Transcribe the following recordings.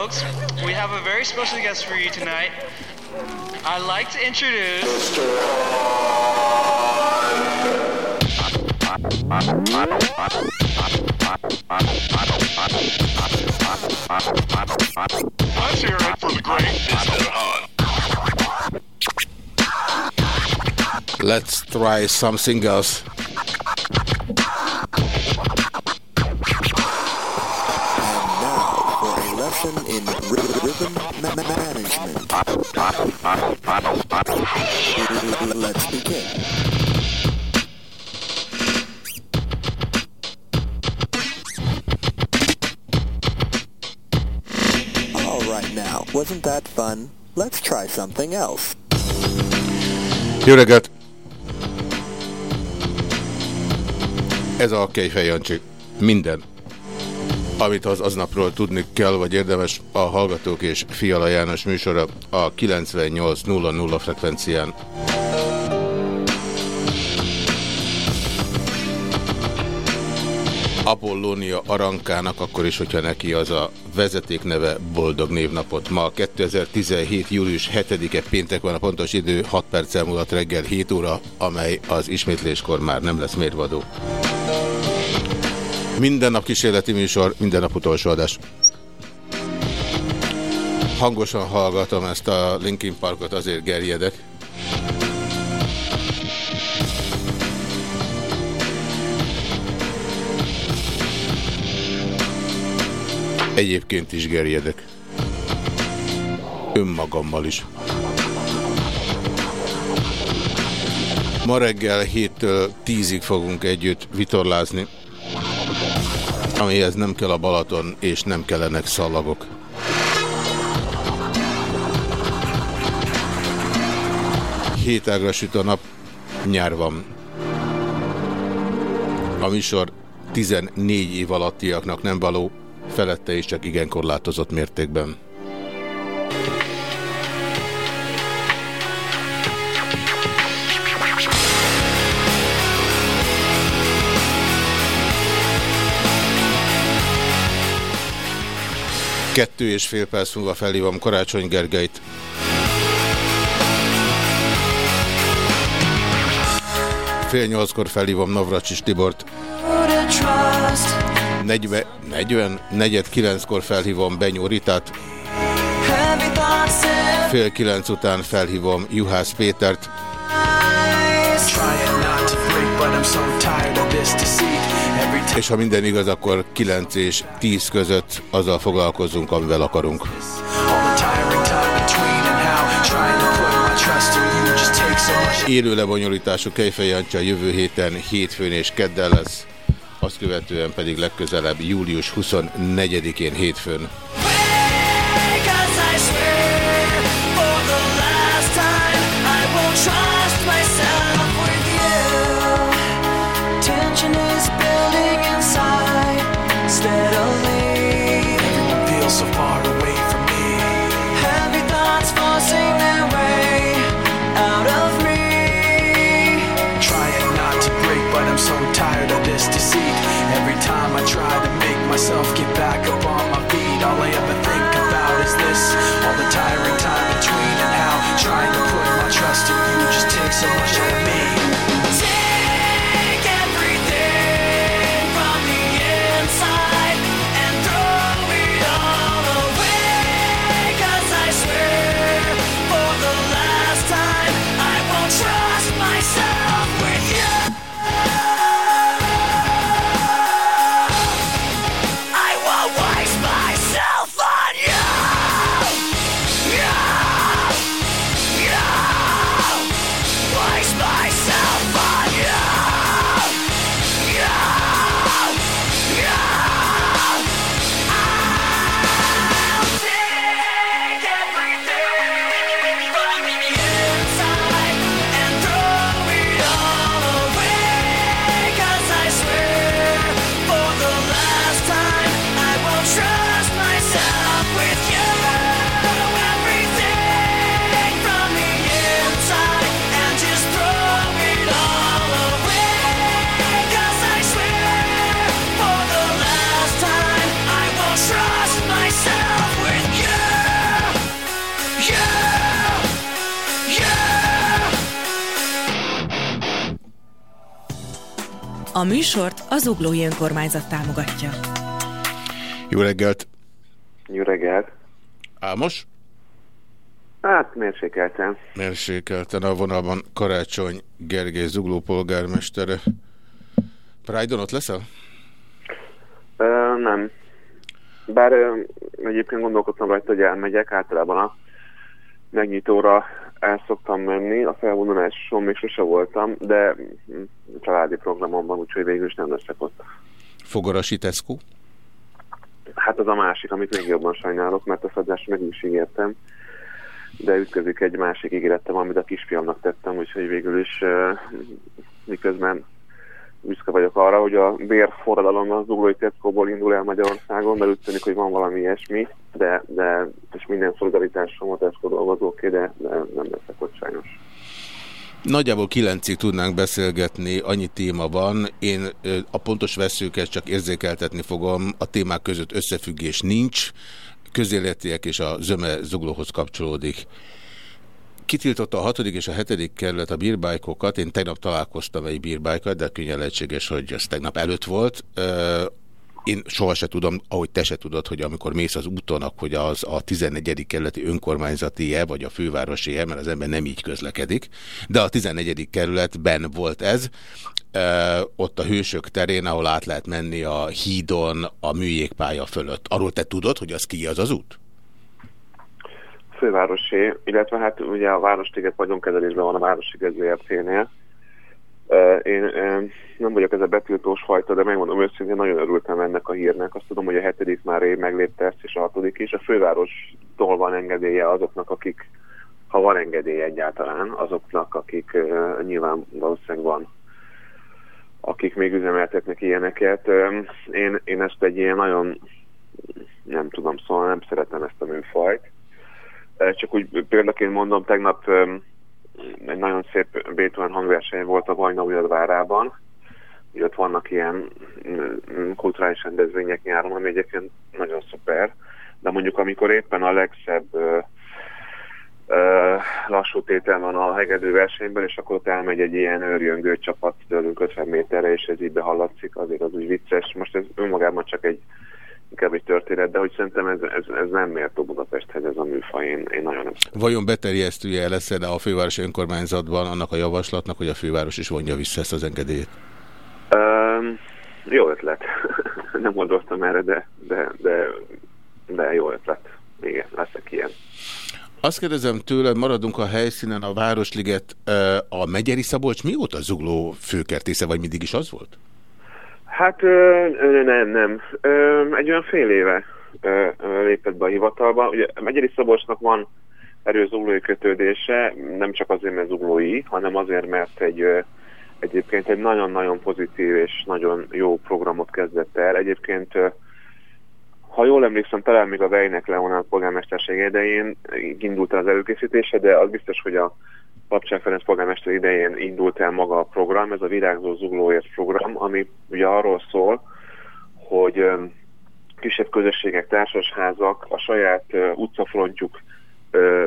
folks. We have a very special guest for you tonight. I'd like to introduce. Let's hear it for the great Mr. Let's try something else. Let's begin. All right now, wasn't that fun? Let's try something else. Jó reggelt! Ez a Kejfej Jancsi. Minden. Amit az aznapról tudni kell, vagy érdemes, a Hallgatók és Fiala János műsora a 98.00 frekvencián. Apollónia Arankának, akkor is, hogyha neki az a vezetékneve Boldog Névnapot. Ma 2017. július 7-e péntek van a pontos idő, 6 perccel múlott reggel 7 óra, amely az ismétléskor már nem lesz mérvadó. Minden nap kísérleti műsor, minden nap utolsó adás. Hangosan hallgatom ezt a Linkin Parkot, azért gerjedek. Egyébként is gerjedek. Önmagammal is. Ma reggel 7-től 10-ig fogunk együtt vitorlázni, amihez nem kell a Balaton, és nem kellenek szallagok. Hétágra süt a nap, nyár van. A műsor 14 év alattiaknak nem való, felette is csak igen korlátozott mértékben. Kettő és fél perc múlva felhívom Karácsony Gergelyt. Fél nyolckor felhívom Navracsis Tibort. 40, 40, negyed kilenckor felhívom Benyó Ritát. Fél kilenc után felhívom Juhász Pétert. És ha minden igaz, akkor 9 és 10 között azzal foglalkozunk, amivel akarunk. Élő lebonyolítású Kejfej Jancsi a jövő héten hétfőn és kedden lesz, azt követően pedig legközelebb július 24-én hétfőn. A műsort az Uglói Önkormányzat támogatja. Jó reggelt! Jó reggelt! Álmos? Hát mérsékelten. Mérsékelten a vonalban Karácsony Gergely Zugló polgármestere. Pride-on ott leszel? Ö, nem. Bár ö, egyébként gondolkodtam rajta, hogy elmegyek, általában a megnyitóra el szoktam menni, a felvonuláson még sose voltam, de mm, családi programomban, úgyhogy végül is nem leszek ott. Fogarasi Tesco? Hát az a másik, amit még jobban sajnálok, mert a szadás meg is ígértem, de ütközik egy másik ígéretem, amit a kisfiamnak tettem, úgyhogy végül is miközben büszke vagyok arra, hogy a bérforradalom az Zuglói Tesco-ból indul el Magyarországon, mert úgy tűnik, hogy van valami ilyesmi, de, de és minden szolidaritásom a Tesco dolgozóké, de, de nem leszek ott sajnos. Nagyjából kilencig tudnánk beszélgetni, annyi téma van. Én a pontos veszőket csak érzékeltetni fogom, a témák között összefüggés nincs, közéletiek és a zöme zuglóhoz kapcsolódik. Kitiltotta a hatodik és a hetedik kerület a bírbájkokat. Én tegnap találkoztam egy bírbájkat, de könnyen lehetséges, hogy ez tegnap előtt volt. Én soha se tudom, ahogy te se tudod, hogy amikor mész az úton, hogy az a 14. kerületi önkormányzati-e, vagy a fővárosi -e, mert az ember nem így közlekedik, de a 14. kerületben volt ez, ott a Hősök terén, ahol át lehet menni a hídon a műjégpálya fölött. Arról te tudod, hogy az ki az az út? Fővárosi, illetve hát ugye a Városliget vagyonkezelésben van a Városi ZRT-nél, én nem vagyok ez a betiltós fajta, de megmondom őszintén, nagyon örültem ennek a hírnek. Azt tudom, hogy a hetedik már év meglépte ezt, és a hatodik is. A fővárostól van engedélye azoknak, akik, ha van engedélye egyáltalán, azoknak, akik nyilván valószínűleg van, akik még üzemeltetnek ilyeneket. Én, én ezt egy ilyen nagyon, nem tudom, szóval nem szeretem ezt a műfajt. Csak úgy példaként mondom, tegnap egy nagyon szép Beethoven hangverseny volt a Vajna várában. Ugye ott vannak ilyen mm, kulturális rendezvények nyáron, ami egyébként nagyon szuper. De mondjuk amikor éppen a legszebb lassú tétel van a hegedő versenyben, és akkor ott elmegy egy ilyen őrjöngő csapat tőlünk 50 méterre, és ez így behallatszik, azért az úgy vicces. Most ez önmagában csak egy inkább egy történet, de hogy szerintem ez, ez, ez nem méltó Budapesthez ez a műfaj, én, én nagyon nem szeretem. Vajon beterjesztője lesz -e a fővárosi önkormányzatban annak a javaslatnak, hogy a főváros is vonja vissza ezt az engedélyt? Um, jó ötlet. nem gondoltam erre, de, de, de, de jó ötlet. Igen, leszek ilyen. Azt kérdezem tőled, maradunk a helyszínen, a Városliget, a Megyeri Szabolcs mióta zugló főkertésze, vagy mindig is az volt? Hát nem, nem. Egy olyan fél éve lépett be a hivatalba. Ugye Megyeri Szabolcsnak van erős zuglói kötődése, nem csak azért, mert zuglói, hanem azért, mert egy egyébként egy nagyon-nagyon pozitív és nagyon jó programot kezdett el. Egyébként, ha jól emlékszem, talán még a Vejnek Leonard polgármesterség idején indult el az előkészítése, de az biztos, hogy a Papcsák Ferenc polgármester idején indult el maga a program, ez a Virágzó Zuglóért program, ami ugye arról szól, hogy kisebb közösségek, társasházak a saját utcafrontjuk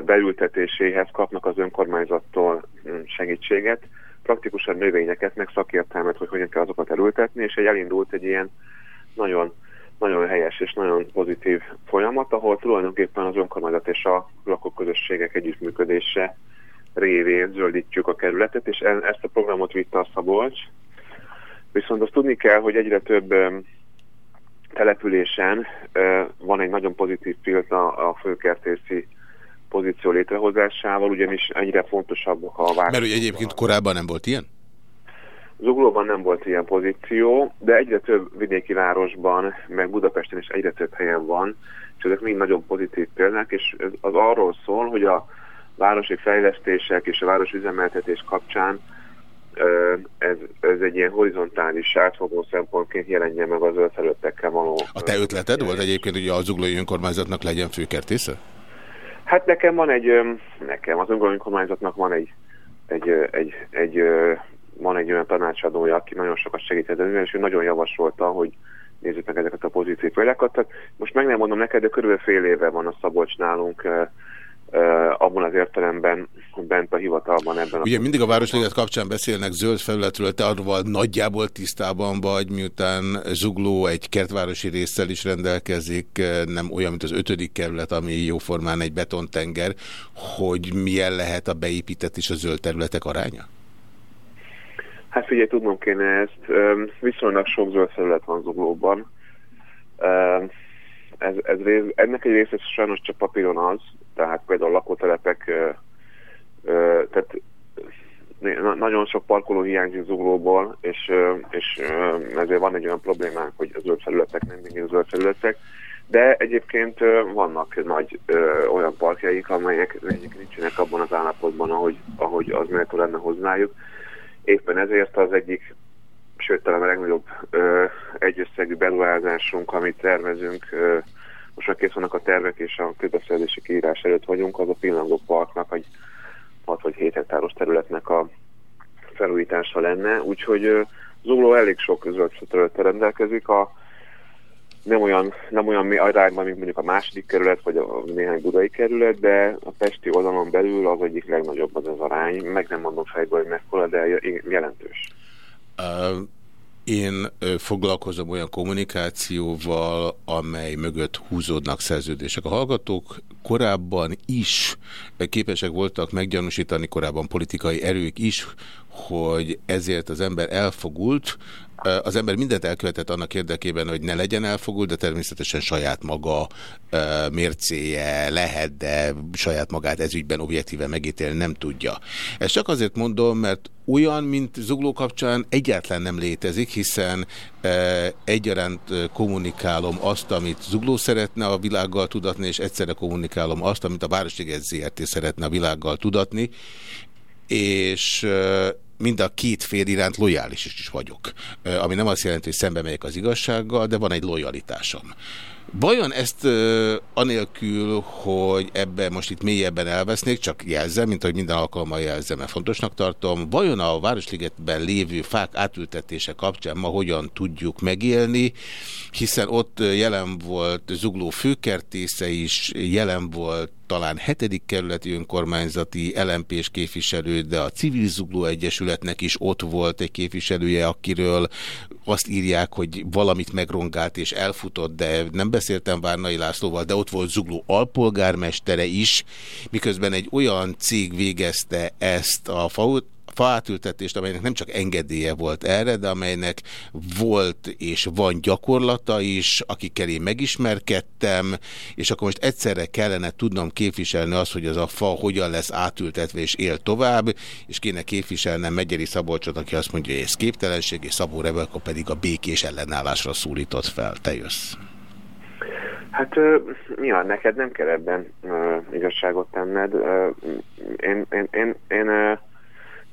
beültetéséhez kapnak az önkormányzattól segítséget, praktikusan növényeket, meg szakértelmet, hogy hogyan kell azokat elültetni, és egy elindult egy ilyen nagyon, nagyon helyes és nagyon pozitív folyamat, ahol tulajdonképpen az önkormányzat és a lakóközösségek együttműködése révén zöldítjük a kerületet, és ezt a programot vitte a Szabolcs. Viszont azt tudni kell, hogy egyre több településen van egy nagyon pozitív pillanat a főkertészi pozíció létrehozásával, ugyanis egyre fontosabbak a város. Mert ugye egyébként korábban nem volt ilyen? Zuglóban nem volt ilyen pozíció, de egyre több vidéki városban, meg Budapesten is egyre több helyen van, és ezek mind nagyon pozitív példák, és az arról szól, hogy a városi fejlesztések és a város üzemeltetés kapcsán ez, ez egy ilyen horizontális átfogó szempontként jelenje meg az zöld való... A te ötleted volt egyébként, hogy a zuglói önkormányzatnak legyen főkertésze? Hát nekem van egy, nekem az önkormányzatnak van egy, egy, egy, egy, van egy olyan tanácsadója, aki nagyon sokat segített, és ő nagyon javasolta, hogy nézzük meg ezeket a pozitív példákat. most meg nem mondom neked, de körülbelül fél éve van a Szabolcs nálunk abban az értelemben bent a hivatalban ebben Ugye a... mindig a Városliget kapcsán beszélnek zöld felületről, te arról nagyjából tisztában vagy, miután Zugló egy kertvárosi résszel is rendelkezik, nem olyan, mint az ötödik kerület, ami jóformán egy betontenger, hogy milyen lehet a beépített és a zöld területek aránya? Hát figyelj, tudnom kéne ezt. Viszonylag sok zöld felület van Zuglóban. Ez, ez rész, ennek egy része sajnos csak papíron az, tehát például lakótelepek, tehát nagyon sok parkoló hiányzik Zuglóból, és, és ezért van egy olyan problémánk, hogy a zöld felületek nem mindig zöld felületek, de egyébként vannak nagy ö, olyan parkjaik, amelyek nincsenek abban az állapotban, ahogy, ahogy az méltó lenne hozzájuk. Éppen ezért az egyik, sőt talán a legnagyobb ö, egyösszegű beruházásunk, amit tervezünk, ö, most már kész vannak a tervek, és a közbeszerzési kiírás előtt vagyunk, az a Pillangó Parknak egy 6 vagy 7 hektáros területnek a felújítása lenne, úgyhogy Zugló elég sok zöld területtel rendelkezik, a, nem olyan, nem olyan arányban, mint mondjuk a második kerület, vagy a néhány budai kerület, de a pesti oldalon belül az egyik legnagyobb az az arány, meg nem mondom fejből, hogy mekkora, de jelentős. Én foglalkozom olyan kommunikációval, amely mögött húzódnak szerződések. A hallgatók korábban is képesek voltak meggyanúsítani, korábban politikai erők is, hogy ezért az ember elfogult, az ember mindent elkövetett annak érdekében, hogy ne legyen elfogult, de természetesen saját maga mércéje lehet, de saját magát ezügyben objektíven megítélni nem tudja. Ezt csak azért mondom, mert olyan, mint Zugló kapcsán egyáltalán nem létezik, hiszen egyaránt kommunikálom azt, amit Zugló szeretne a világgal tudatni, és egyszerre kommunikálom azt, amit a Városliget ZRT szeretne a világgal tudatni, és mind a két fél iránt lojális is vagyok. Ami nem azt jelenti, hogy szembe megyek az igazsággal, de van egy lojalitásom. Vajon ezt anélkül, hogy ebben most itt mélyebben elvesznék, csak jelzem, mint hogy minden alkalommal jelzem, mert fontosnak tartom, vajon a Városligetben lévő fák átültetése kapcsán ma hogyan tudjuk megélni, hiszen ott jelen volt Zugló főkertésze is, jelen volt talán hetedik kerületi önkormányzati lmp képviselő, de a Civil Zugló Egyesületnek is ott volt egy képviselője, akiről azt írják, hogy valamit megrongált és elfutott, de nem beszéltem Várnai Lászlóval, de ott volt Zugló alpolgármestere is, miközben egy olyan cég végezte ezt a faátültetést, amelynek nem csak engedélye volt erre, de amelynek volt és van gyakorlata is, akikkel én megismerkedtem, és akkor most egyszerre kellene tudnom képviselni azt, hogy az a fa hogyan lesz átültetve és él tovább, és kéne képviselnem Megyeri Szabolcsot, aki azt mondja, hogy ez képtelenség, és Szabó Rebeka pedig a békés ellenállásra szólított fel. Te jössz. Hát ja, neked nem kell ebben uh, igazságot tenned. Uh, én, én, én, én uh,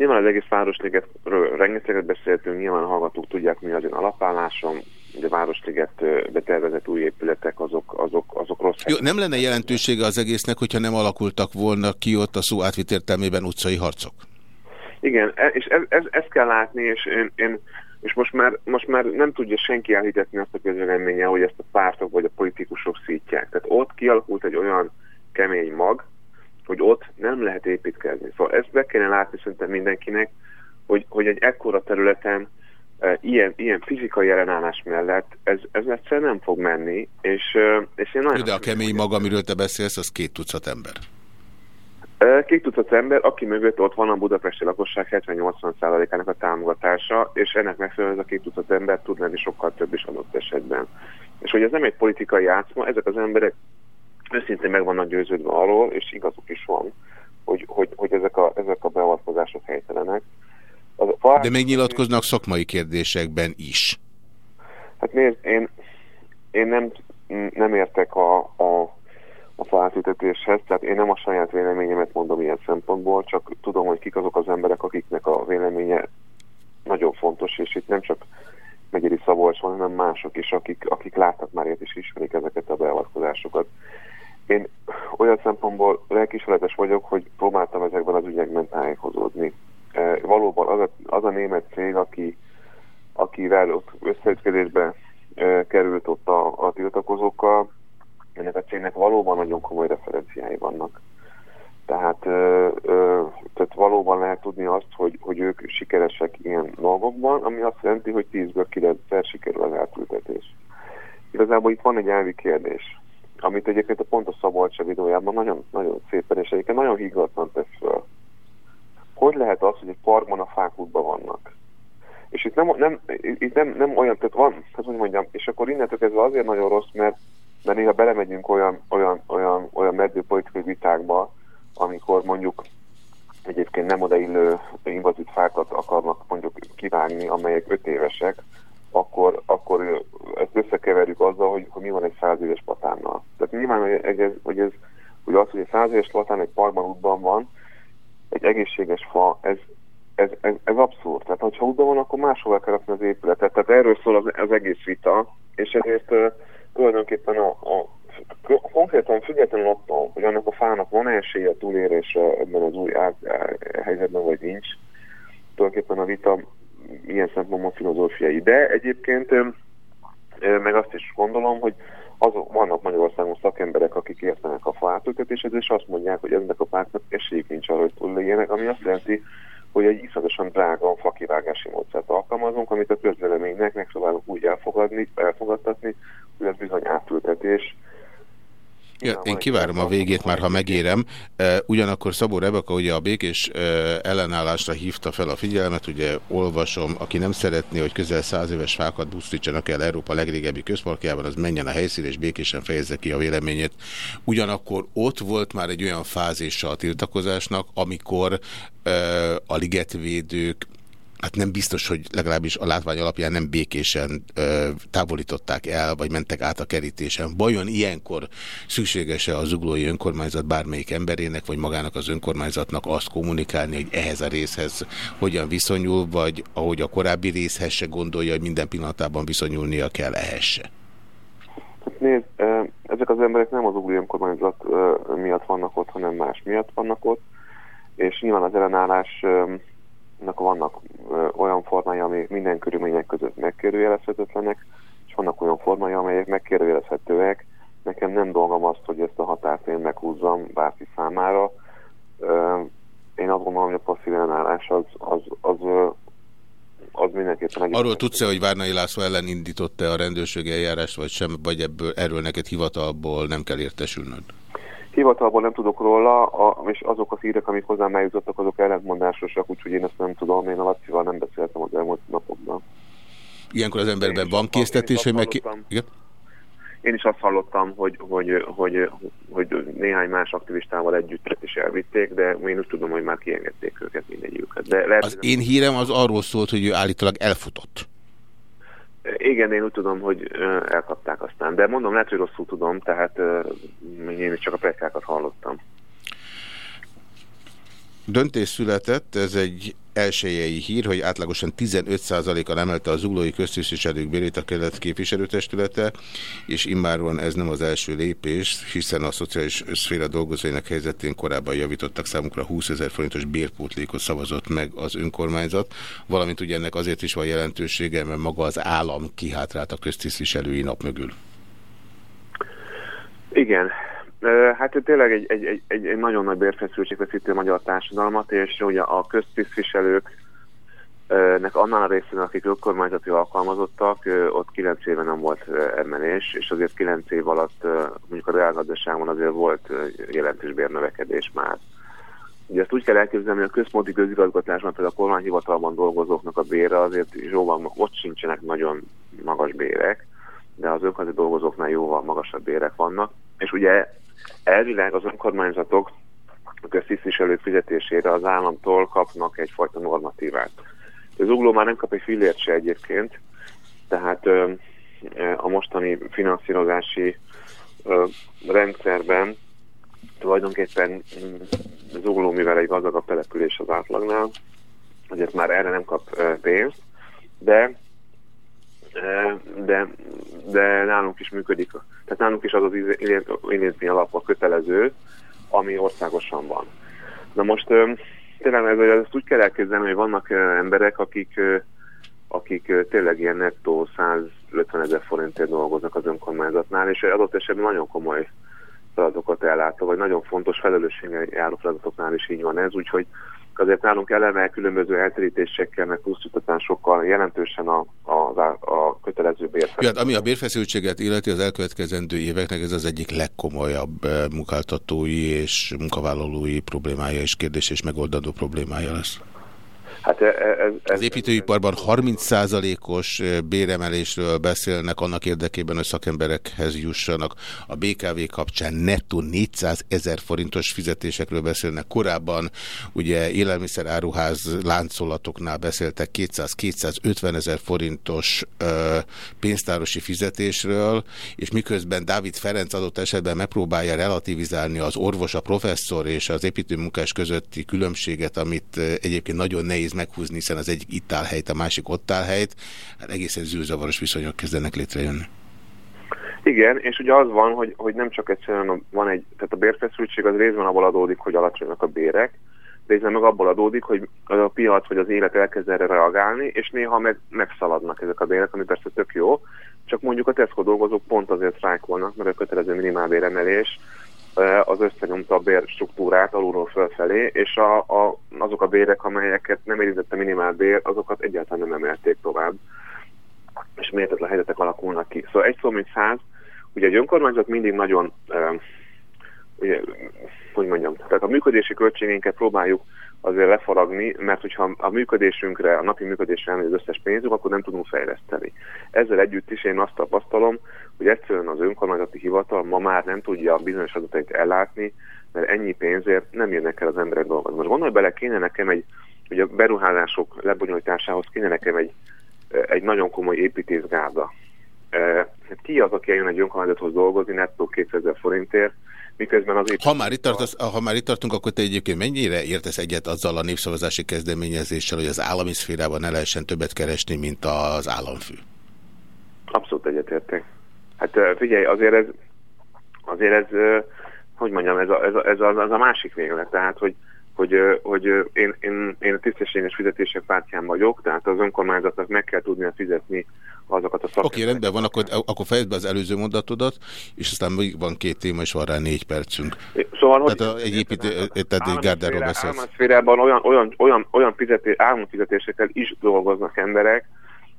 Nyilván az egész Városligetről rengeteget beszéltünk, nyilván a hallgatók tudják, mi az én alapállásom, de Városliget betervezett új épületek, azok, azok, azok rossz. Jó, nem lenne jelentősége az egésznek, hogyha nem alakultak volna ki ott a szó átvit értelmében utcai harcok? Igen, e, és ez, ez, ezt kell látni, és én, én és most már, most már nem tudja senki elhitetni azt a közvéleménye, hogy ezt a pártok vagy a politikusok szítják. Tehát ott kialakult egy olyan kemény mag, hogy ott nem lehet építkezni. Szóval ezt be kellene látni szerintem mindenkinek, hogy, hogy egy ekkora területen e, ilyen, ilyen fizikai ellenállás mellett ez, ez egyszerűen nem fog menni, és, e, és én nagyon... De a kemény maga, amiről te beszélsz, az két tucat ember. E, két tucat ember, aki mögött ott van a budapesti lakosság 70-80%-ának a támogatása, és ennek megfelelően ez a két tucat ember tud lenni sokkal több is adott esetben. És hogy ez nem egy politikai játszma, ezek az emberek őszintén meg vannak győződve arról, és igazuk is van, hogy, hogy, hogy ezek, a, ezek a beavatkozások helytelenek. Az, De még nyilatkoznak szakmai kérdésekben is. Hát nézd, én, én nem, nem értek a, a, a faátültetéshez, tehát én nem a saját véleményemet mondom ilyen szempontból, csak tudom, hogy kik azok az emberek, akiknek a véleménye nagyon fontos, és itt nem csak Megyeri Szabolcs van, hanem mások is, akik, akik láttak már ilyet és ismerik ezeket a beavatkozásokat. Én olyan szempontból lelkismeretes vagyok, hogy próbáltam ezekben az ügyekben tájékozódni. E, valóban az a, az a német cég, aki, akivel ott összeütkezésbe e, került ott a, a tiltakozókkal, ennek a cégnek valóban nagyon komoly referenciái vannak. Tehát, ö, ö, tehát valóban lehet tudni azt, hogy, hogy ők sikeresek ilyen dolgokban, ami azt jelenti, hogy 10-ből 9-szer sikerül az átültetés. Igazából itt van egy elvi kérdés, amit egyébként a Pontos Szabolcsa videójában nagyon, nagyon szépen és egyébként nagyon higgadtan tesz föl. Hogy lehet az, hogy egy parkban a fák útban vannak? És itt nem, nem, itt nem, nem olyan, tehát van, hát hogy mondjam, és akkor innentől kezdve azért nagyon rossz, mert, mert néha belemegyünk olyan, olyan, olyan, olyan meddő politikai vitákba, amikor mondjuk egyébként nem odaillő invazív fákat akarnak mondjuk kivágni, amelyek öt évesek, akkor, akkor ezt összekeverjük azzal, hogy, hogy mi van egy száz éves patánnal. Tehát nyilván, hogy ez, hogy, ez, hogy az, hogy egy száz éves patán egy parkban útban van, egy egészséges fa, ez, ez, ez, ez abszurd. Tehát, ha útban van, akkor máshol kell rakni az épületet. Tehát erről szól az, az egész vita, és ezért uh, tulajdonképpen a, a konkrétan függetlenül attól, hogy annak a fának van -e esélye túlérésre ebben az új át, helyzetben, vagy nincs, tulajdonképpen a vita ilyen szempontból filozófiai. De egyébként meg azt is gondolom, hogy azok vannak Magyarországon szakemberek, akik értenek a faátültetéshez, és azt mondják, hogy eznek a pártnak esélyük nincs arra, hogy túléljenek, ami azt jelenti, hogy egy iszonyatosan drága fakivágási módszert alkalmazunk, amit a közvéleménynek megpróbálunk úgy elfogadni, elfogadtatni, hogy ez bizony átültetés, Ja, én kivárom a végét már, ha megérem. Ugyanakkor Szabó Rebeka ugye a békés ellenállásra hívta fel a figyelmet, ugye olvasom, aki nem szeretné, hogy közel száz éves fákat busztítsanak el Európa legrégebbi közparkjában, az menjen a helyszín és békésen fejezze ki a véleményét. Ugyanakkor ott volt már egy olyan fázisa a tiltakozásnak, amikor a ligetvédők hát nem biztos, hogy legalábbis a látvány alapján nem békésen ö, távolították el, vagy mentek át a kerítésen. Vajon ilyenkor szükséges-e a zuglói önkormányzat bármelyik emberének, vagy magának az önkormányzatnak azt kommunikálni, hogy ehhez a részhez hogyan viszonyul, vagy ahogy a korábbi részhez se gondolja, hogy minden pillanatában viszonyulnia kell ehhez se? Hát nézd, ezek az emberek nem az zuglói önkormányzat miatt vannak ott, hanem más miatt vannak ott, és nyilván az ellenállás vannak olyan formái, amelyek minden körülmények között megkérdőjelezhetetlenek, és vannak olyan formái, amelyek megkérdőjelezhetőek. Nekem nem dolgom azt, hogy ezt a határt én meghúzzam bárki számára. Én azt gondolom, hogy a passzív ellenállás az, az, az, az mindenképpen... Egy Arról tudsz-e, hogy Várnai László ellen indította a rendőrségi eljárást, vagy sem, vagy ebből, erről neked hivatalból nem kell értesülnöd? Hivatalból nem tudok róla, a, és azok a hírek, amik hozzám eljutottak, azok ellentmondásosak, úgyhogy én ezt nem tudom, én a Lacival nem beszéltem az elmúlt napokban. Ilyenkor az emberben van késztetés, hogy meg... Igen? Én is azt hallottam, hogy, hogy, hogy, hogy néhány más aktivistával együtt is elvitték, de én úgy tudom, hogy már kiengedték őket mindegyüket. De lehet, az én hírem az arról szólt, hogy ő állítólag elfutott. Igen, én úgy tudom, hogy elkapták aztán, de mondom, lehet, hogy rosszul tudom, tehát én csak a plekákat hallottam. Döntés született, ez egy elsőjei hír, hogy átlagosan 15%-kal emelte az zuglói köztisztviselők bérét a kelet képviselőtestülete, és immáron ez nem az első lépés, hiszen a szociális szféra dolgozóinak helyzetén korábban javítottak számukra 20 ezer forintos bérpótlékot szavazott meg az önkormányzat, valamint ugye ennek azért is van jelentősége, mert maga az állam kihátrált a köztisztviselői nap mögül. Igen, Hát tényleg egy, egy, egy, egy, nagyon nagy bérfeszültség veszíti a magyar társadalmat, és ugye a köztisztviselők nek annál a részén, akik önkormányzati alkalmazottak, ott 9 éve nem volt emelés, és azért 9 év alatt mondjuk a reálgazdaságban azért volt jelentős bérnövekedés már. Ugye ezt úgy kell elképzelni, hogy a központi közigazgatásban, például a kormányhivatalban dolgozóknak a bére azért jóval, ott sincsenek nagyon magas bérek, de az önkormányzati dolgozóknál jóval magasabb bérek vannak. És ugye elvileg az önkormányzatok a köztisztviselők fizetésére az államtól kapnak egyfajta normatívát. Az ugló már nem kap egy fillért se egyébként, tehát ö, a mostani finanszírozási ö, rendszerben tulajdonképpen az ugló, mivel egy gazdagabb település az átlagnál, azért már erre nem kap ö, pénzt, de de, de nálunk is működik, tehát nálunk is az az intézmény alap a kötelező, ami országosan van. Na most tényleg ez, ezt úgy kell elképzelni, hogy vannak emberek, akik, akik tényleg ilyen nettó 150 ezer forintért dolgoznak az önkormányzatnál, és adott esetben nagyon komoly feladatokat ellátó, vagy nagyon fontos felelősséggel járó feladatoknál is így van ez, úgyhogy azért nálunk eleve különböző elterítésekkel, meg pusztítatásokkal jelentősen a, a, a kötelező bérfeszültség. Ja, hát ami a bérfeszültséget illeti, az elkövetkezendő éveknek ez az egyik legkomolyabb eh, munkáltatói és munkavállalói problémája és kérdés és megoldandó problémája lesz. Hát ez, ez, az építőiparban 30%-os béremelésről beszélnek annak érdekében, hogy szakemberekhez jussanak. A BKV kapcsán nettó 400 ezer forintos fizetésekről beszélnek. Korábban ugye élelmiszer áruház láncolatoknál beszéltek 200-250 ezer forintos ö, pénztárosi fizetésről, és miközben Dávid Ferenc adott esetben megpróbálja relativizálni az orvos, a professzor és az építőmunkás közötti különbséget, amit egyébként nagyon nehéz nehéz meghúzni, hiszen az egyik itt áll helyt, a másik ott áll helyt, hát egészen zűrzavaros viszonyok kezdenek létrejönni. Igen, és ugye az van, hogy, hogy nem csak egyszerűen van egy, tehát a bérfeszültség az részben abból adódik, hogy alacsonyak a bérek, részben meg abból adódik, hogy a piac vagy az élet elkezd erre reagálni, és néha meg, megszaladnak ezek a bérek, ami persze tök jó, csak mondjuk a Tesco dolgozók pont azért sztrájkolnak, mert a kötelező minimálbéremelés az összenyomta a bérstruktúrát alulról fölfelé, és a, a, azok a bérek, amelyeket nem érintette minimál bér, azokat egyáltalán nem emelték tovább, és mértetlen helyzetek alakulnak ki. Szóval egy szó, mint száz, ugye egy önkormányzat mindig nagyon, uh, ugye, hogy mondjam, tehát a működési költségénket próbáljuk azért lefaragni, mert hogyha a működésünkre, a napi működésre elmegy az összes pénzünk, akkor nem tudunk fejleszteni. Ezzel együtt is én azt tapasztalom, hogy egyszerűen az önkormányzati hivatal ma már nem tudja a bizonyos adatait ellátni, mert ennyi pénzért nem jönnek el az emberek dolgozni. Most gondolj bele, kéne nekem egy, hogy a beruházások lebonyolításához kéne nekem egy, egy nagyon komoly építészgárda. Hát ki az, aki eljön egy önkormányzathoz dolgozni nettó 2000 forintért, miközben az ha már, itt tartasz, ha már itt tartunk, akkor te egyébként mennyire értesz egyet azzal a népszavazási kezdeményezéssel, hogy az állami szférában ne lehessen többet keresni, mint az államfő? Abszolút egyetértek. Hát figyelj, azért ez, azért ez, hogy mondjam, ez a, ez a, ez a, az a másik véglet, tehát, hogy, hogy, hogy én, én, én a tisztességes fizetések pártján vagyok, tehát az önkormányzatnak meg kell tudnia fizetni azokat a szakembereket. Oké, okay, rendben van, akkor, akkor fejezd be az előző mondatodat, és aztán még van két téma, és van rá négy percünk. Szóval, tehát hogy egy építő, tehát egy gárdáról beszélsz. Államszférában olyan, olyan, olyan, olyan fizetés, államfizetésekkel is dolgoznak emberek,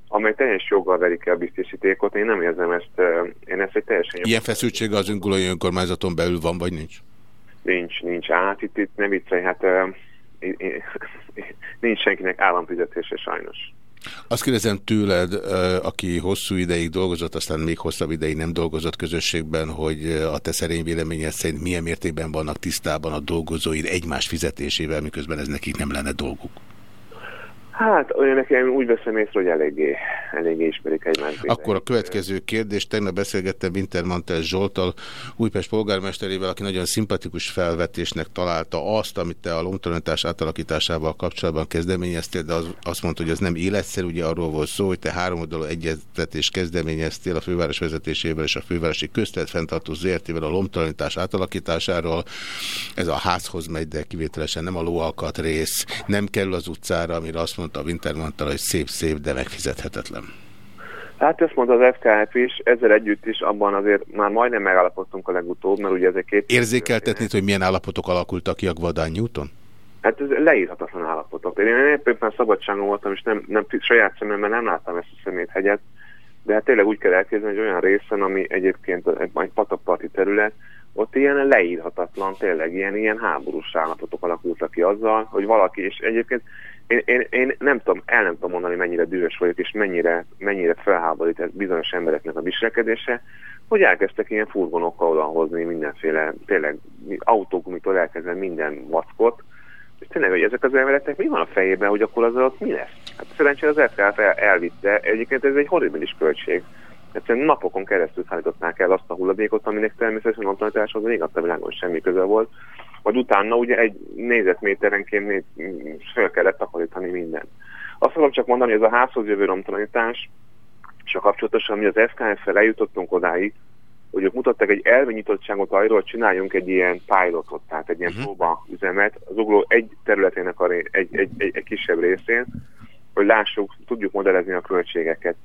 amely teljes joggal verik el a biztosítékot. Én nem érzem ezt, én ezt egy teljesen... Ilyen feszültség az öngulai önkormányzaton belül van, vagy nincs? Nincs, nincs. Hát itt, itt ne viccelj, hát nincs senkinek államfizetése sajnos. Azt kérdezem tőled, aki hosszú ideig dolgozott, aztán még hosszabb ideig nem dolgozott közösségben, hogy a te szerény véleményed szerint milyen mértékben vannak tisztában a dolgozóid egymás fizetésével, miközben ez nekik nem lenne dolguk? Hát, olyan nekem úgy veszem észre, hogy eléggé, eléggé ismerik egymást. Akkor a következő kérdés. Tegnap beszélgettem Wintermantel Zsoltal, Újpest polgármesterével, aki nagyon szimpatikus felvetésnek találta azt, amit te a lomtalanítás átalakításával kapcsolatban kezdeményeztél, de az, azt mondta, hogy az nem életszerű, ugye arról volt szó, hogy te három oldalú egyeztetés kezdeményeztél a főváros vezetésével és a fővárosi köztet fenntartó zértével a lomtalanítás átalakításáról. Ez a házhoz megy, de kivételesen nem a lóalkat rész, nem kell az utcára, amire azt mondta a Wintermantel, hogy szép-szép, de megfizethetetlen. Hát ezt mondta az FKF is, ezzel együtt is abban azért már majdnem megállapodtunk a legutóbb, mert ugye ezek két... Érzékeltetni, hogy milyen állapotok alakultak ki a Gvadán Newton? Hát ez leírhatatlan állapotok. Én éppen szabadságon voltam, és nem, nem saját szememmel nem láttam ezt a szeméthegyet, de hát tényleg úgy kell elképzelni, hogy olyan részen, ami egyébként egy patakparti terület, ott ilyen leírhatatlan, tényleg ilyen, ilyen háborús állapotok alakultak ki azzal, hogy valaki, és egyébként én, én, én nem tudom, el nem tudom mondani, mennyire dühös vagyok, és mennyire, mennyire felháborít bizonyos embereknek a viselkedése, hogy elkezdtek ilyen furgonokkal odahozni mindenféle, tényleg autógumitól elkezdve minden vackot, és tényleg, hogy ezek az embereknek mi van a fejében, hogy akkor az ott mi lesz? Hát szerencsére az FKF el, elvitte, egyébként ez egy horribilis költség. Egyszerűen napokon keresztül szállították el azt a hulladékot, aminek természetesen a tanításhoz még a világon semmi köze volt, vagy utána ugye egy négyzetméterenként fel kellett takarítani mindent. Azt fogom csak mondani, hogy ez a házhoz jövő romtalanítás, és a kapcsolatosan mi az FKF-fel eljutottunk odáig, hogy ők mutattak egy elvenyitottságot arról, hogy csináljunk egy ilyen pilotot, tehát egy ilyen mhm. -huh. próba üzemet az ugló egy területének a ré, egy, egy, egy, egy kisebb részén, hogy lássuk, tudjuk modellezni a költségeket.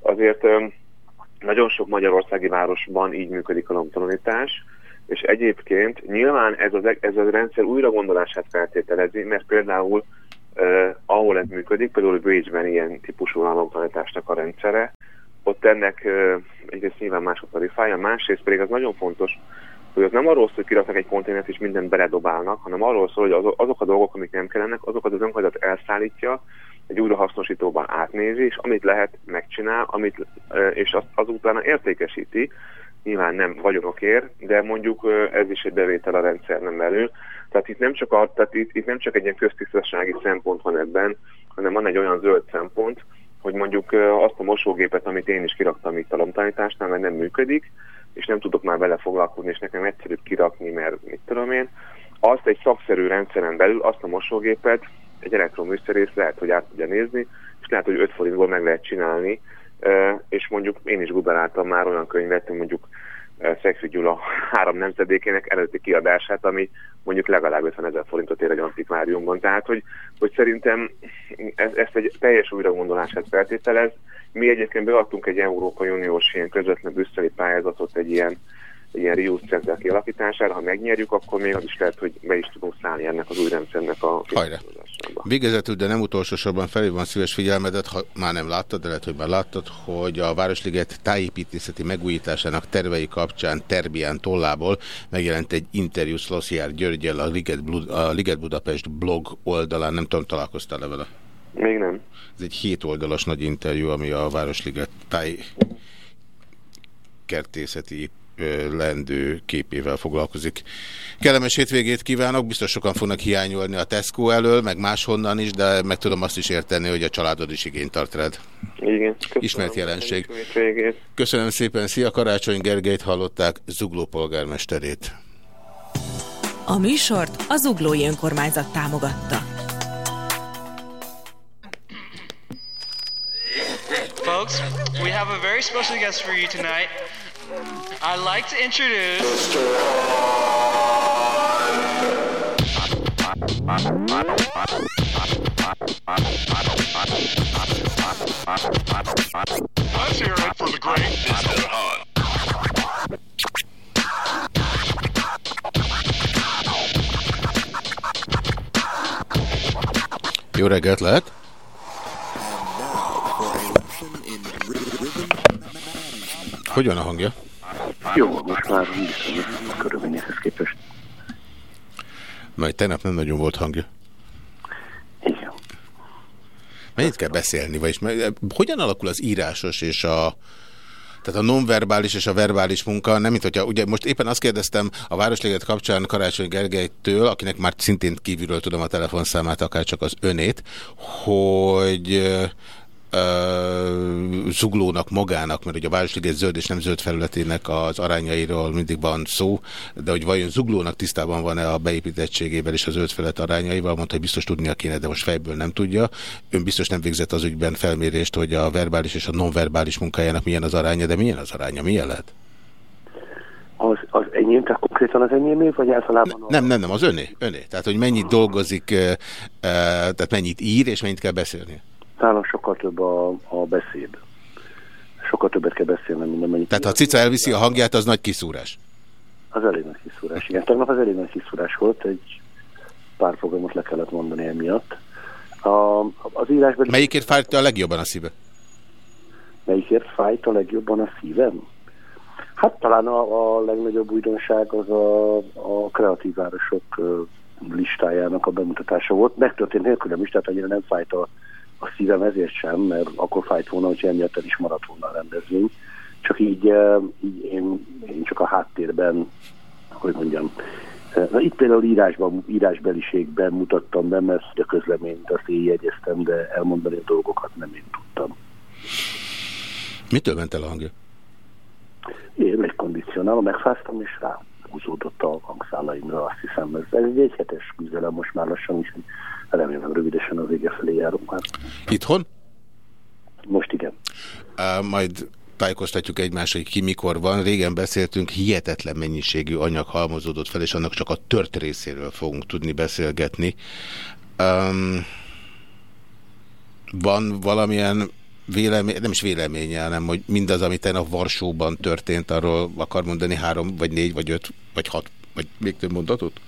Azért nagyon sok magyarországi városban így működik a lomtalanítás, És egyébként nyilván ez, az, ez a rendszer újra gondolását feltételezi, mert például uh, ahol ez működik, például Bridge-ben ilyen típusú államtanításnak a rendszere, ott ennek uh, egyrészt nyilván más a tarifája, másrészt pedig az nagyon fontos, hogy az nem arról szól, hogy kiraknak egy konténert és mindent beledobálnak, hanem arról szól, hogy az, azok a dolgok, amik nem kellenek, azokat az önkormányzat elszállítja, egy újrahasznosítóban átnézi, és amit lehet, megcsinál, amit, és azt azután értékesíti, nyilván nem vagyonokért, de mondjuk ez is egy bevétel a rendszernen belül. Tehát itt nem csak, a, tehát itt, itt nem csak egy ilyen köztisztasági szempont van ebben, hanem van egy olyan zöld szempont, hogy mondjuk azt a mosógépet, amit én is kiraktam itt a lomtanításnál, mert nem működik, és nem tudok már vele foglalkozni, és nekem egyszerűbb kirakni, mert mit tudom én, azt egy szakszerű rendszeren belül, azt a mosógépet egy elektroműszerész lehet, hogy át tudja nézni, és lehet, hogy 5 forintból meg lehet csinálni, és mondjuk én is guberáltam már olyan könyvet, mondjuk Szegfű Gyula három nemzedékének előtti kiadását, ami mondjuk legalább 50 ezer forintot ér egy antikváriumban. Tehát, hogy, hogy szerintem ez, ezt egy teljes újragondolását feltételez. Mi egyébként beadtunk egy Európai Uniós ilyen közvetlen brüsszeli pályázatot egy ilyen ilyen Rius Center kialakítására, ha megnyerjük, akkor még az is lehet, hogy be is tudunk szállni ennek az új rendszernek a Végezetül, de nem utolsó sorban felé van szíves figyelmedet, ha már nem láttad, de lehet, hogy már láttad, hogy a Városliget tájépítészeti megújításának tervei kapcsán Terbián tollából megjelent egy interjú Szlossziár Györgyel a Liget, a Liget Budapest blog oldalán. Nem tudom, találkoztál-e vele? Még nem. Ez egy hét oldalas nagy interjú, ami a Városliget táj kertészeti lendő képével foglalkozik. Kellemes hétvégét kívánok, biztos sokan fognak hiányolni a Tesco elől, meg máshonnan is, de meg tudom azt is érteni, hogy a családod is igényt tart rád. Igen. Köszönöm. Ismert jelenség. Köszönöm szépen, szia Karácsony Gergelyt hallották, Zugló polgármesterét. A műsort az Zuglói Önkormányzat támogatta. Folks, we have a very special guest for you tonight. I'd like to introduce. Let's hear it for the great Mr. Hunt. Jó reggelt lehet! Hogy van a hangja? Jó, most már viszonylag a körülményekhez képest. Majd tegnap nem nagyon volt hangja. Igen. Mennyit kell beszélni? Vagyis, hogyan alakul az írásos és a tehát a nonverbális és a verbális munka, nem mint hogyha, ugye most éppen azt kérdeztem a Városliget kapcsán Karácsony Gergelytől, akinek már szintén kívülről tudom a telefonszámát, akár csak az önét, hogy zuglónak magának, mert ugye a Városliget zöld és nem zöld felületének az arányairól mindig van szó, de hogy vajon zuglónak tisztában van-e a beépítettségével és az zöld felület arányaival, mondta, hogy biztos tudnia kéne, de most fejből nem tudja. Ön biztos nem végzett az ügyben felmérést, hogy a verbális és a nonverbális munkájának milyen az aránya, de milyen az aránya, milyen lehet? Az, az enyém, tehát konkrétan az enyémé, vagy általában? A... Nem, nem, nem, az öné, öné. Tehát, hogy mennyit dolgozik, tehát mennyit ír, és mennyit kell beszélni? Nálam sokkal több a, a beszéd. Sokkal többet kell beszélnem, mint amennyit. Tehát ha a cica elviszi a hangját, az nagy kiszúrás? Az elég nagy kiszúrás, igen. Tegnap az elég nagy kiszúrás volt, egy pár fogalmat le kellett mondani emiatt. A, az írásban... Melyikért fájt a legjobban a szíve? Melyikért fájt a legjobban a szívem? Hát talán a, a legnagyobb újdonság az a, a kreatív városok listájának a bemutatása volt. Megtörtént nélkülem is, tehát annyira nem fájt a a szívem ezért sem, mert akkor fájt volna, hogy emiatt el is maradt volna a rendezvény. Csak így, így én, én csak a háttérben, hogy mondjam, Na, itt például írásban, írásbeliségben mutattam be, mert a közleményt azt én jegyeztem, de elmondani a dolgokat nem én tudtam. Mitől ment el a hangja? Én egy kondicionálom, megfáztam, és rá húzódott a hangszálaimra, azt hiszem. Ez, ez egy egyhetes küzdelem most már lassan, úgyhogy remélem rövidesen az vége felé járunk már. Itthon? Most igen. Uh, majd tájékoztatjuk egymást, hogy ki mikor van. Régen beszéltünk, hihetetlen mennyiségű anyag halmozódott fel, és annak csak a tört részéről fogunk tudni beszélgetni. Um, van valamilyen vélemény, nem is véleménye, hanem hogy mindaz, ami tegnap Varsóban történt, arról akar mondani három, vagy négy, vagy öt, vagy hat, vagy még több mondatot?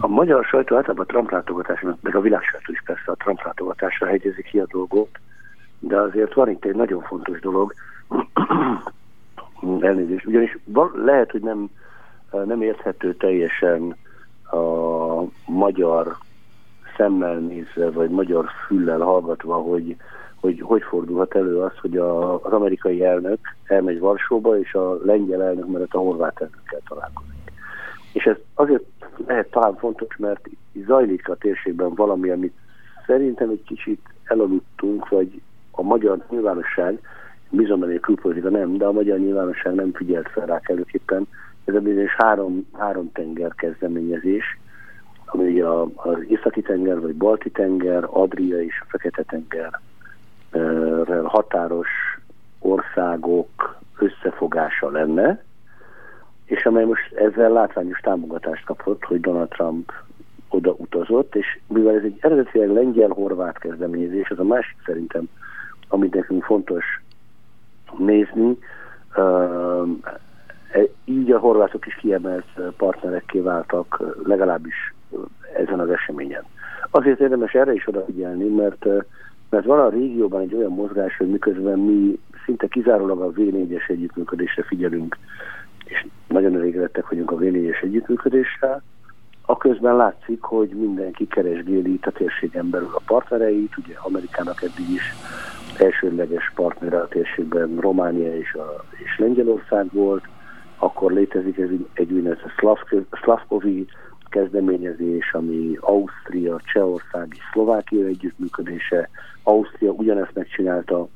A magyar sajtó általában a Trump látogatásnak, meg a világ sajtó is persze a Trump látogatásra hegyezik ki a dolgot, de azért van itt egy nagyon fontos dolog, elnézést, ugyanis lehet, hogy nem, nem érthető teljesen a magyar szemmel nézve, vagy magyar füllel hallgatva, hogy hogy hogy fordulhat elő az, hogy a, az amerikai elnök elmegy Varsóba, és a lengyel elnök mellett a horvát elnökkel találkozik. És ez azért lehet talán fontos, mert zajlik a térségben valami, amit szerintem egy kicsit elaludtunk, vagy a magyar nyilvánosság, bizony, a külpolitika nem, de a magyar nyilvánosság nem figyelt fel rá kellőképpen. Ez a bizonyos három, három tenger kezdeményezés, ami a, az északi tenger, vagy balti tenger, Adria és a fekete tenger határos országok összefogása lenne, és amely most ezzel látványos támogatást kapott, hogy Donald Trump oda utazott, és mivel ez egy eredetileg lengyel-horvát kezdeményezés, az a másik szerintem, amit nekünk fontos nézni, e, így a horvátok is kiemelt partnerekké váltak, legalábbis ezen az eseményen. Azért érdemes erre is odafigyelni, mert mert van a régióban egy olyan mozgás, hogy miközben mi szinte kizárólag a V4-es együttműködésre figyelünk, és nagyon elégedettek vagyunk a V4-es együttműködéssel, a közben látszik, hogy mindenki keresgéli itt a térségen belül a partnereit, ugye Amerikának eddig is elsődleges partnere a térségben Románia és, a, és Lengyelország volt, akkor létezik ez egy úgynevezett Szlavkovi kezdeményezés, ami Ausztria, Csehország és Szlovákia együttműködése. Ausztria ugyanezt megcsinálta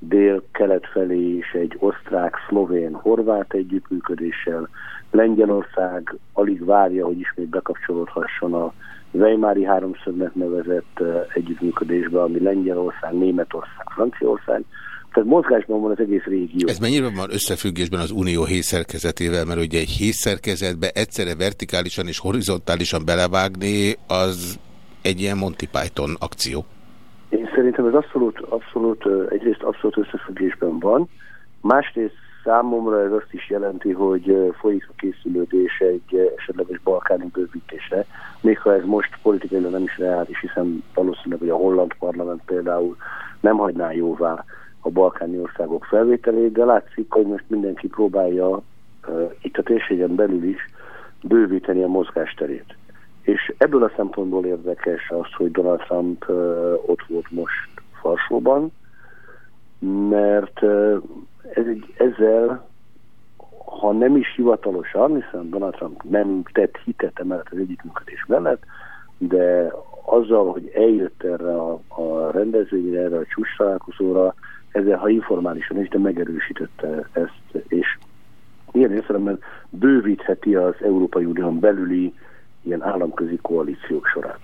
dél-kelet felé is egy osztrák, szlovén, horvát együttműködéssel. Lengyelország alig várja, hogy ismét bekapcsolódhasson a Weimári háromszögnek nevezett együttműködésbe, ami Lengyelország, Németország, Franciaország. Tehát mozgásban van az egész régió. Ez mennyire van összefüggésben az unió hészerkezetével, mert ugye egy hészerkezetbe egyszerre vertikálisan és horizontálisan belevágni, az egy ilyen Monty Python akció. Én szerintem ez abszolút, abszolút, egyrészt abszolút összefüggésben van, másrészt számomra ez azt is jelenti, hogy folyik a készülődés egy esetleges balkáni bővítése, még ha ez most politikailag nem is reális, hiszen valószínűleg, hogy a holland parlament például nem hagyná jóvá a balkáni országok felvételét, de látszik, hogy most mindenki próbálja uh, itt a térségen belül is bővíteni a mozgásterét. És ebből a szempontból érdekes az, hogy Donald Trump uh, ott volt most Farsóban, mert uh, ez egy, ezzel, ha nem is hivatalosan, hiszen Donald Trump nem tett hitet emellett az együttműködés mellett, de azzal, hogy eljött erre a, a rendezvényre, erre a csúcs találkozóra, ezzel, ha informálisan is, de megerősítette ezt, és ilyen értelemben bővítheti az Európai Unión belüli ilyen államközi koalíciók sorát.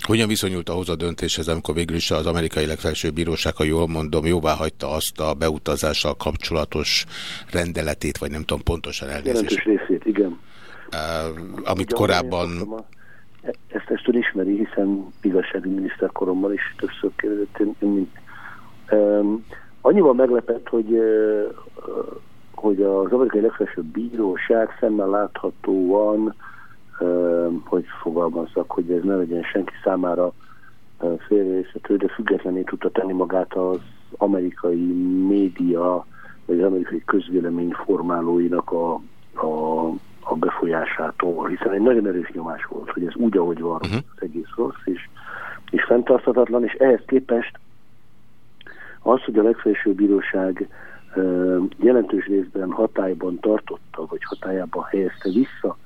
Hogyan viszonyult ahhoz a döntéshez, amikor végül is az amerikai legfelsőbb bíróság, ha jól mondom, jóvá hagyta azt a beutazással kapcsolatos rendeletét, vagy nem tudom pontosan elnézést. Jelentős részét, igen. Uh, amit Ugyan, korábban... Ezt, ezt ön ismeri, hiszen igazsági miniszter koromban is többször kérdezett, én, én, um, Annyival meglepett, hogy, hogy az amerikai legfelsőbb bíróság szemmel láthatóan, hogy fogalmazzak, hogy ez ne legyen senki számára félreérthető, de függetlené tudta tenni magát az amerikai média, vagy az amerikai közvélemény formálóinak a, a, a befolyásától, hiszen egy nagyon erős nyomás volt, hogy ez úgy, ahogy van, uh -huh. az egész rossz, és, és fenntarthatatlan, és ehhez képest az, hogy a legfelsőbb bíróság jelentős részben hatályban tartotta, vagy hatályában helyezte vissza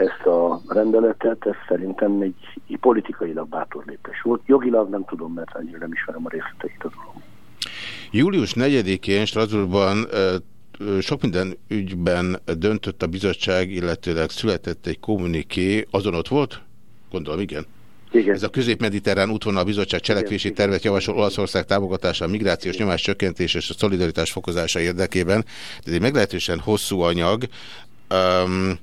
ezt a rendeletet, ez szerintem egy politikailag bátor lépés volt. Jogilag nem tudom, mert annyira nem ismerem a részleteit a dolog. Július 4-én Strasbourgban sok minden ügyben döntött a bizottság, illetőleg született egy kommuniké. Azon ott volt? Gondolom, igen. Igen. Ez a közép-mediterrán útvonal bizottság cselekvési igen, tervet javasol Olaszország támogatása, a migrációs nyomás csökkentés és a szolidaritás fokozása érdekében. Ez egy meglehetősen hosszú anyag. Um,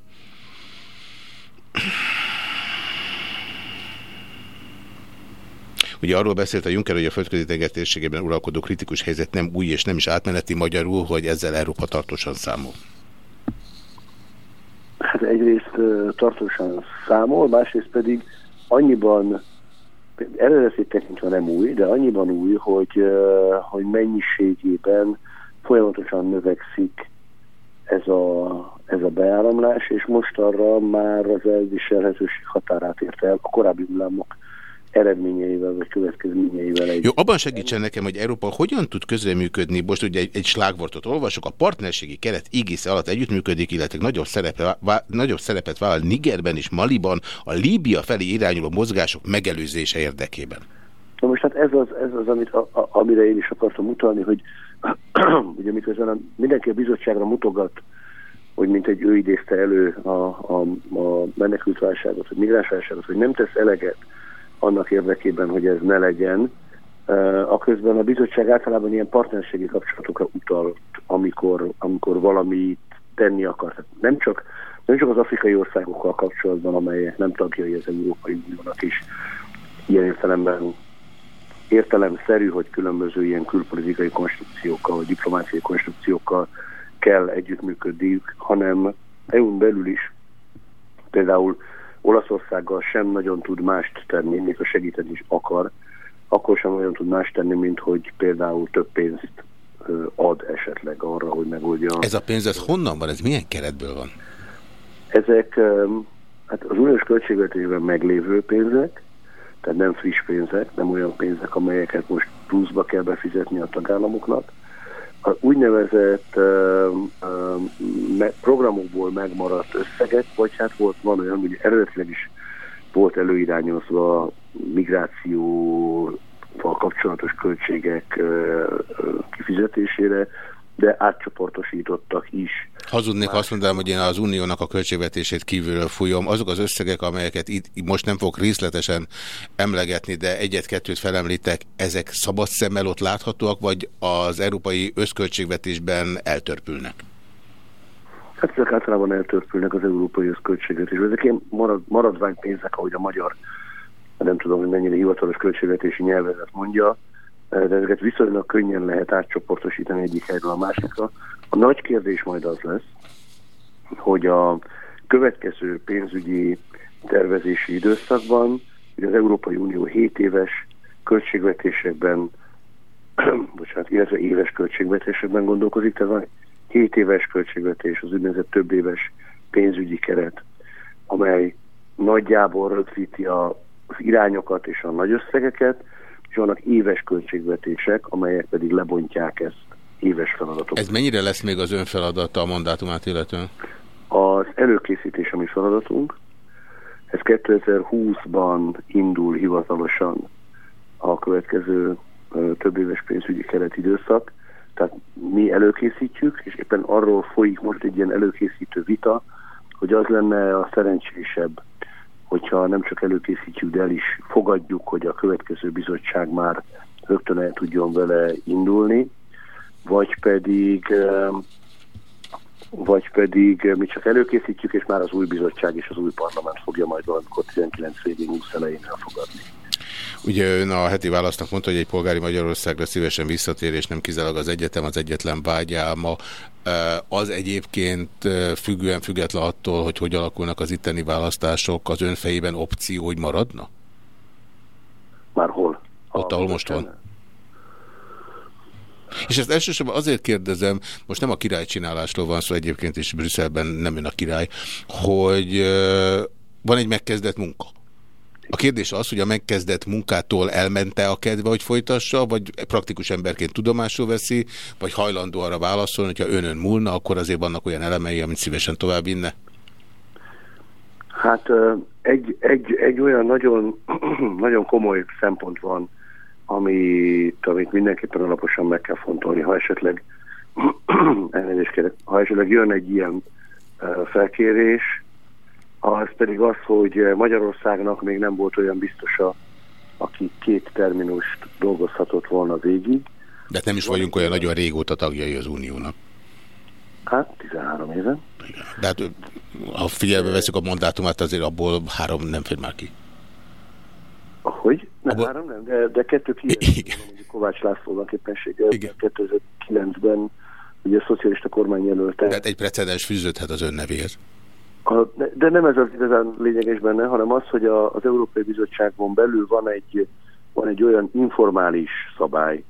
Ugye arról beszélt a Juncker, hogy a földközi tenger térségében uralkodó kritikus helyzet nem új és nem is átmeneti magyarul, hogy ezzel Európa tartósan számol. Hát egyrészt tartósan számol, másrészt pedig annyiban, eredetét tekintve nem új, de annyiban új, hogy, hogy mennyiségében folyamatosan növekszik ez a, ez a beáramlás, és most arra már az elviselhetőség határát érte el a korábbi hullámok eredményeivel vagy következményeivel egy. Jó, abban segítsen nekem, hogy Európa hogyan tud közreműködni. Most ugye egy, egy slágvortot olvasok, a partnerségi keret ígésze alatt együttműködik, illetve nagyobb, szerepe, vá, nagyobb szerepet vállal Nigerben és Maliban a Líbia felé irányuló mozgások megelőzése érdekében. Na most hát ez az, ez az amit, a, a, amire én is akartam utalni, hogy ugye miközben a, mindenki a bizottságra mutogat, hogy mint egy ő idézte elő a, a, a menekültválságot, vagy migránsválságot, hogy nem tesz eleget annak érdekében, hogy ez ne legyen, uh, aközben a bizottság általában ilyen partnerségi kapcsolatokra utalt, amikor, amikor valamit tenni akar. Tehát nem csak, nem csak az afrikai országokkal kapcsolatban, amelyek nem tagjai az Európai Uniónak is ilyen értelemben értelemszerű, hogy különböző ilyen külpolitikai konstrukciókkal, vagy diplomáciai konstrukciókkal kell együttműködniük, hanem EU-n belül is például Olaszországgal sem nagyon tud mást tenni, még ha segíteni is akar, akkor sem nagyon tud mást tenni, mint hogy például több pénzt ad esetleg arra, hogy megoldja. Ez a pénz, ez honnan van? Ez milyen keretből van? Ezek hát az uniós költségvetésben meglévő pénzek, tehát nem friss pénzek, nem olyan pénzek, amelyeket most pluszba kell befizetni a tagállamoknak. A úgynevezett uh, uh, programokból megmaradt összegek, vagy hát volt, van olyan, hogy eredetileg is volt előirányozva migrációval kapcsolatos költségek uh, kifizetésére, de átcsoportosítottak is. Hazudnék, azt mondanám, hogy én az uniónak a költségvetését kívülről fújom. Azok az összegek, amelyeket itt most nem fog részletesen emlegetni, de egyet-kettőt felemlítek, ezek szabad szemmel ott láthatóak, vagy az európai összköltségvetésben eltörpülnek? Hát ezek általában eltörpülnek az európai összköltségvetésben. Ezek ilyen marad, maradványpénzek, ahogy a magyar, nem tudom, hogy mennyire hivatalos költségvetési nyelvezet mondja, de ezeket viszonylag könnyen lehet átcsoportosítani egyik helyről a másikra. A nagy kérdés majd az lesz, hogy a következő pénzügyi tervezési időszakban, hogy az Európai Unió 7 éves költségvetésekben, bocsánat, illetve éves költségvetésekben gondolkozik, tehát van 7 éves költségvetés, az úgynevezett több éves pénzügyi keret, amely nagyjából rögzíti az irányokat és a nagy összegeket, vannak éves költségvetések, amelyek pedig lebontják ezt éves feladatok. Ez mennyire lesz még az ön feladata a mandátumát illetően? Az előkészítés a mi feladatunk. Ez 2020-ban indul hivatalosan a következő több éves pénzügyi keretidőszak. Tehát mi előkészítjük, és éppen arról folyik most egy ilyen előkészítő vita, hogy az lenne a szerencsésebb, hogyha nem csak előkészítjük, de el is fogadjuk, hogy a következő bizottság már rögtön el tudjon vele indulni, vagy pedig vagy pedig mi csak előkészítjük, és már az új bizottság és az új parlament fogja majd valamikor 19 végén 20 elején elfogadni. Ugye ön a heti választnak mondta, hogy egy polgári Magyarországra szívesen visszatér, és nem kizárólag az egyetem, az egyetlen vágyálma. Az egyébként függően független attól, hogy hogy alakulnak az itteni választások, az ön fejében opció, hogy maradna? Már hol? Ott, ahol most van. És ezt elsősorban azért kérdezem, most nem a királycsinálásról van szó egyébként, és Brüsszelben nem ön a király, hogy van egy megkezdett munka. A kérdés az, hogy a megkezdett munkától elmente a kedve, hogy folytassa, vagy praktikus emberként tudomásul veszi, vagy hajlandó arra válaszolni, hogyha önön múlna, akkor azért vannak olyan elemei, amit szívesen tovább vinne? Hát egy, egy, egy olyan nagyon, nagyon komoly szempont van, amit, amit mindenképpen alaposan meg kell fontolni, ha esetleg ha esetleg jön egy ilyen felkérés, az pedig az, hogy Magyarországnak még nem volt olyan biztosa, aki két terminust dolgozhatott volna végig. De nem is vagyunk olyan nagyon régóta tagjai az Uniónak. Hát, 13 éve. De hát, ha figyelme veszük a mandátumát, azért abból három nem fér már ki. Hogy? Nem, Abba- három nem, de, de kettő Igen. mondjuk Kovács Lászlónak éppenséggel Igen. 2009-ben ugye a szocialista kormány jelölte. Tehát egy precedens fűződhet az ön nevéhez. A, de nem ez az igazán lényeges benne, hanem az, hogy a, az Európai Bizottságon belül van egy, van egy olyan informális szabály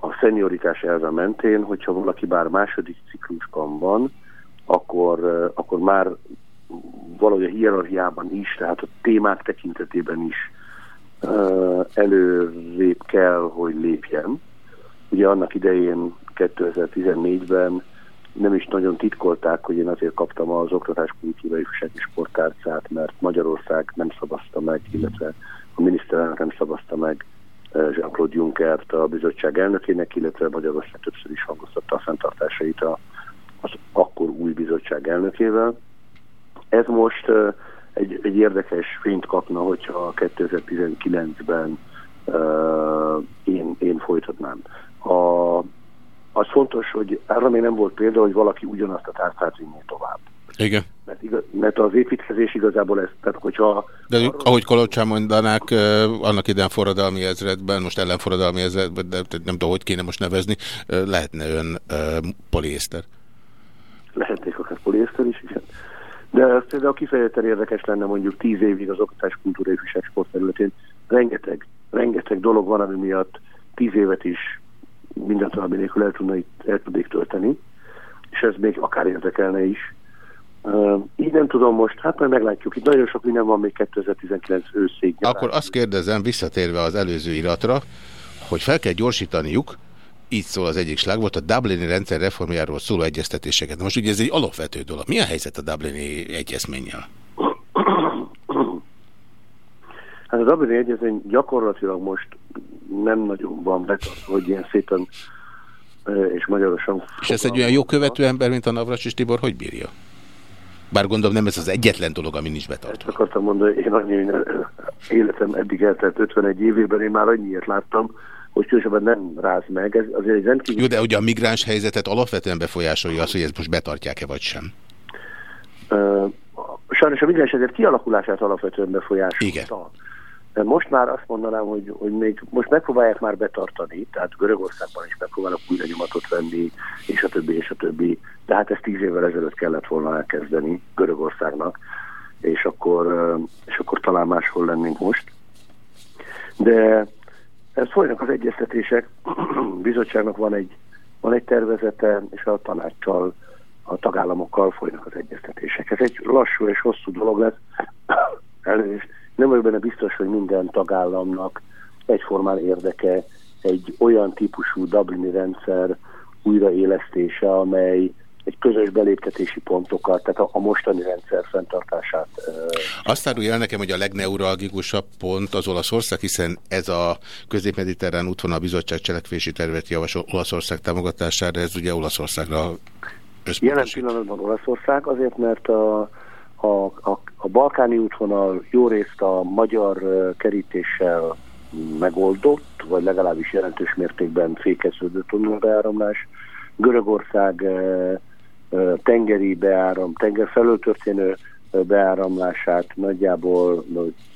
a szenioritás elve mentén, hogyha valaki bár második ciklusban van, akkor, akkor már valahogy a hierarchiában is, tehát a témák tekintetében is előrébb kell, hogy lépjen. Ugye annak idején 2014-ben nem is nagyon titkolták, hogy én azért kaptam az Oktatás Kultúra Ifjúsági Sporttárcát, mert Magyarország nem szavazta meg, illetve a miniszterelnök nem szavazta meg eh, Jean-Claude Junckert a bizottság elnökének, illetve Magyarország többször is hangoztatta a fenntartásait a, az akkor új bizottság elnökével. Ez most eh, egy, egy érdekes fényt kapna, hogyha 2019-ben uh, én, én folytatnám. A, az fontos, hogy arra még nem volt példa, hogy valaki ugyanazt a tárcát vinné tovább. Igen. Mert, igaz, mert az építkezés igazából ez, tehát hogyha... De ahogy Kolocsán mondanák, annak idején forradalmi ezredben, most ellenforradalmi ezredben, de nem tudom, hogy kéne most nevezni, eh, lehetne ön poliészter. lehetnék akár poliészter is, igen. De ez például kifejezetten érdekes lenne mondjuk tíz évig az oktatás, kultúra, ifjúság, sport területén. Rengeteg, rengeteg dolog van, ami miatt tíz évet is minden további nélkül el, tudna, el tudnék tölteni, és ez még akár érdekelne is. Uh, így nem tudom most, hát majd meglátjuk. Itt nagyon sok minden van még 2019 őszig. Akkor azt kérdezem, visszatérve az előző iratra, hogy fel kell gyorsítaniuk, így szól az egyik slag, volt a Dublini rendszer reformjáról szóló egyeztetéseket. Most ugye ez egy alapvető dolog. Mi a helyzet a Dublini egyezménnyel? Hát a Dublini Egyezmény gyakorlatilag most nem nagyon van betartva, hogy ilyen szépen és magyarosan... És ezt egy olyan jó követő ember, mint a Navracsis Tibor, hogy bírja? Bár gondolom nem ez az egyetlen dolog, ami nincs Ezt betartva. akartam mondani, én annyi életem eddig eltelt 51 évében, én már annyiért láttam, hogy különösebben nem ráz meg. Ez azért egy rendkívül Jó, de ugye a migráns helyzetet alapvetően befolyásolja az, hogy ezt most betartják-e vagy sem. Ö, sajnos a migráns ezért kialakulását alapvetően befolyásolta. Igen. Most már azt mondanám, hogy, hogy még most megpróbálják már betartani, tehát Görögországban is megpróbálnak újra nyomatot venni, és a többi, és a többi. De hát ezt tíz évvel ezelőtt kellett volna elkezdeni Görögországnak, és akkor, és akkor talán máshol lennénk most. De ez folynak az egyeztetések, bizottságnak van egy, van egy tervezete, és a tanácssal, a tagállamokkal folynak az egyeztetések. Ez egy lassú és hosszú dolog lesz. Elnézést. Nem vagyok benne biztos, hogy minden tagállamnak egyformán érdeke egy olyan típusú Dublini rendszer újraélesztése, amely egy közös beléptetési pontokat, tehát a, a mostani rendszer fenntartását Azt árulja el nekem, hogy a legneuralgikusabb pont az Olaszország, hiszen ez a közép-mediterrán útvonal bizottság cselekvési tervet javasol Olaszország támogatására, ez ugye Olaszországra Jelen pillanatban Olaszország azért, mert a, a, a, a balkáni útvonal jó részt a magyar kerítéssel megoldott, vagy legalábbis jelentős mértékben fékeződött beáramlás. Görögország tengeri beáram, tenger felől történő beáramlását nagyjából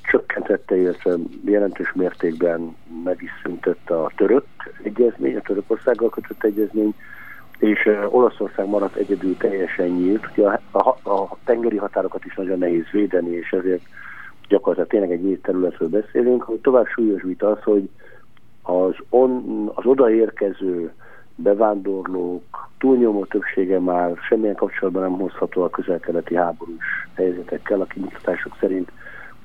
csökkentette, illetve jelentős mértékben meg is szüntette a török egyezmény, a Törökországgal kötött egyezmény, és Olaszország maradt egyedül teljesen nyílt. Ugye a, a, a tengeri határokat is nagyon nehéz védeni, és ezért gyakorlatilag tényleg egy nyílt területről beszélünk. Hogy tovább súlyosbít az, hogy az, on, az odaérkező bevándorlók túlnyomó többsége már semmilyen kapcsolatban nem hozható a közel-keleti háborús helyzetekkel. A kimutatások szerint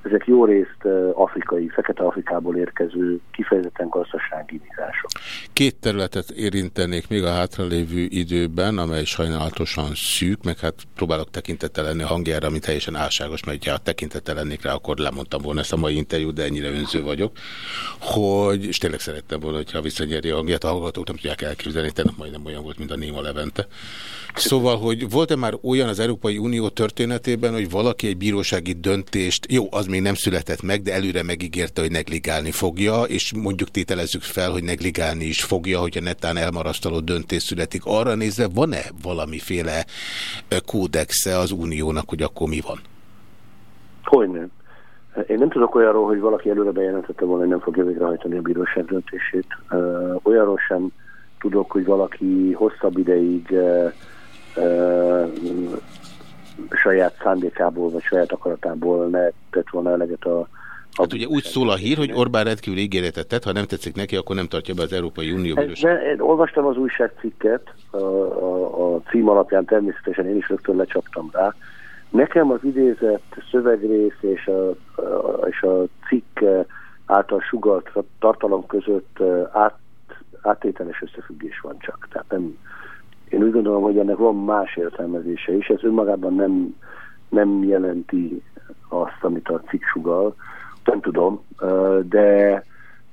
ezek jó részt afrikai, fekete-afrikából érkező kifejezetten gazdasági migránsok. Két területet érintenék még a hátralévő időben, amely sajnálatosan szűk, meg hát próbálok tekintettel lenni a hangjára, mint teljesen álságos, mert ha tekintettel lennék rá, akkor lemondtam volna ezt a mai interjút, de ennyire önző vagyok, hogy, és tényleg szerettem volna, hogyha visszanyeri a hangját, a hallgatók nem tudják elképzelni, tegnap majdnem olyan volt, mint a Néma Levente. Szóval, hogy volt-e már olyan az Európai Unió történetében, hogy valaki egy bírósági döntést, jó, az még nem született meg, de előre megígérte, hogy negligálni fogja, és mondjuk tételezzük fel, hogy negligálni is fogja, hogyha netán elmarasztaló döntés születik. Arra nézve van-e valamiféle kódexe az uniónak, hogy akkor mi van? Hogyne. Én nem tudok olyanról, hogy valaki előre bejelentette volna, hogy nem fogja végrehajtani a bíróság döntését. Olyanról sem tudok, hogy valaki hosszabb ideig saját szándékából vagy saját akaratából ne tett volna eleget a Hát ugye úgy szól a hír, hogy Orbán rendkívül ígéretet tett, ha nem tetszik neki, akkor nem tartja be az Európai Unió bíróság. Én olvastam az újságcikket, a, a, a cím alapján természetesen én is rögtön lecsaptam rá. Nekem az idézett szövegrész és a, a, és a cikk által sugalt tartalom között át, áttételes összefüggés van csak. Tehát nem, én úgy gondolom, hogy ennek van más értelmezése is. Ez önmagában nem, nem jelenti azt, amit a cikk sugal nem tudom, de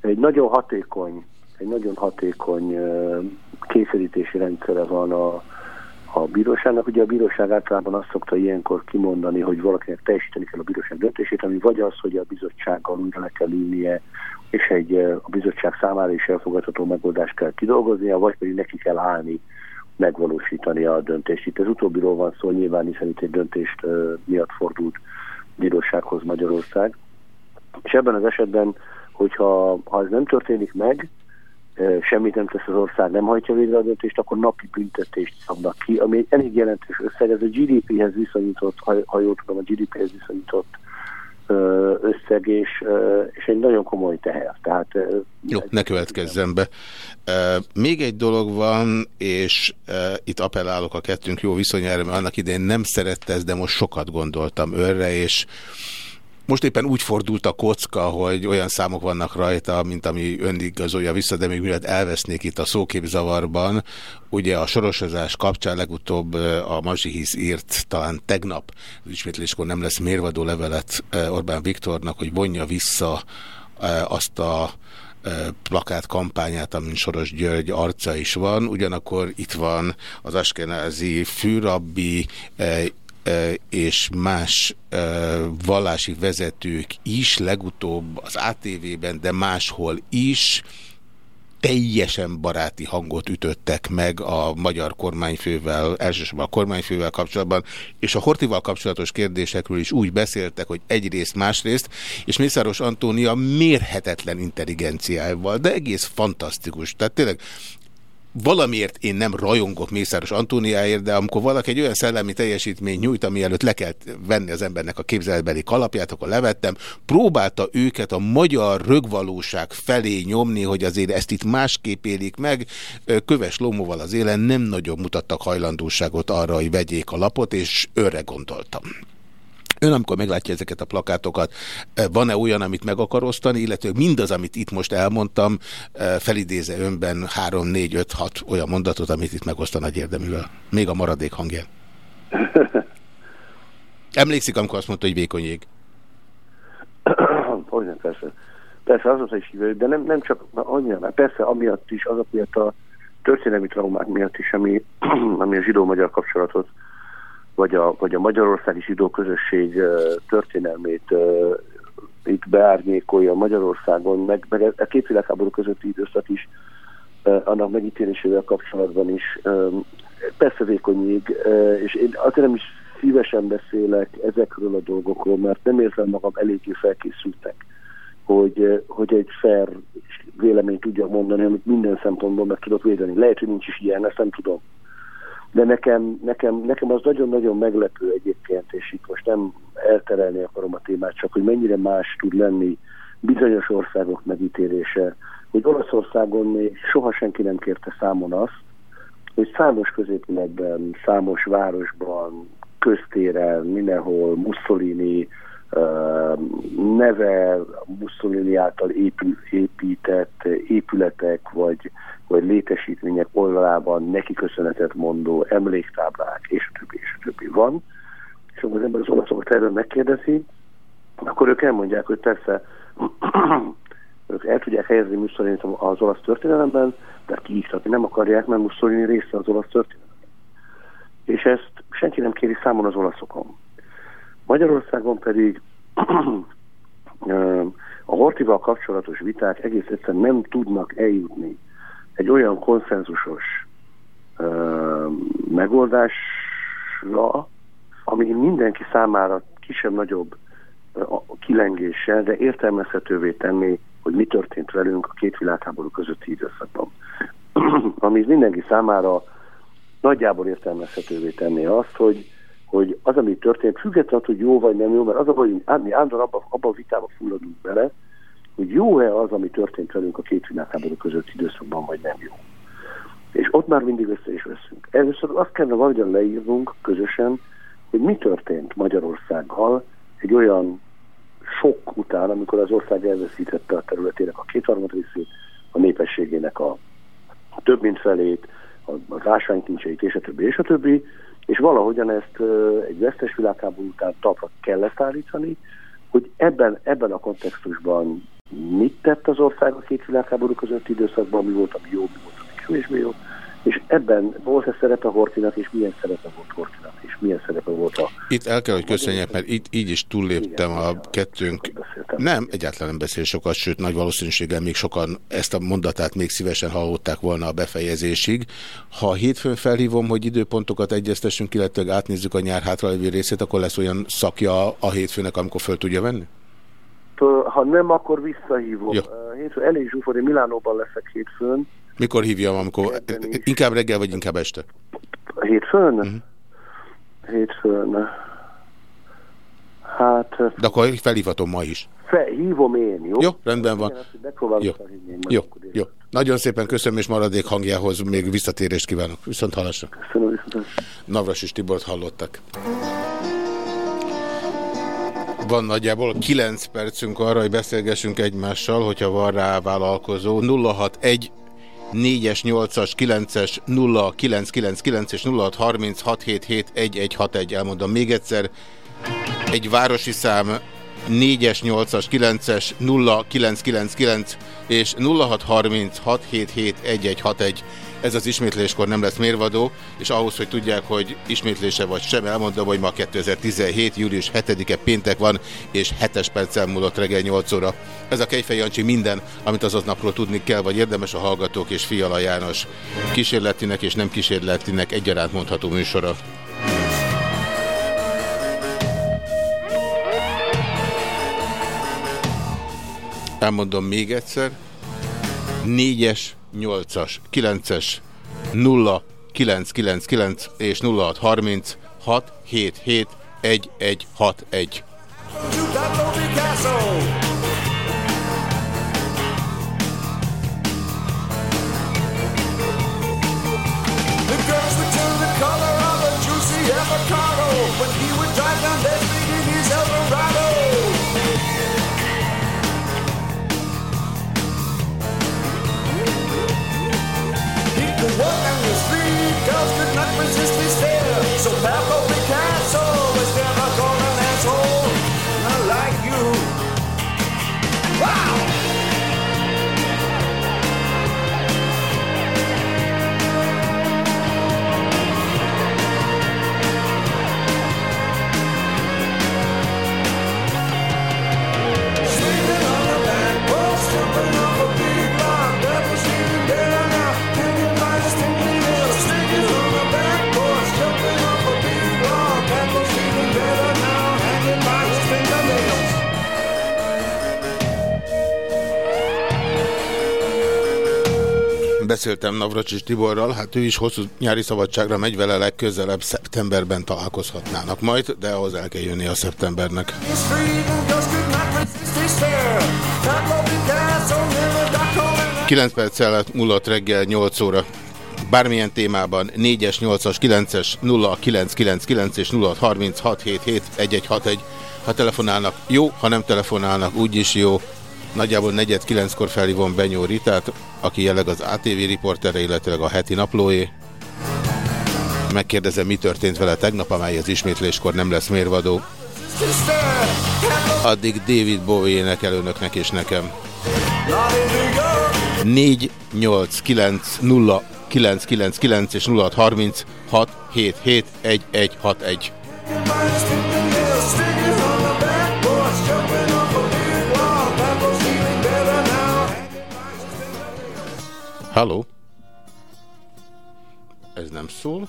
egy nagyon hatékony, egy nagyon hatékony kényszerítési rendszere van a, a bíróságnak. Ugye a bíróság általában azt szokta ilyenkor kimondani, hogy valakinek teljesíteni kell a bíróság döntését, ami vagy az, hogy a bizottsággal újra le kell ülnie, és egy a bizottság számára is elfogadható megoldást kell kidolgoznia, vagy pedig neki kell állni, megvalósítani a döntést. Itt ez utóbbiról van szó, nyilván hiszen itt egy döntést miatt fordult bírósághoz Magyarország. És ebben az esetben, hogyha ha ez nem történik meg, semmit nem tesz az ország, nem hajtja végre a döntést, akkor napi büntetést szabnak ki, ami egy elég jelentős összeg, ez a GDP-hez viszonyított, ha, ha jól tudom, a GDP-hez viszonyított összeg, és, és egy nagyon komoly teher. Tehát, Jó, ne következzem be. Még egy dolog van, és itt appellálok a kettőnk jó viszonyára, mert annak idején nem szerette ezt, de most sokat gondoltam őre, és most éppen úgy fordult a kocka, hogy olyan számok vannak rajta, mint ami önigazolja vissza, de még mielőtt elvesznék itt a szóképzavarban. Ugye a sorosozás kapcsán legutóbb a Mazsihisz írt, talán tegnap, az ismétléskor nem lesz mérvadó levelet Orbán Viktornak, hogy vonja vissza azt a plakát kampányát, amin Soros György arca is van, ugyanakkor itt van az Askenázi fűrabbi, és más vallási vezetők is, legutóbb az ATV-ben, de máshol is teljesen baráti hangot ütöttek meg a magyar kormányfővel, elsősorban a kormányfővel kapcsolatban, és a Hortival kapcsolatos kérdésekről is úgy beszéltek, hogy egyrészt, másrészt, és Mészáros Antónia mérhetetlen intelligenciával, de egész fantasztikus. Tehát tényleg valamiért én nem rajongok Mészáros Antóniáért, de amikor valaki egy olyan szellemi teljesítmény nyújt, ami előtt le kell venni az embernek a képzeletbeli kalapját, akkor levettem, próbálta őket a magyar rögvalóság felé nyomni, hogy azért ezt itt másképp élik meg, köves lomóval az élen nem nagyon mutattak hajlandóságot arra, hogy vegyék a lapot, és őre gondoltam. Ön, amikor meglátja ezeket a plakátokat, eh, van-e olyan, amit meg akar osztani, illetve mindaz, amit itt most elmondtam, eh, felidéze önben 3, 4, 5, 6 olyan mondatot, amit itt megosztan nagy érdeművel? Még a maradék hangján. Emlékszik, amikor azt mondta, hogy vékony jég? Hogyne, persze. Persze, azóta is hívő, de nem, nem csak annyira, mert persze amiatt is, azok miatt a történelmi traumák miatt is, ami, ami a zsidó-magyar kapcsolatot vagy a, vagy a magyarországi zsidó közösség történelmét itt beárnyékolja Magyarországon, meg, meg a e két világháború közötti időszak is, annak megítélésével kapcsolatban is. Persze vékonyig, és én azért nem is szívesen beszélek ezekről a dolgokról, mert nem érzem magam eléggé felkészültek, hogy, hogy egy fair véleményt tudjak mondani, amit minden szempontból meg tudok védeni. Lehet, hogy nincs is ilyen, ezt nem tudom de nekem, nekem, nekem az nagyon-nagyon meglepő egyébként, és itt most nem elterelni akarom a témát, csak hogy mennyire más tud lenni bizonyos országok megítélése, hogy Olaszországon még soha senki nem kérte számon azt, hogy számos középületben, számos városban, köztéren, mindenhol Mussolini neve, Mussolini által épített épületek, vagy vagy létesítmények oldalában neki köszönetet mondó emléktáblák, és a többi, és többi van. És amikor az ember az olaszokat erről megkérdezi, akkor ők elmondják, hogy persze ők el tudják helyezni Mussolini az olasz történelemben, de kiiktatni nem akarják, mert Mussolini része az olasz történelemben. És ezt senki nem kéri számon az olaszokon. Magyarországon pedig a Hortival kapcsolatos viták egész egyszerűen nem tudnak eljutni egy olyan konszenzusos megoldásra, ami mindenki számára kisebb-nagyobb kilengéssel, de értelmezhetővé tenni, hogy mi történt velünk a két világháború közötti időszakban. Ami mindenki számára nagyjából értelmezhetővé tenni azt, hogy, hogy az, ami történt, függetlenül, hogy jó vagy nem jó, mert az a baj, hogy mi állandóan abba, abba a vitába fulladunk bele, hogy jó-e az, ami történt velünk a két világháború közötti időszakban, vagy nem jó. És ott már mindig össze is veszünk. Először azt kellene valahogyan leírnunk közösen, hogy mi történt Magyarországgal egy olyan sok után, amikor az ország elveszítette a területének a kétharmad részét, a népességének a több mint felét, az ásványkincseit, és a többi, és a többi, és valahogyan ezt egy vesztes világháború után talpra kellett állítani, hogy ebben, ebben a kontextusban mit tett az ország a két világháború közötti időszakban, mi volt, ami jó, mi volt, ami kevésbé jó, és ebben volt-e szerepe Hortinak, és milyen szerepe volt Hortinak, és milyen szerepe volt a... Itt el kell, hogy köszönjek, mert itt így is túlléptem Igen, a kettőnk. Nem, egyáltalán nem beszél sokat, sőt, nagy valószínűséggel még sokan ezt a mondatát még szívesen hallották volna a befejezésig. Ha hétfőn felhívom, hogy időpontokat egyeztessünk, illetve átnézzük a nyár hátralévő részét, akkor lesz olyan szakja a hétfőnek, amikor föl tudja venni? Ha nem, akkor visszahívom. Ja. Ja. Hétfő elég zsúfolt, én Milánóban leszek hétfőn. Mikor hívjam, amikor... Inkább reggel, vagy inkább este? Hétfőn? Mhm. Uh-huh. Hétfőn. Hát, De akkor felhívhatom ma is. felhívom én, jó? Jó, rendben van. Jó. Jó, jó. Nagyon szépen köszönöm, és maradék hangjához még visszatérést kívánok. Viszont hallásra. Köszönöm, viszont. Navras és Tibort hallottak. Van nagyjából 9 percünk arra, hogy beszélgessünk egymással, hogyha van rá vállalkozó. 061 4-es, 8-as, 9-es, 0999 és 0636771161. Elmondom még egyszer. Egy városi szám 4-es, 8-as, 9-es, 0999 és 0636771161. Ez az ismétléskor nem lesz mérvadó, és ahhoz, hogy tudják, hogy ismétlése vagy sem, elmondom, hogy ma 2017. július 7-e péntek van, és 7-es perccel múlott reggel 8 óra. Ez a Kejfej Jancsi minden, amit az napról tudni kell, vagy érdemes a hallgatók és Fiala János kísérletinek és nem kísérletinek egyaránt mondható műsora. Elmondom még egyszer. 4-es, 8-as, 9-es, 0, 999 és 0630 677 1161. work and the street girls could not resist this stare. So back up, Beszéltem Navracsis Tiborral, hát ő is hosszú nyári szabadságra megy vele legközelebb, szeptemberben találkozhatnának majd, de ahhoz el kell jönni a szeptembernek. 9 perccel múlott reggel 8 óra. Bármilyen témában 4-es, 8-as, 9-es, 0999 és 0636771161. Ha telefonálnak, jó, ha nem telefonálnak, úgyis jó. Nagyjából negyed kilenckor felhívom Benyó Ritát, aki jelleg az ATV riportere, illetve a heti naplóé. Megkérdezem, mi történt vele tegnap, amely az ismétléskor nem lesz mérvadó. Addig David Bowie énekel önöknek és nekem. not in New York. 4 8 9 0 999 és 06 30 6 7 7 1 1 6 1. Halló? Ez nem szól.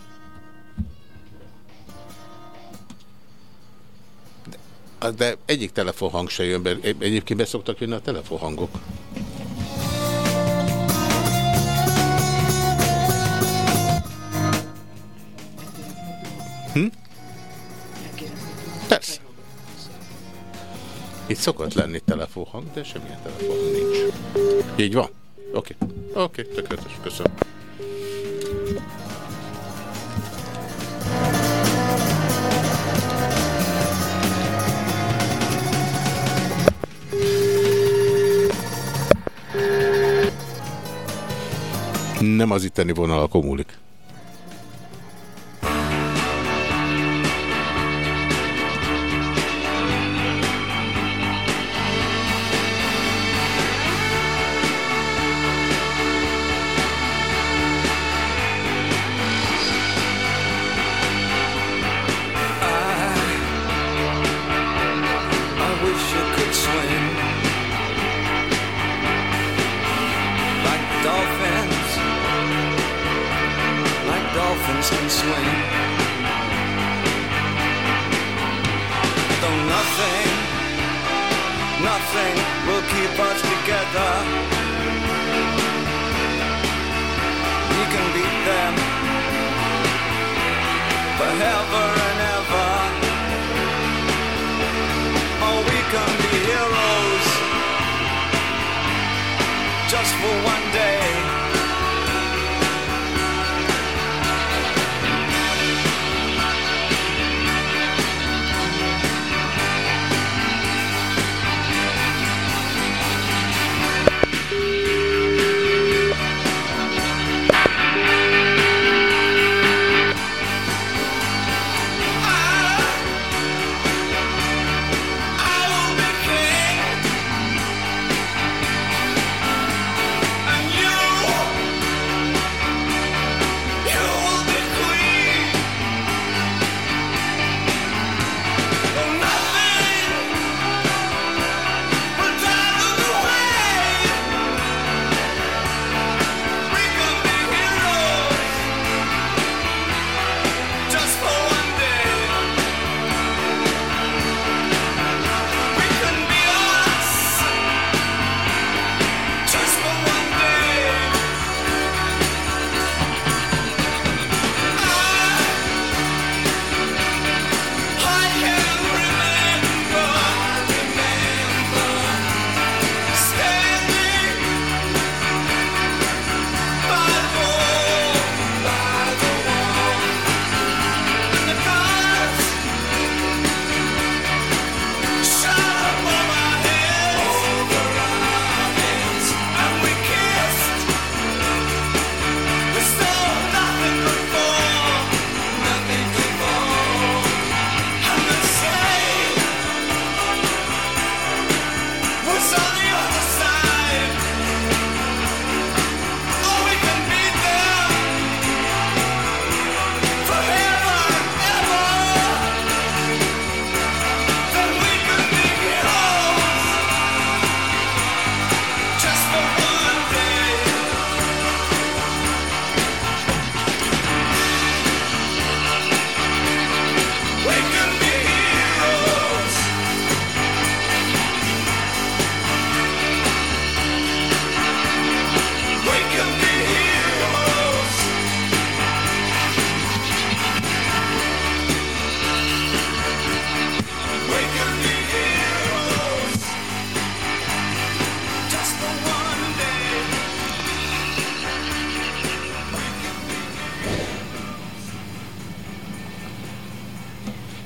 De De egyik telefonhang se jön be. Egy- Egyébként be szoktak jönni a telefonhangok. Hm? Persze. Itt szokott lenni telefonhang, de semmilyen telefonhang nincs. Így van? Oké. Oké, tökéletes. Köszönöm. Nem az itteni múlik. I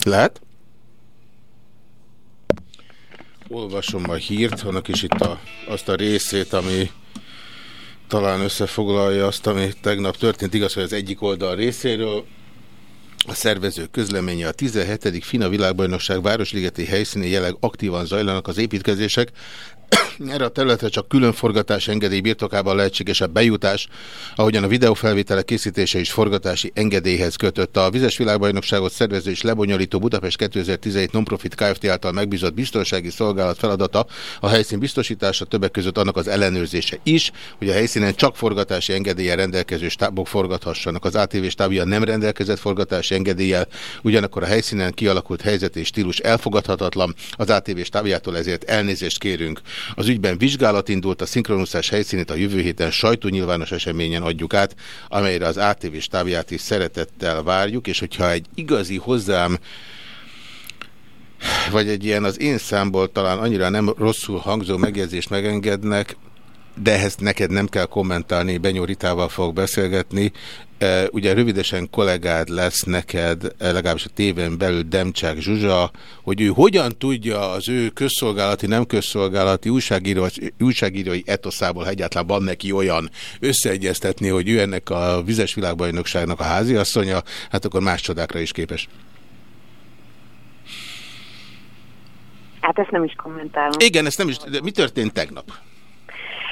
Lehet? Olvasom a hírt, annak is itt a, azt a részét, ami talán összefoglalja azt, ami tegnap történt. Igaz, hogy az egyik oldal részéről a szervező közleménye a 17. Fina világbajnokság Városligeti helyszínén jelenleg aktívan zajlanak az építkezések. Erre a területre csak külön forgatás engedély birtokában a bejutás, ahogyan a videófelvételek készítése és forgatási engedélyhez kötött. A Vizes Világbajnokságot szervező és lebonyolító Budapest 2017 Nonprofit Kft. által megbízott biztonsági szolgálat feladata a helyszín biztosítása, többek között annak az ellenőrzése is, hogy a helyszínen csak forgatási engedéllyel rendelkező stábok forgathassanak. Az ATV stábja nem rendelkezett forgatási engedéllyel, ugyanakkor a helyszínen kialakult helyzet és stílus elfogadhatatlan, az ATV stábjától ezért elnézést kérünk. Az ügyben vizsgálat indult, a szinkronuszás helyszínét a jövő héten sajtónyilvános eseményen adjuk át, amelyre az ATV stábját is szeretettel várjuk, és hogyha egy igazi hozzám vagy egy ilyen az én számból talán annyira nem rosszul hangzó megjegyzést megengednek, de ehhez neked nem kell kommentálni, Benyó Ritával fogok beszélgetni. Ugye rövidesen kollégád lesz neked, legalábbis a tévén belül Demcsák Zsuzsa, hogy ő hogyan tudja az ő közszolgálati, nem közszolgálati újságíró, újságírói etoszából, ha egyáltalán van neki olyan összeegyeztetni, hogy ő ennek a vizes világbajnokságnak a háziasszonya, hát akkor más csodákra is képes. Hát ezt nem is kommentálom. Igen, ezt nem is, de mi történt tegnap?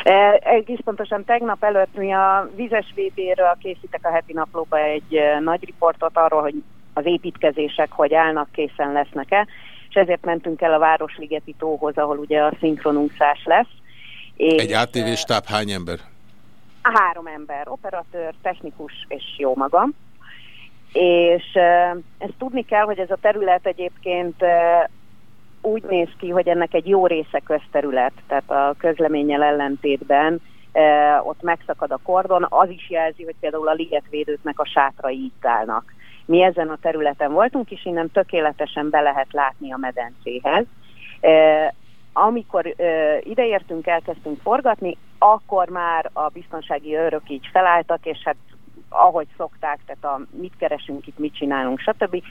E, Egész pontosan tegnap előtt mi a Vizes VB-ről készítek a heti naplóba egy e, nagy riportot arról, hogy az építkezések hogy állnak, készen lesznek-e, és ezért mentünk el a Városligeti tóhoz, ahol ugye a szinkronúszás lesz. És, Egy ATV stáb hány ember? a három ember, operatőr, technikus és jó magam. És e, ezt tudni kell, hogy ez a terület egyébként e, úgy néz ki, hogy ennek egy jó része közterület, tehát a közleménnyel ellentétben e, ott megszakad a kordon, az is jelzi, hogy például a ligetvédőknek a sátrai itt állnak. Mi ezen a területen voltunk, és innen tökéletesen be lehet látni a medencéhez. E, amikor e, ideértünk, elkezdtünk forgatni, akkor már a biztonsági őrök így felálltak, és hát ahogy szokták, tehát a mit keresünk itt, mit csinálunk, stb.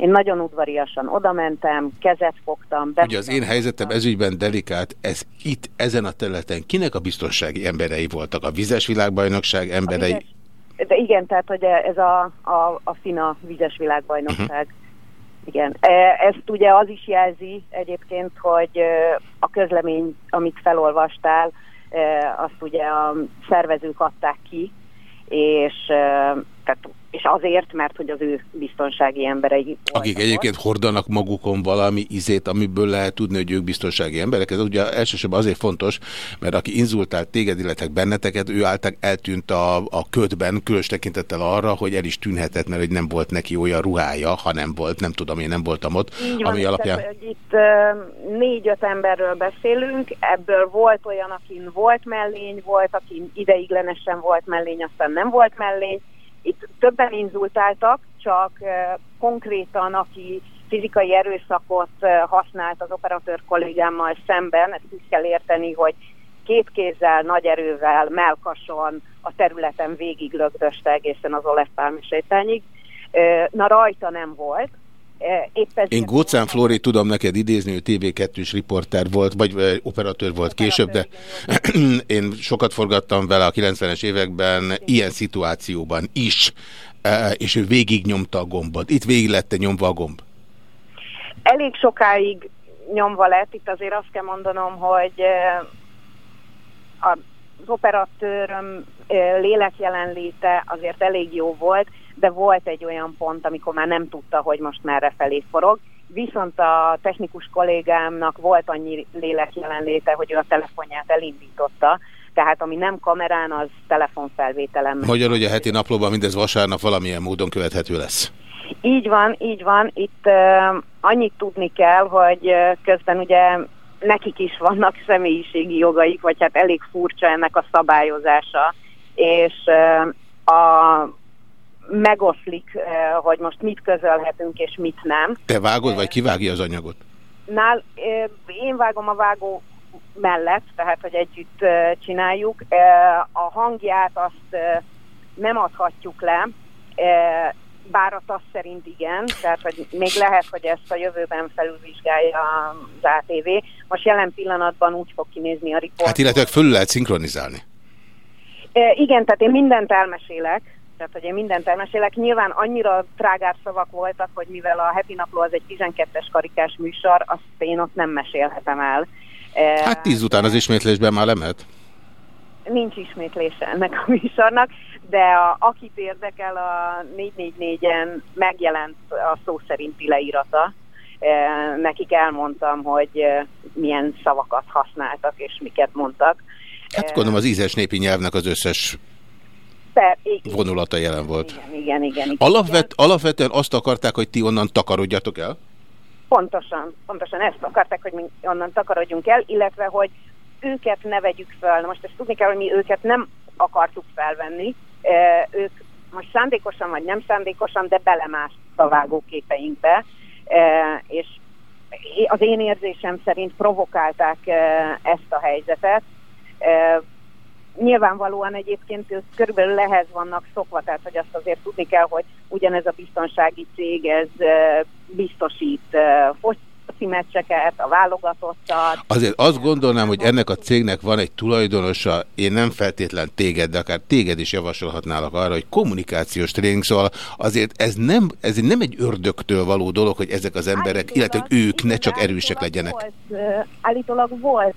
Én nagyon udvariasan odamentem, kezet fogtam. Ugye az én helyzetem ezügyben delikát, ez itt, ezen a területen kinek a biztonsági emberei voltak? A vizes világbajnokság emberei? vizes- De igen, tehát hogy ez a, a, a FINA vizes világbajnokság. Uh -huh. Igen. E, Ezt ugye az is jelzi egyébként, hogy a közlemény, amit felolvastál, azt ugye a szervezők adták ki, és, tehát, és azért, mert hogy az ő biztonsági emberei Akik egyébként hordanak magukon valami izét, amiből lehet tudni, hogy ők biztonsági emberek. Ez ugye elsősorban azért fontos, mert aki inzultált téged, illetve benneteket, ő által eltűnt a, a ködben, különös tekintettel arra, hogy el is tűnhetett, mert hogy nem volt neki olyan ruhája, ha nem volt, nem tudom, én nem voltam ott, Így van, ami alapján... tehát, hogy itt négy-öt emberről beszélünk, ebből volt olyan, akin volt mellény, volt, akin ideiglenesen volt mellény, aztán nem volt mellény. Itt többen inzultáltak, csak konkrétan, aki fizikai erőszakot használt az operatőr kollégámmal szemben, ezt úgy kell érteni, hogy két kézzel, nagy erővel, melkason a területen végig lögdöste egészen az Olef sétányig. Na rajta nem volt, Épp ezért Én Gócán Flóri tudom neked idézni, ő TV2-s riporter volt, vagy operatőr volt később, de én sokat forgattam vele a 90-es években ilyen szituációban is, e, és ő végig nyomta a gombot. Itt végig lett nyomva a gomb. elég sokáig nyomva lett, itt azért azt kell mondanom, hogy eh, az operatőröm eh, lélekjelenléte azért elég jó volt, de volt egy olyan pont, amikor már nem tudta, hogy most merre felé forog. Viszont a technikus kollégámnak volt annyi lélekjelenléte, hogy ő a telefonját elindította, tehát ami nem kamerán, az telefonfelvételen. megy. Magyarul, hogy a heti naplóban mindez vasárnap valamilyen módon követhető lesz. Így van, így van. Itt uh, annyit tudni kell, hogy uh, közben ugye nekik is vannak személyiségi jogaik, vagy hát elég furcsa ennek a szabályozása, és uh, a megoszlik, uh, hogy most mit közölhetünk és mit nem. Te vágod, vagy kivágja az anyagot? Nál, uh, én vágom a vágó mellett, tehát hogy együtt uh, csináljuk. A hangját azt nem adhatjuk le, bár a TASZ szerint igen, tehát hogy még lehet, hogy ezt a jövőben felülvizsgálja az ATV. Most jelen pillanatban úgy fog kinézni a riport. Hát illetve fölül lehet szinkronizálni. Igen, tehát én mindent elmesélek, tehát hogy én mindent elmesélek. Nyilván annyira trágár szavak voltak, hogy mivel a heti napló az egy 12-es karikás műsor, azt én ott nem mesélhetem el. E, Hát tíz után az ismétlésben már lemet. nincs ismétlése ennek a műsornak, de a, akit érdekel, a 444-en megjelent a szó szerinti leírata. E, nekik elmondtam, hogy e, milyen szavakat használtak és miket mondtak. Hát gondolom az ízes népi nyelvnek az összes Per, igen, vonulata jelen volt. igen, igen, igen, igen. Alapvet, alapvetően azt akarták, hogy ti onnan takarodjatok el? Pontosan, pontosan ezt akarták, hogy mi onnan takarodjunk el, illetve, hogy őket ne vegyük fel. Na most ezt tudni kell, hogy mi őket nem akartuk felvenni. Ők most szándékosan vagy nem szándékosan, de belemástak a vágóképeinkbe, és az én érzésem szerint provokálták ezt a helyzetet. Nyilvánvalóan egyébként ők körülbelül lehez vannak szokva, tehát hogy azt azért tudni kell, hogy ugyanez a biztonsági cég, ez eh, biztosít eh, foci meccseket, a válogatottat. Azért azt gondolnám, hogy ennek a cégnek van egy tulajdonosa, én nem feltétlen téged, de akár téged is javasolhatnálak arra, hogy kommunikációs tréning, szóval azért ez nem, ez nem egy ördögtől való dolog, hogy ezek az emberek, illetve ők ne csak erősek legyenek. Volt, állítólag volt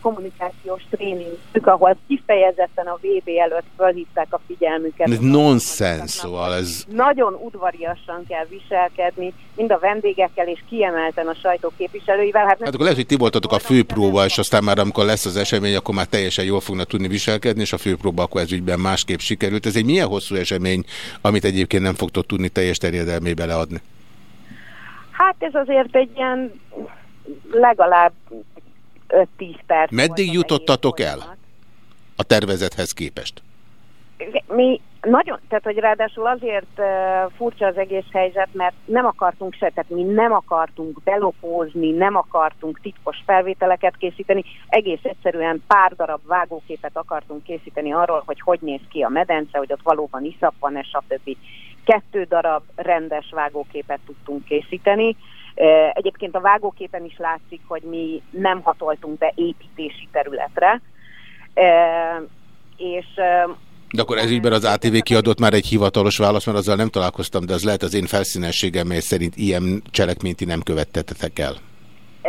kommunikációs tréningük, ahol kifejezetten a VB előtt fölhívták a figyelmüket. Ez nonsens, szóval ez... Nagyon udvariasan kell viselkedni, mind a vendégekkel és kiemelten a sajtó képviselőivel. Hát, Hát akkor lehet, hogy ti voltatok a főpróba, és aztán már amikor lesz az esemény, akkor már teljesen jól fognak tudni viselkedni, és a főpróba akkor ez ügyben másképp sikerült. Ez egy milyen hosszú esemény, amit egyébként nem fogtok tudni teljes terjedelmébe leadni? hát ez azért egy ilyen legalább 5-10 perc. Meddig jutottatok el a tervezethez képest? Mi nagyon, tehát hogy ráadásul azért uh, furcsa az egész helyzet, mert nem akartunk se, tehát mi nem akartunk belopózni, nem akartunk titkos felvételeket készíteni, egész egyszerűen pár darab vágóképet akartunk készíteni arról, hogy hogy néz ki a medence, hogy ott valóban iszap van-e, stb. Kettő darab rendes vágóképet tudtunk készíteni. Egyébként a vágóképen is látszik, hogy mi nem hatoltunk be építési területre, és De akkor ez ügyben az ATV kiadott már egy hivatalos választ, mert azzal nem találkoztam, de az lehet az én felszínességem, mely szerint ilyen cselekményt ti nem követtetek el. Ö,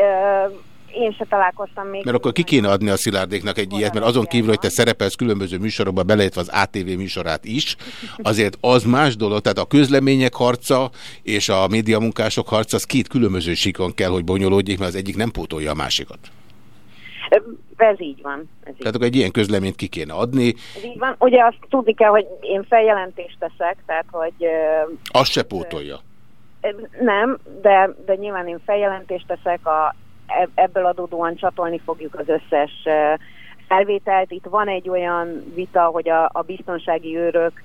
én se találkoztam még. Mert akkor ki kéne adni a Szilárdéknak egy ilyet, mert azon kívül, hogy te szerepelsz különböző műsorokban, beleértve az ATV műsorát is, azért az más dolog, tehát a közlemények harca és a médiamunkások harca, az két különböző síkon kell, hogy bonyolódjék, mert az egyik nem pótolja a másikat. Ez így van. Ez így, Tehát akkor egy ilyen közleményt ki kéne adni, ez így van. Ugye azt tudni kell, hogy én feljelentést teszek, tehát hogy azt se pótolja. nem, de, de nyilván én feljelentést teszek, a, eb- ebből adódóan csatolni fogjuk az összes felvételt. Itt van egy olyan vita, hogy a, a biztonsági őrök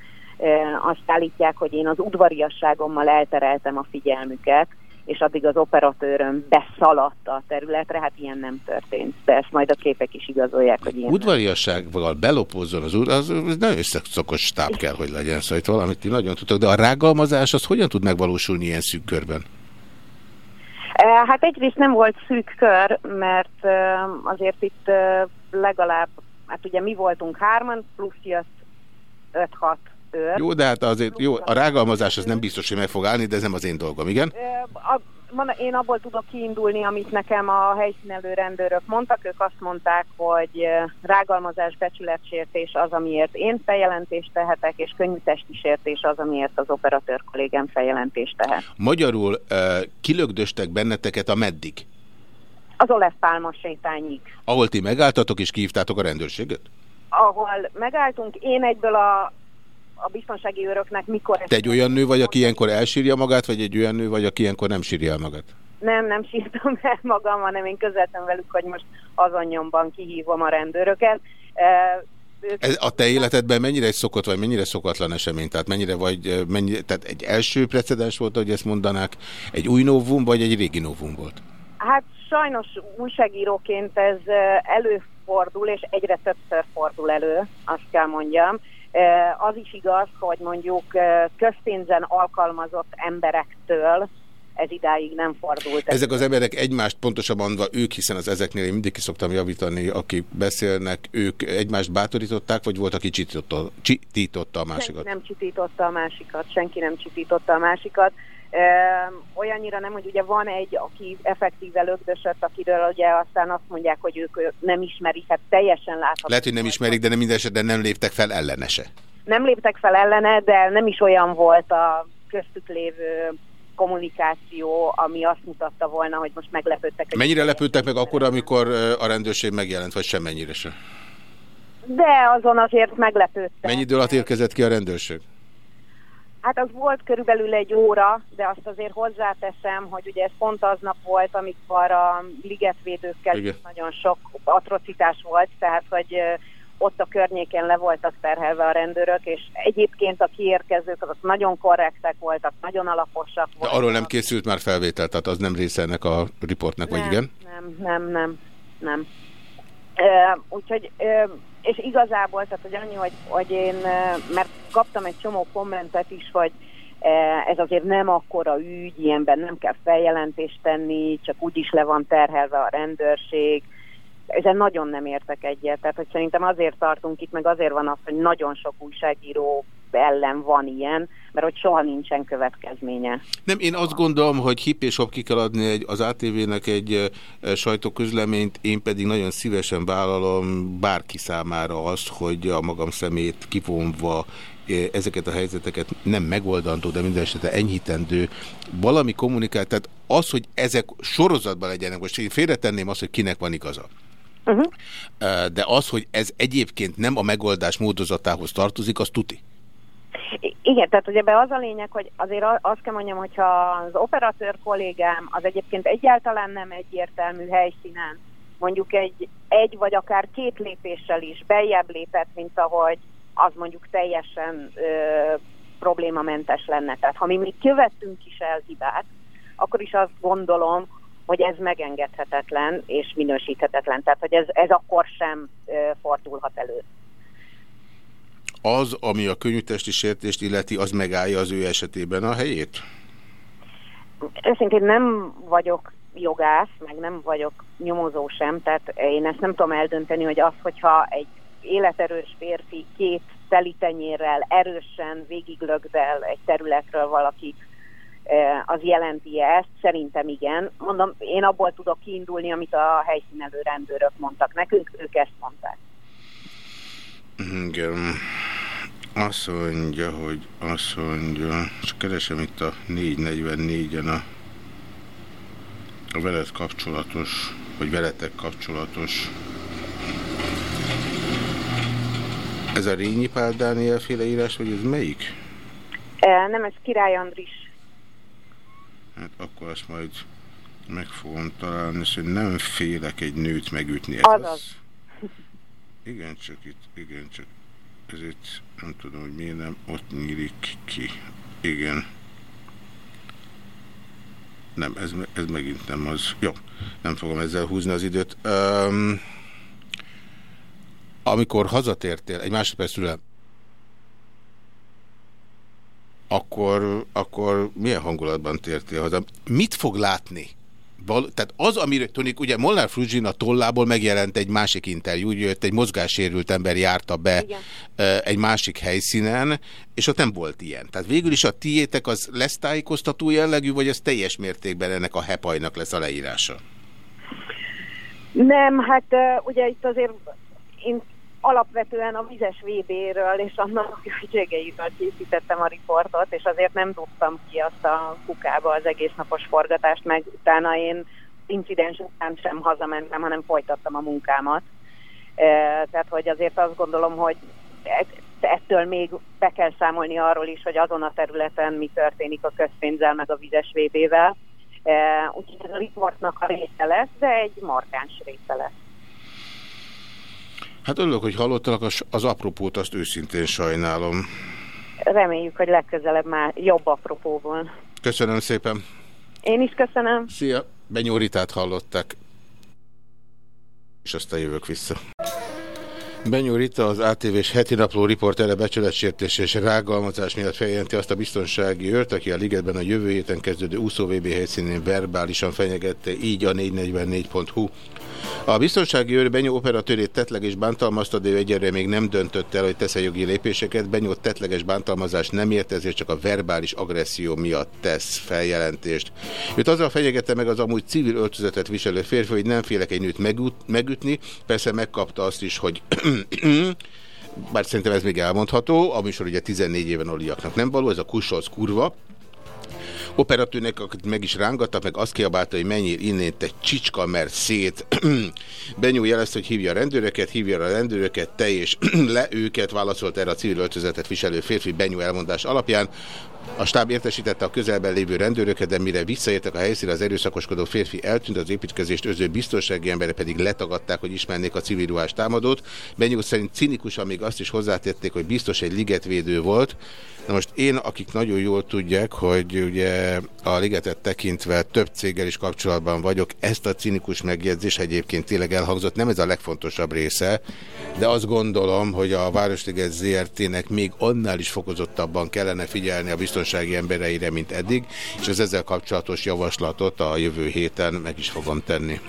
azt állítják, hogy én az udvariasságommal eltereltem a figyelmüket, és addig az operatőröm beszaladt a területre, hát ilyen nem történt. De ezt majd a képek is igazolják, hogy ilyen. Udvariassággal belopózzon az úr, az az nagyon összeszokos stáb kell, hogy legyen, szóval itt valamit ti nagyon tudtok, de a rágalmazás az hogyan tud megvalósulni ilyen szűk körben? Eh, Hát egyrészt nem volt szűk kör, mert eh, azért itt eh, legalább, hát ugye mi voltunk hárman, plusz jött 5-6 őr. Jó, de hát azért jó, a rágalmazás az nem biztos, hogy meg fog állni, de ez nem az én dolgom, igen? A, van, én abból tudok kiindulni, amit nekem a helyszínelő rendőrök mondtak. Ők azt mondták, hogy rágalmazás, becsületsértés az, amiért én feljelentést tehetek, és könnyű testi sértés az, amiért az operatőr kollégám feljelentést tehet. Magyarul kilögdöstek benneteket a meddig? Az Olesz Pálma sétányig. Ahol ti megálltatok és kihívtátok a rendőrséget? Ahol megálltunk, én egyből a, a biztonsági őröknek mikor... Te egy olyan nő vagy, aki ilyenkor elsírja magát, vagy egy olyan nő vagy, aki ilyenkor nem sírja el magát? Nem, nem sírtam el magam, hanem én közöltem velük, hogy most azon nyomban kihívom a rendőröket. Ők Ez a te életedben mennyire egy szokott, vagy mennyire szokatlan esemény? Tehát mennyire vagy, ö, mennyire, tehát egy első precedens volt, hogy ezt mondanák, egy új novum, vagy egy régi novum volt? Hát sajnos újságíróként ez előfordul, és egyre többször fordul elő, azt kell mondjam. Az is igaz, hogy mondjuk közpénzen alkalmazott emberektől ez idáig nem fordult. Ezek az emberek egymást pontosabban mondva, ők, hiszen az ezeknél én mindig ki szoktam javítani, akik beszélnek, ők egymást bátorították, vagy volt, aki csitította, csitította a másikat? Senki nem csitította a másikat, senki nem csitította a másikat. Olyannyira nem, hogy ugye van egy, aki effektíve lögdösött, akiről ugye aztán azt mondják, hogy ők nem ismerik, hát teljesen látható. Lehet, hogy nem ismerik, de nem minden esetben nem léptek fel ellenese. Nem léptek fel ellene, de nem is olyan volt a köztük lévő kommunikáció, ami azt mutatta volna, hogy most meglepődtek. Mennyire lepődtek meg akkor, amikor a rendőrség megjelent, vagy semmennyire sem? De azon azért meglepődtek. Mennyi idő alatt érkezett ki a rendőrség? Hát az volt körülbelül egy óra, de azt azért hozzáteszem, hogy ugye ez pont aznap volt, amikor a ligetvédőkkel Igen. is nagyon sok atrocitás volt, tehát hogy ott a környéken le voltak terhelve a rendőrök, és egyébként a kiérkezők azok nagyon korrektek voltak, nagyon alaposak De voltak. arról nem készült már felvétel, tehát az nem része ennek a riportnak, vagy nem, igen? Nem, nem, nem, nem. Úgyhogy, és igazából, tehát hogy annyi, hogy, hogy én, mert kaptam egy csomó kommentet is, hogy ez azért nem akkora ügy, ilyenben nem kell feljelentést tenni, csak úgyis le van terhelve a rendőrség. Ezen nagyon nem értek egyet, tehát hogy szerintem azért tartunk itt, meg azért van az, hogy nagyon sok újságíró ellen van ilyen, mert hogy soha nincsen következménye. Nem, én azt gondolom, hogy hip és hop ki kell adni egy, az ATV-nek egy e, sajtóközleményt, én pedig nagyon szívesen vállalom bárki számára azt, hogy a magam szemét kivonva ezeket a helyzeteket nem megoldandó, de minden esetre enyhítendő valami kommunikált, tehát az, hogy ezek sorozatban legyenek, most én félretenném azt, hogy kinek van igaza. Uh-huh. E, De az, hogy ez egyébként nem a megoldás módozatához tartozik, az tuti. Igen, tehát ugye ebbe az a lényeg, hogy azért azt kell mondjam, hogyha az operatőr kollégám az egyébként egyáltalán nem egyértelmű helyszínen, mondjuk egy, egy vagy akár két lépéssel is beljebb lépett, mint ahogy az mondjuk teljesen ö, problémamentes lenne. Tehát ha mi még követtünk is el hibát, akkor is azt gondolom, hogy ez megengedhetetlen és minősíthetetlen. Tehát, hogy ez, ez akkor sem ö, fordulhat elő. Az, ami a könnyűtesti sértést illeti, az megállja az ő esetében a helyét? Őszintén nem vagyok jogász, meg nem vagyok nyomozó sem, tehát én ezt nem tudom eldönteni, hogy az, hogyha egy életerős férfi két telitenyérrel erősen végiglögdel egy területről valaki, eh, az jelenti -e ezt? Szerintem igen. Mondom, én abból tudok kiindulni, amit a helyszínelő rendőrök mondtak nekünk, ők ezt mondták. Igen. Azt mondja, hogy azt mondja, és keresem itt a 444-en a, a veled kapcsolatos, vagy veletek kapcsolatos. Ez a Rényi Pál Dániel féle írás, vagy ez melyik? Eh, Nem, ez Király Andris. Hát akkor azt majd meg fogom találni, és hogy nem félek egy nőt megütni. Ez Azaz. Igen, csak itt, igen, csak ez itt, nem tudom, hogy miért nem, ott nyílik ki. Igen. Nem, ez, ez megint nem az. Jó, nem fogom ezzel húzni az időt. Um, amikor hazatértél, egy másodperc szülem, akkor, akkor milyen hangulatban tértél haza? Mit fog látni? Val tehát az, amiről tudnik, ugye Molnár Fruzsin a tollából megjelent egy másik interjú, jött egy mozgássérült ember járta be Igen. egy másik helyszínen, és ott nem volt ilyen. Tehát végül is a tiétek az lesz tájékoztató jellegű, vagy az teljes mértékben ennek a hepajnak lesz a leírása? Nem, hát ugye itt azért én alapvetően a vizes VB-ről és annak költségeiről készítettem a riportot, és azért nem dobtam ki azt a kukába az egész napos forgatást, meg utána én incidens után sem hazamentem, hanem folytattam a munkámat. Tehát, hogy azért azt gondolom, hogy et- ettől még be kell számolni arról is, hogy azon a területen mi történik a közpénzzel, meg a vizes VB-vel. Úgyhogy ez a riportnak a része lesz, de egy markáns része lesz. Hát örülök, hogy hallottak, az, az apropót azt őszintén sajnálom. Reméljük, hogy legközelebb már jobb apropóból. Köszönöm szépen. Én is köszönöm. Szia! Benyóritát hallották. És aztán jövök vissza. Benyó Rita az ATV-s heti napló riportere becsületsértés és rágalmazás miatt feljelenti azt a biztonsági őrt, aki a ligetben a jövő héten kezdődő úszó VB helyszínén verbálisan fenyegette, így a 444.hu. A biztonsági őr Benyó operatőrét tetleg és bántalmazta, de ő egyelőre még nem döntött el, hogy tesz jogi lépéseket. Benyó tetleges bántalmazás nem ért, ezért csak a verbális agresszió miatt tesz feljelentést. Őt azzal fenyegette meg az amúgy civil öltözetet viselő férfi, hogy nem félek egy nőt megüt, megütni, persze megkapta azt is, hogy bár szerintem ez még elmondható, a műsor ugye 14 éven oliaknak nem való, ez a kussolsz kurva, operatőrnek, akit meg is rángattak, meg azt kiabálta, hogy menjél innét te csicska, mert szét. Benyú jelezte, hogy hívja a rendőröket, hívja a rendőröket, te és le őket, válaszolt erre a civil öltözetet viselő férfi Benyú elmondás alapján. A stáb értesítette a közelben lévő rendőröket, de mire visszaértek a helyszínre, az erőszakoskodó férfi eltűnt, az építkezést öző biztonsági embere pedig letagadták, hogy ismernék a civil ruhás támadót. Benyú szerint cinikusan még azt is hozzátették, hogy biztos egy ligetvédő volt. Na most én, akik nagyon jól tudják, hogy ugye a ligetet tekintve több céggel is kapcsolatban vagyok, ezt a cinikus megjegyzés egyébként tényleg elhangzott, nem ez a legfontosabb része, de azt gondolom, hogy a Városliget ZRT-nek még annál is fokozottabban kellene figyelni a biztonsági embereire, mint eddig, és az ezzel kapcsolatos javaslatot a jövő héten meg is fogom tenni.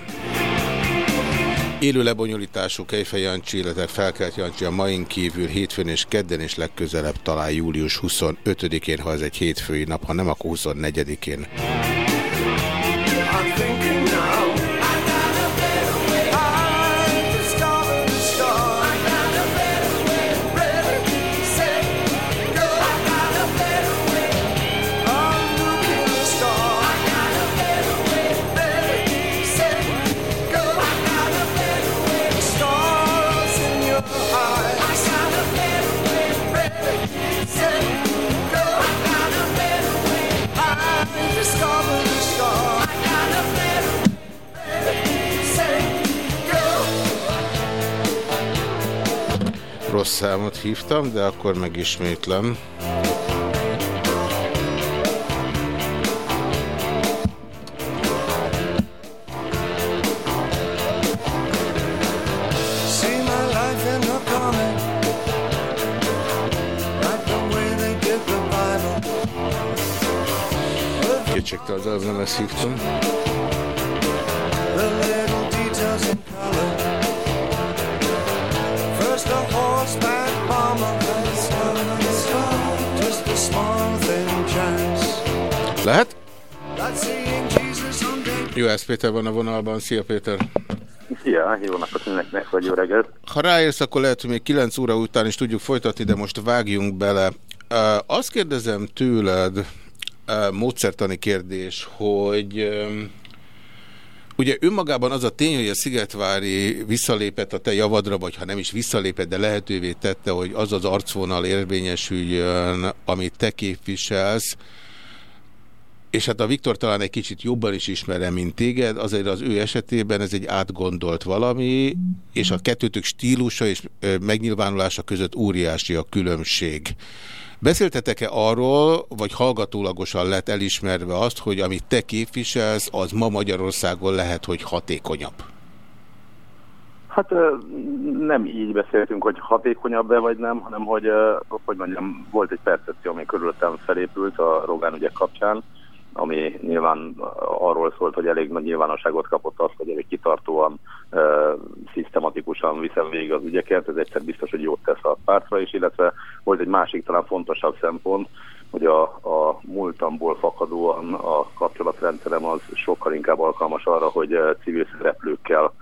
Élő lebonyolítású Kejfej Jancsi, illetve Felkelt Jancsi a main kívül hétfőn és kedden és legközelebb talán július 25-én, ha ez egy hétfői nap, ha nem, akkor 24-én. Számot hívtam, de akkor megismétlem. See my life in a ez Péter van a vonalban. Szia Péter! Szia, jó napot mindenkinek, vagy jó reggelt. Ha ráérsz, akkor lehet, hogy még 9 óra után is tudjuk folytatni, de most vágjunk bele. Azt kérdezem tőled, módszertani kérdés, hogy ugye önmagában az a tény, hogy a Szigetvári visszalépett a te javadra, vagy ha nem is visszalépett, de lehetővé tette, hogy az az arcvonal érvényesüljön, amit te képviselsz, és hát a Viktor talán egy kicsit jobban is ismerem, mint téged, azért az ő esetében ez egy átgondolt valami, és a kettőtök stílusa és megnyilvánulása között óriási a különbség. Beszéltetek-e arról, vagy hallgatólagosan lett elismerve azt, hogy amit te képviselsz, az ma Magyarországon lehet, hogy hatékonyabb? Hát nem így beszéltünk, hogy hatékonyabb-e vagy nem, hanem hogy, hogy mondjam, volt egy percepció, ami körülöttem felépült a Rogán ügyek kapcsán, ami nyilván arról szólt, hogy elég nagy nyilvánosságot kapott az, hogy elég kitartóan, ö, szisztematikusan viszem végig az ügyeket, ez egyszer biztos, hogy jót tesz a pártra is, illetve volt egy másik talán fontosabb szempont, hogy a, a múltamból fakadóan a kapcsolatrendszerem az sokkal inkább alkalmas arra, hogy civil szereplőkkel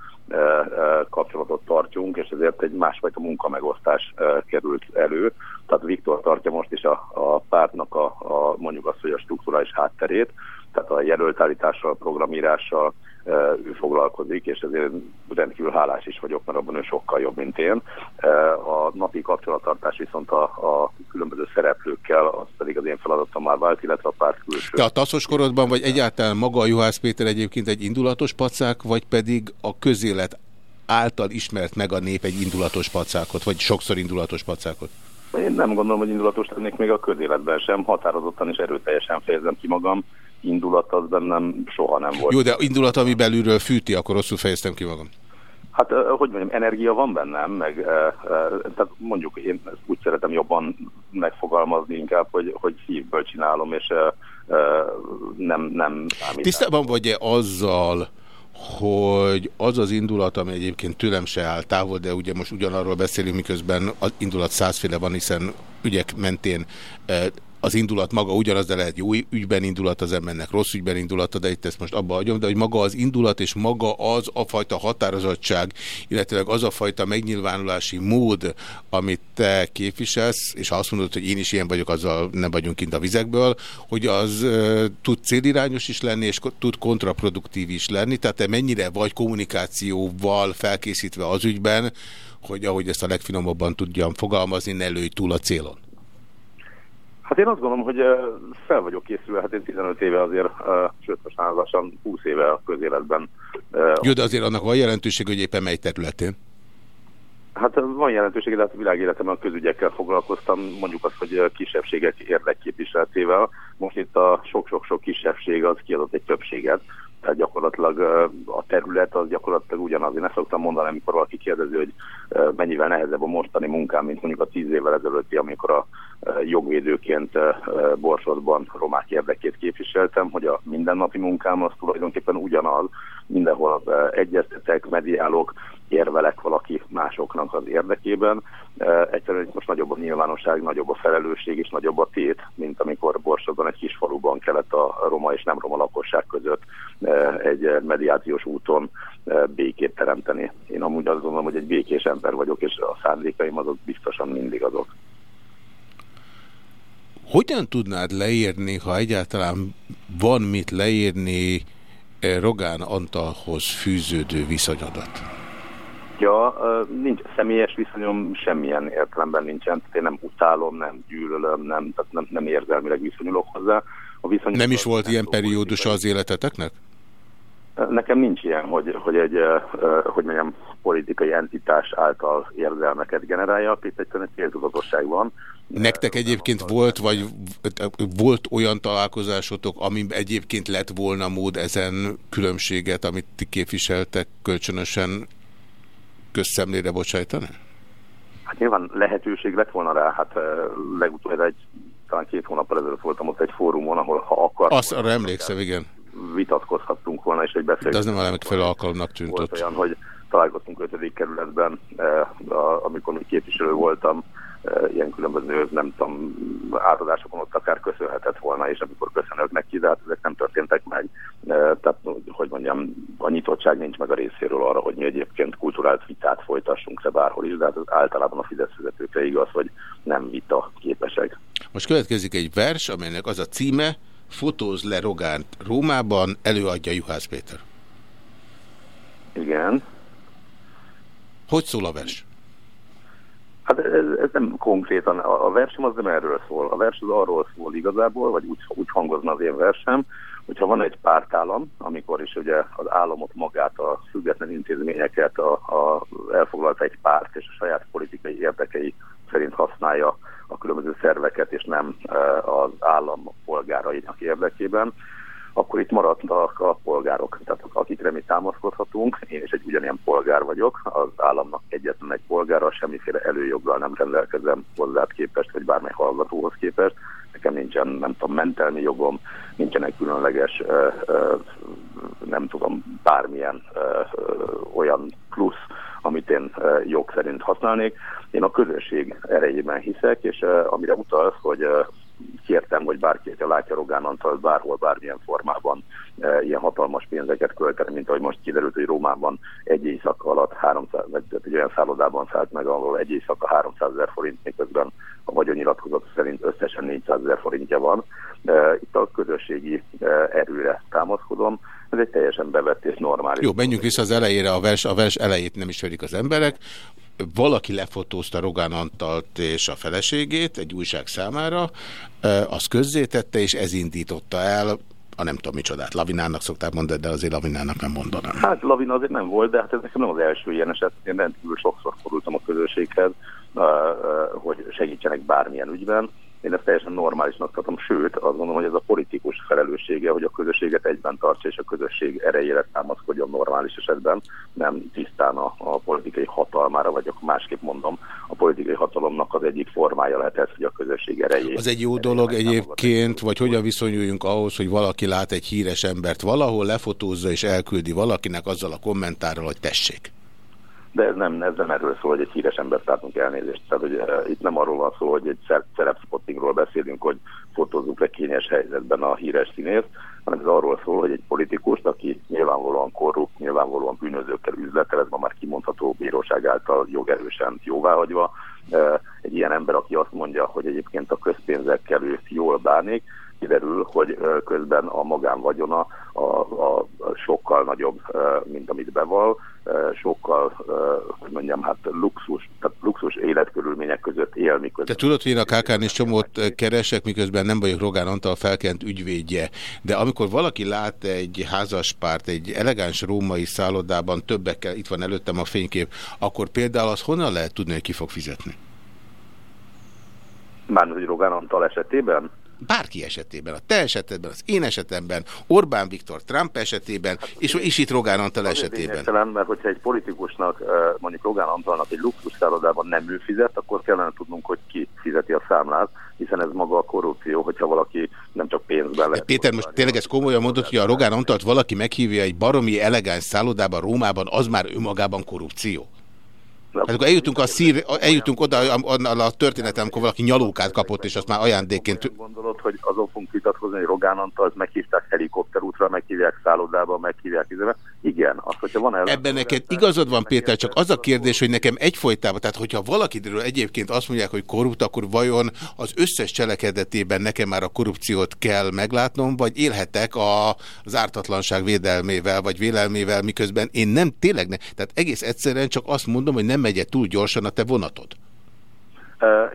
kapcsolatot tartjunk, és ezért egy másfajta munkamegosztás ö, került elő. Tehát Viktor tartja most is a, a pártnak a, a mondjuk azt, hogy a strukturális hátterét, tehát a jelöltállítással, programírással ö, ő foglalkozik, és ezért rendkívül hálás is vagyok, mert abban ő sokkal jobb, mint én. Ö, A napi kapcsolattartás viszont a, a különböző szereplőkkel, az pedig az én feladatom már vált, illetve a párt külső. Te a taszos korodban, vagy egyáltalán maga a Juhász Péter egyébként egy indulatos pacák, vagy pedig a közélet által ismert meg a nép egy indulatos pacákot, vagy sokszor indulatos pacákot? Én nem gondolom, hogy indulatos lennék még a közéletben sem, határozottan és erőteljesen fejezem ki magam. Indulat az bennem soha nem volt. Jó, de indulat, ami belülről fűti, akkor rosszul fejeztem ki magam. Hát, hogy mondjam, energia van bennem, meg tehát mondjuk én ezt úgy szeretem jobban megfogalmazni inkább, hogy, hogy szívből csinálom, és nem, nem. Tisztában vagy-e azzal, hogy az az indulat, ami egyébként tőlem se áll távol, de ugye most ugyanarról beszélünk, miközben az indulat százféle van, hiszen ügyek mentén eh, az indulat maga ugyanaz, de lehet jó ügyben indulat az embernek, rossz ügyben indulata, de itt ezt most abba hagyom, de hogy maga az indulat és maga az a fajta határozottság, illetve az a fajta megnyilvánulási mód, amit te képviselsz, és ha azt mondod, hogy én is ilyen vagyok, azzal nem vagyunk kint a vizekből, hogy az uh, tud célirányos is lenni, és tud kontraproduktív is lenni, tehát te mennyire vagy kommunikációval felkészítve az ügyben, hogy ahogy ezt a legfinomabban tudjam fogalmazni, ne lőj túl a célon. Hát én azt gondolom, hogy fel vagyok készülve, hát én 15 éve azért, sőt most már lassan 20 éve a közéletben. Jó, de azért annak van jelentőség, hogy éppen mely területén? Hát van jelentősége, de hát a világéletemben a közügyekkel foglalkoztam, mondjuk azt, hogy kisebbségek érdekképviseletével. Most itt a sok-sok-sok kisebbség az kiadott egy többséget, tehát gyakorlatilag a terület az gyakorlatilag ugyanaz. Én ezt szoktam mondani, amikor valaki kérdezi, hogy mennyivel nehezebb a mostani munkám, mint mondjuk a tíz évvel ezelőtti, amikor a jogvédőként Borsodban romák érdekét képviseltem, hogy a mindennapi munkám az tulajdonképpen ugyanaz, mindenhol egyeztetek, mediálok, érvelek valaki másoknak az érdekében. Uh, egyszerűen most nagyobb a nyilvánosság, nagyobb a felelősség és nagyobb a tét, mint amikor Borsodban egy kis faluban kellett a roma és nem roma lakosság között uh, egy mediációs úton uh, békét teremteni. Én amúgy azt gondolom, hogy egy békés ember vagyok, és a szándékaim azok biztosan mindig azok. Hogyan tudnád leírni, ha egyáltalán van mit leírni Rogán Antalhoz fűződő viszonyodat? Ja, nincs személyes viszonyom, semmilyen értelemben nincsen. Tehát Én nem utálom, nem gyűlölöm, nem, tehát nem, nem érzelmileg viszonyulok hozzá. A viszonyom Nem is volt ilyen periódusa az életeteknek? Nekem nincs ilyen, hogy, hogy egy, hogy mondjam, politikai entitás által érzelmeket generálja. Itt egyszerűen egy céltudatosság van. Nektek egyébként volt, vagy volt olyan találkozásotok, ami egyébként lett volna mód ezen különbséget, amit ti képviseltek kölcsönösen közszemlére bocsájtani? Hát nyilván lehetőség lett volna rá, hát legutóbb egy, talán két hónappal ezelőtt voltam ott egy fórumon, ahol ha akar... Azt arra emlékszem, igen. Vitatkozhattunk volna, és egy beszélgetést. De az nem a megfelelő alkalomnak tűnt Volt ott. olyan, hogy találkoztunk 5. kerületben, amikor még képviselő voltam, ilyen különböző, nem tudom, átadásokon ott akár köszönhetett volna, és amikor köszönök neki, de hát ezek nem történtek meg. Eh, Tehát, hogy mondjam, a nyitottság nincs meg a részéről arra, hogy mi egyébként kulturált vitát folytassunk le bárhol is, de hát az általában a Fidesz vezetőkre igaz, hogy nem vita képesek. Most következik egy vers, amelynek az a címe, Fotóz le Rogánt Rómában, előadja Juhász Péter. Igen. Hogy szól a vers? Hát ez, ez nem konkrétan, a, versem az nem erről szól. A vers az arról szól igazából, vagy úgy, úgy hangozna az én versem, hogyha van egy pártállam, amikor is ugye az államot magát, a független intézményeket a, a, elfoglalta egy párt, és a saját politikai érdekei szerint használja a különböző szerveket, és nem e, az állam polgárainak érdekében, akkor itt maradnak a polgárok, tehát akikre mi támaszkodhatunk. Én is egy ugyanilyen polgár vagyok, az államnak egyetlen egy polgára, semmiféle előjoggal nem rendelkezem hozzád képest, vagy bármely hallgatóhoz képest. Nekem nincsen, nem tudom, mentelmi jogom, nincsenek különleges, nem tudom, bármilyen olyan plusz, amit én jog szerint használnék. Én a közösség erejében hiszek, és amire utalsz, hogy kértem, hogy bárki, hogyha látja Rogán Antal bárhol, bármilyen formában e, ilyen hatalmas pénzeket költeni, mint ahogy most kiderült, hogy Rómában egy éjszaka alatt 300, vagy tehát egy olyan szállodában szállt meg, ahol egy éjszaka 300 ezer forint, miközben a vagyonnyilatkozat szerint összesen 400 ezer forintja van. E, itt a közösségi e, erőre támaszkodom. Ez egy teljesen bevett és normális. Jó, menjünk vissza az elejére, a vers, a vers elejét nem ismerik az emberek. Valaki lefotózta Rogán Antalt és a feleségét egy újság számára, az közzétette, és ez indította el a nem tudom micsodát. Lavinának szokták mondani, de azért Lavinának nem mondanám. Hát lavina azért nem volt, de hát ez nekem nem az első ilyen eset. Én rendkívül sokszor fordultam a közösséghez, hogy segítsenek bármilyen ügyben. Én ezt teljesen normálisnak tartom, sőt, azt gondolom, hogy ez a politikus felelőssége, hogy a közösséget egyben tartsa, és a közösség erejére támaszkodjon normális esetben, nem tisztán a, a politikai hatalmára, vagy akkor másképp mondom, a politikai hatalomnak az egyik formája lehet ez, hogy a közösség erejét. Az egy jó dolog egyébként, vagy hogyan viszonyuljunk ahhoz, hogy valaki lát egy híres embert valahol, lefotózza és elküldi valakinek azzal a kommentárral, hogy tessék. De ez nem, ez nem erről szól, hogy egy híres embert látunk elnézést. Tehát, hogy uh, itt nem arról van szó, hogy egy szerepspottingról beszélünk, hogy fotózzuk le kényes helyzetben a híres színészt, hanem ez arról szól, hogy egy politikust, aki nyilvánvalóan korrupt, nyilvánvalóan bűnözőkkel üzletel, ez ma már kimondható bíróság által jogerősen jóváhagyva, uh, egy ilyen ember, aki azt mondja, hogy egyébként a közpénzekkel ő jól bánik, kiderül, hogy közben a magánvagyona a, a, a sokkal nagyobb, mint amit beval, sokkal, hogy mondjam, hát luxus, tehát luxus életkörülmények között él, miközben. Te tudod, hogy én a KK-n is csomót keresek, miközben nem vagyok Rogán Antal felkent ügyvédje, de amikor valaki lát egy házaspárt, egy elegáns római szállodában többekkel, itt van előttem a fénykép, akkor például az honnan lehet tudni, hogy ki fog fizetni? Mármint, hogy Rogán Antal esetében? Bárki esetében, a te esetedben, az én esetemben, Orbán Viktor, Trump esetében, hát, és, és itt Rogán Antal esetében. Talán, mert hogyha egy politikusnak, mondjuk Rogán Antalnak egy luxusszállodában nem ő fizet, akkor kellene tudnunk, hogy ki fizeti a számlát, hiszen ez maga a korrupció, hogyha valaki nem csak pénzben lehet. Péter, most tényleg ezt komolyan mondod, hogy a Rogán Antalt valaki meghívja egy baromi elegáns szállodában, Rómában, az már önmagában korrupció? Hát akkor eljutunk, a szír, eljutunk oda a, a történetem, amikor valaki nyalókát kapott, és azt már ajándékként... Gondolod, hogy azon fogunk vitatkozni, hogy Rogán Antal, meghívták helikopterútra, meghívják szállodába, meghívják izébe. Igen, az, hogyha van. Ebben neked igazad van, Péter, csak az a kérdés, hogy nekem egyfolytában, tehát hogyha valakiről egyébként azt mondják, hogy korrupt, akkor vajon az összes cselekedetében nekem már a korrupciót kell meglátnom, vagy élhetek a, az ártatlanság védelmével, vagy vélelmével, miközben én nem tényleg ne, tehát egész egyszerűen csak azt mondom, hogy nem nem megy -e túl gyorsan a te vonatod?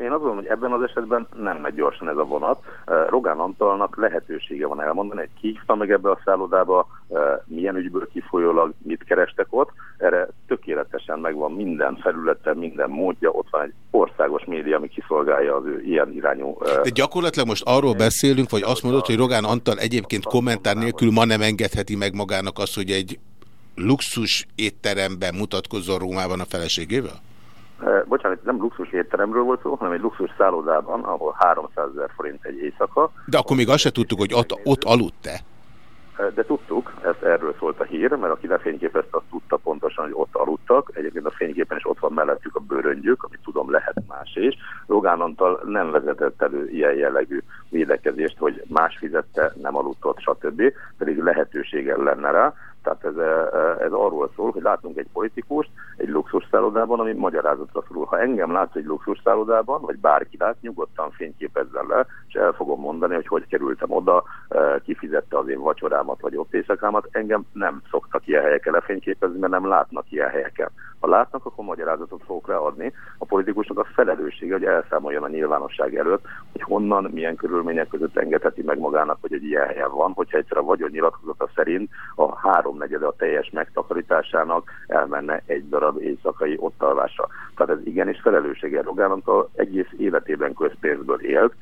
Én azt gondolom, hogy ebben az esetben nem megy gyorsan ez a vonat. Rogán Antalnak lehetősége van elmondani, hogy ki hívta meg ebbe a szállodába, milyen ügyből kifolyólag mit kerestek ott. Erre tökéletesen megvan minden felülete, minden módja. Ott van egy országos média, ami kiszolgálja az ő ilyen irányú... De gyakorlatilag most arról beszélünk, vagy azt mondod, hogy Rogán Antal egyébként kommentár nélkül ma nem engedheti meg magának azt, hogy egy luxus étteremben mutatkozzon Rómában a feleségével? E, bocsánat, nem luxus étteremről volt szó, hanem egy luxus szállodában, ahol 300 ezer forint egy éjszaka. De akkor még azt se tudtuk, hogy ott, ott aludt-e? De tudtuk, ezt erről szólt a hír, mert aki lefényképezte, azt tudta pontosan, hogy ott aludtak. Egyébként a fényképen is ott van mellettük a bőröngyük, amit tudom lehet más is. Rogán Antal nem vezetett elő ilyen jellegű védekezést, hogy más fizette, nem aludt ott, stb. Pedig lehetősége lenne rá. Tehát ez, ez arról szól, hogy látunk egy politikust egy luxusszállodában, ami magyarázatra szorul. Ha engem lát egy luxusszállodában, vagy bárki lát, nyugodtan fényképezzen le, és el fogom mondani, hogy hogy kerültem oda, kifizette az én vacsorámat, vagy ott éjszakámat. Engem nem szoktak ilyen helyeken lefényképezni, mert nem látnak ilyen helyeken. Ha látnak, akkor magyarázatot fogok leadni. A politikusnak a felelőssége, hogy elszámoljon a nyilvánosság előtt, hogy honnan, milyen körülmények között engedheti meg magának, hogy egy ilyen helyen van, hogyha egyszer a vagyonnyilatkozata szerint a háromnegyede a teljes megtakarításának elmenne egy darab éjszakai ottalvásra. Tehát ez igenis felelőssége. Rogán egész életében közpénzből élt,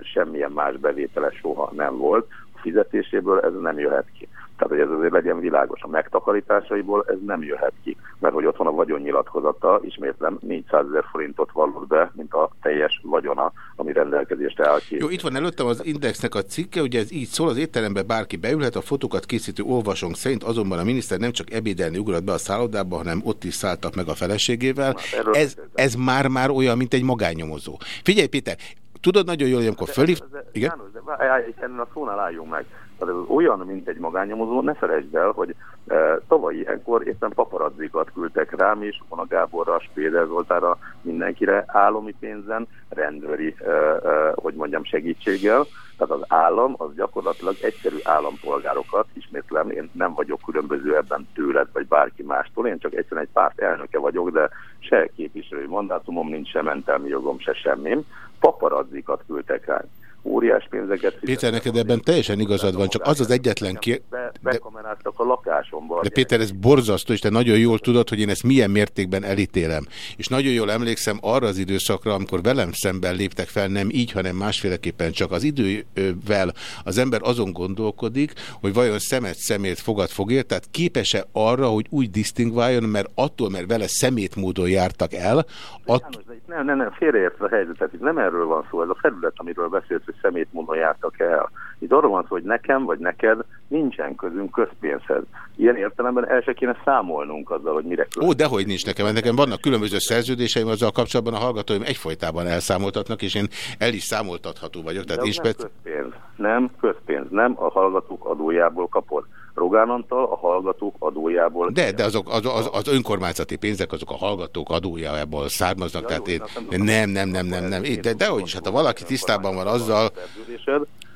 semmilyen más bevétele soha nem volt, a fizetéséből ez nem jöhet ki. Tehát, hogy ez azért legyen világos. A megtakarításaiból ez nem jöhet ki, mert hogy ott van a vagyonnyilatkozata, ismétlem 400 ezer forintot vallott be, mint a teljes vagyona, ami rendelkezésre áll ki. Jó, itt van előttem az Indexnek a cikke, ugye ez így szól, az étterembe bárki beülhet, a fotókat készítő olvasónk szerint azonban a miniszter nem csak ebédelni ugrott be a szállodába, hanem ott is szálltak meg a feleségével. Ez, ez már-már olyan, mint egy magányomozó. Figyelj Péter, tudod nagyon jól, hogy amikor fölhív... Igen? János, de, ennél a szónál álljunk meg. Ez olyan, mint egy magányomozó, ne felejtsd el, hogy e, tavaly ilyenkor éppen paparazzikat küldtek rám is, Ona Gáborra, Spéder Zoltára, mindenkire állami pénzen, rendőri, e, e, hogy mondjam, segítséggel. Tehát az állam az gyakorlatilag egyszerű állampolgárokat, ismétlem, én nem vagyok különböző ebben tőled, vagy bárki mástól, én csak egyszerűen egy párt elnöke vagyok, de se képviselői mandátumom nincs, se mentelmi jogom, se semmim. Paparazzikat küldtek rám óriás pénzeket Péter, neked ebben teljesen igazad van, csak az az egyetlen, kér... bekameráztak a lakásomba. De Péter, ez borzasztó, és te nagyon jól tudod, hogy én ezt milyen mértékben elítélem. És nagyon jól emlékszem arra az időszakra, amikor velem szemben léptek fel, nem így, hanem másféleképpen csak az idővel az ember azon gondolkodik, hogy vajon szemet szemét fogad fogért, tehát képes-e arra, hogy úgy disztingváljon, mert attól, mert vele szemét módon jártak el, att... János, de itt nem, nem, nem, félreértve a helyzetet, itt nem erről van szó, ez a felület, amiről beszélsz, hogy szemét módon jártak el. Itt arról van szó, hogy nekem vagy neked nincsen közünk közpénzhez. Ilyen értelemben el se kéne számolnunk azzal, hogy mire Ó, dehogy nincs nekem, mert nekem vannak különböző szerződéseim, azzal kapcsolatban a hallgatóim egyfolytában elszámoltatnak, és én el is számoltatható vagyok. Tehát De az nem közpénz, nem közpénz, nem a hallgatók adójából kapod. Rogán Antal a hallgatók adójából. De, de azok, az, az, az önkormányzati pénzek, azok a hallgatók adójából származnak, tehát én, nem, nem, nem, nem, nem, de, de hogy is, hát ha valaki tisztában van azzal,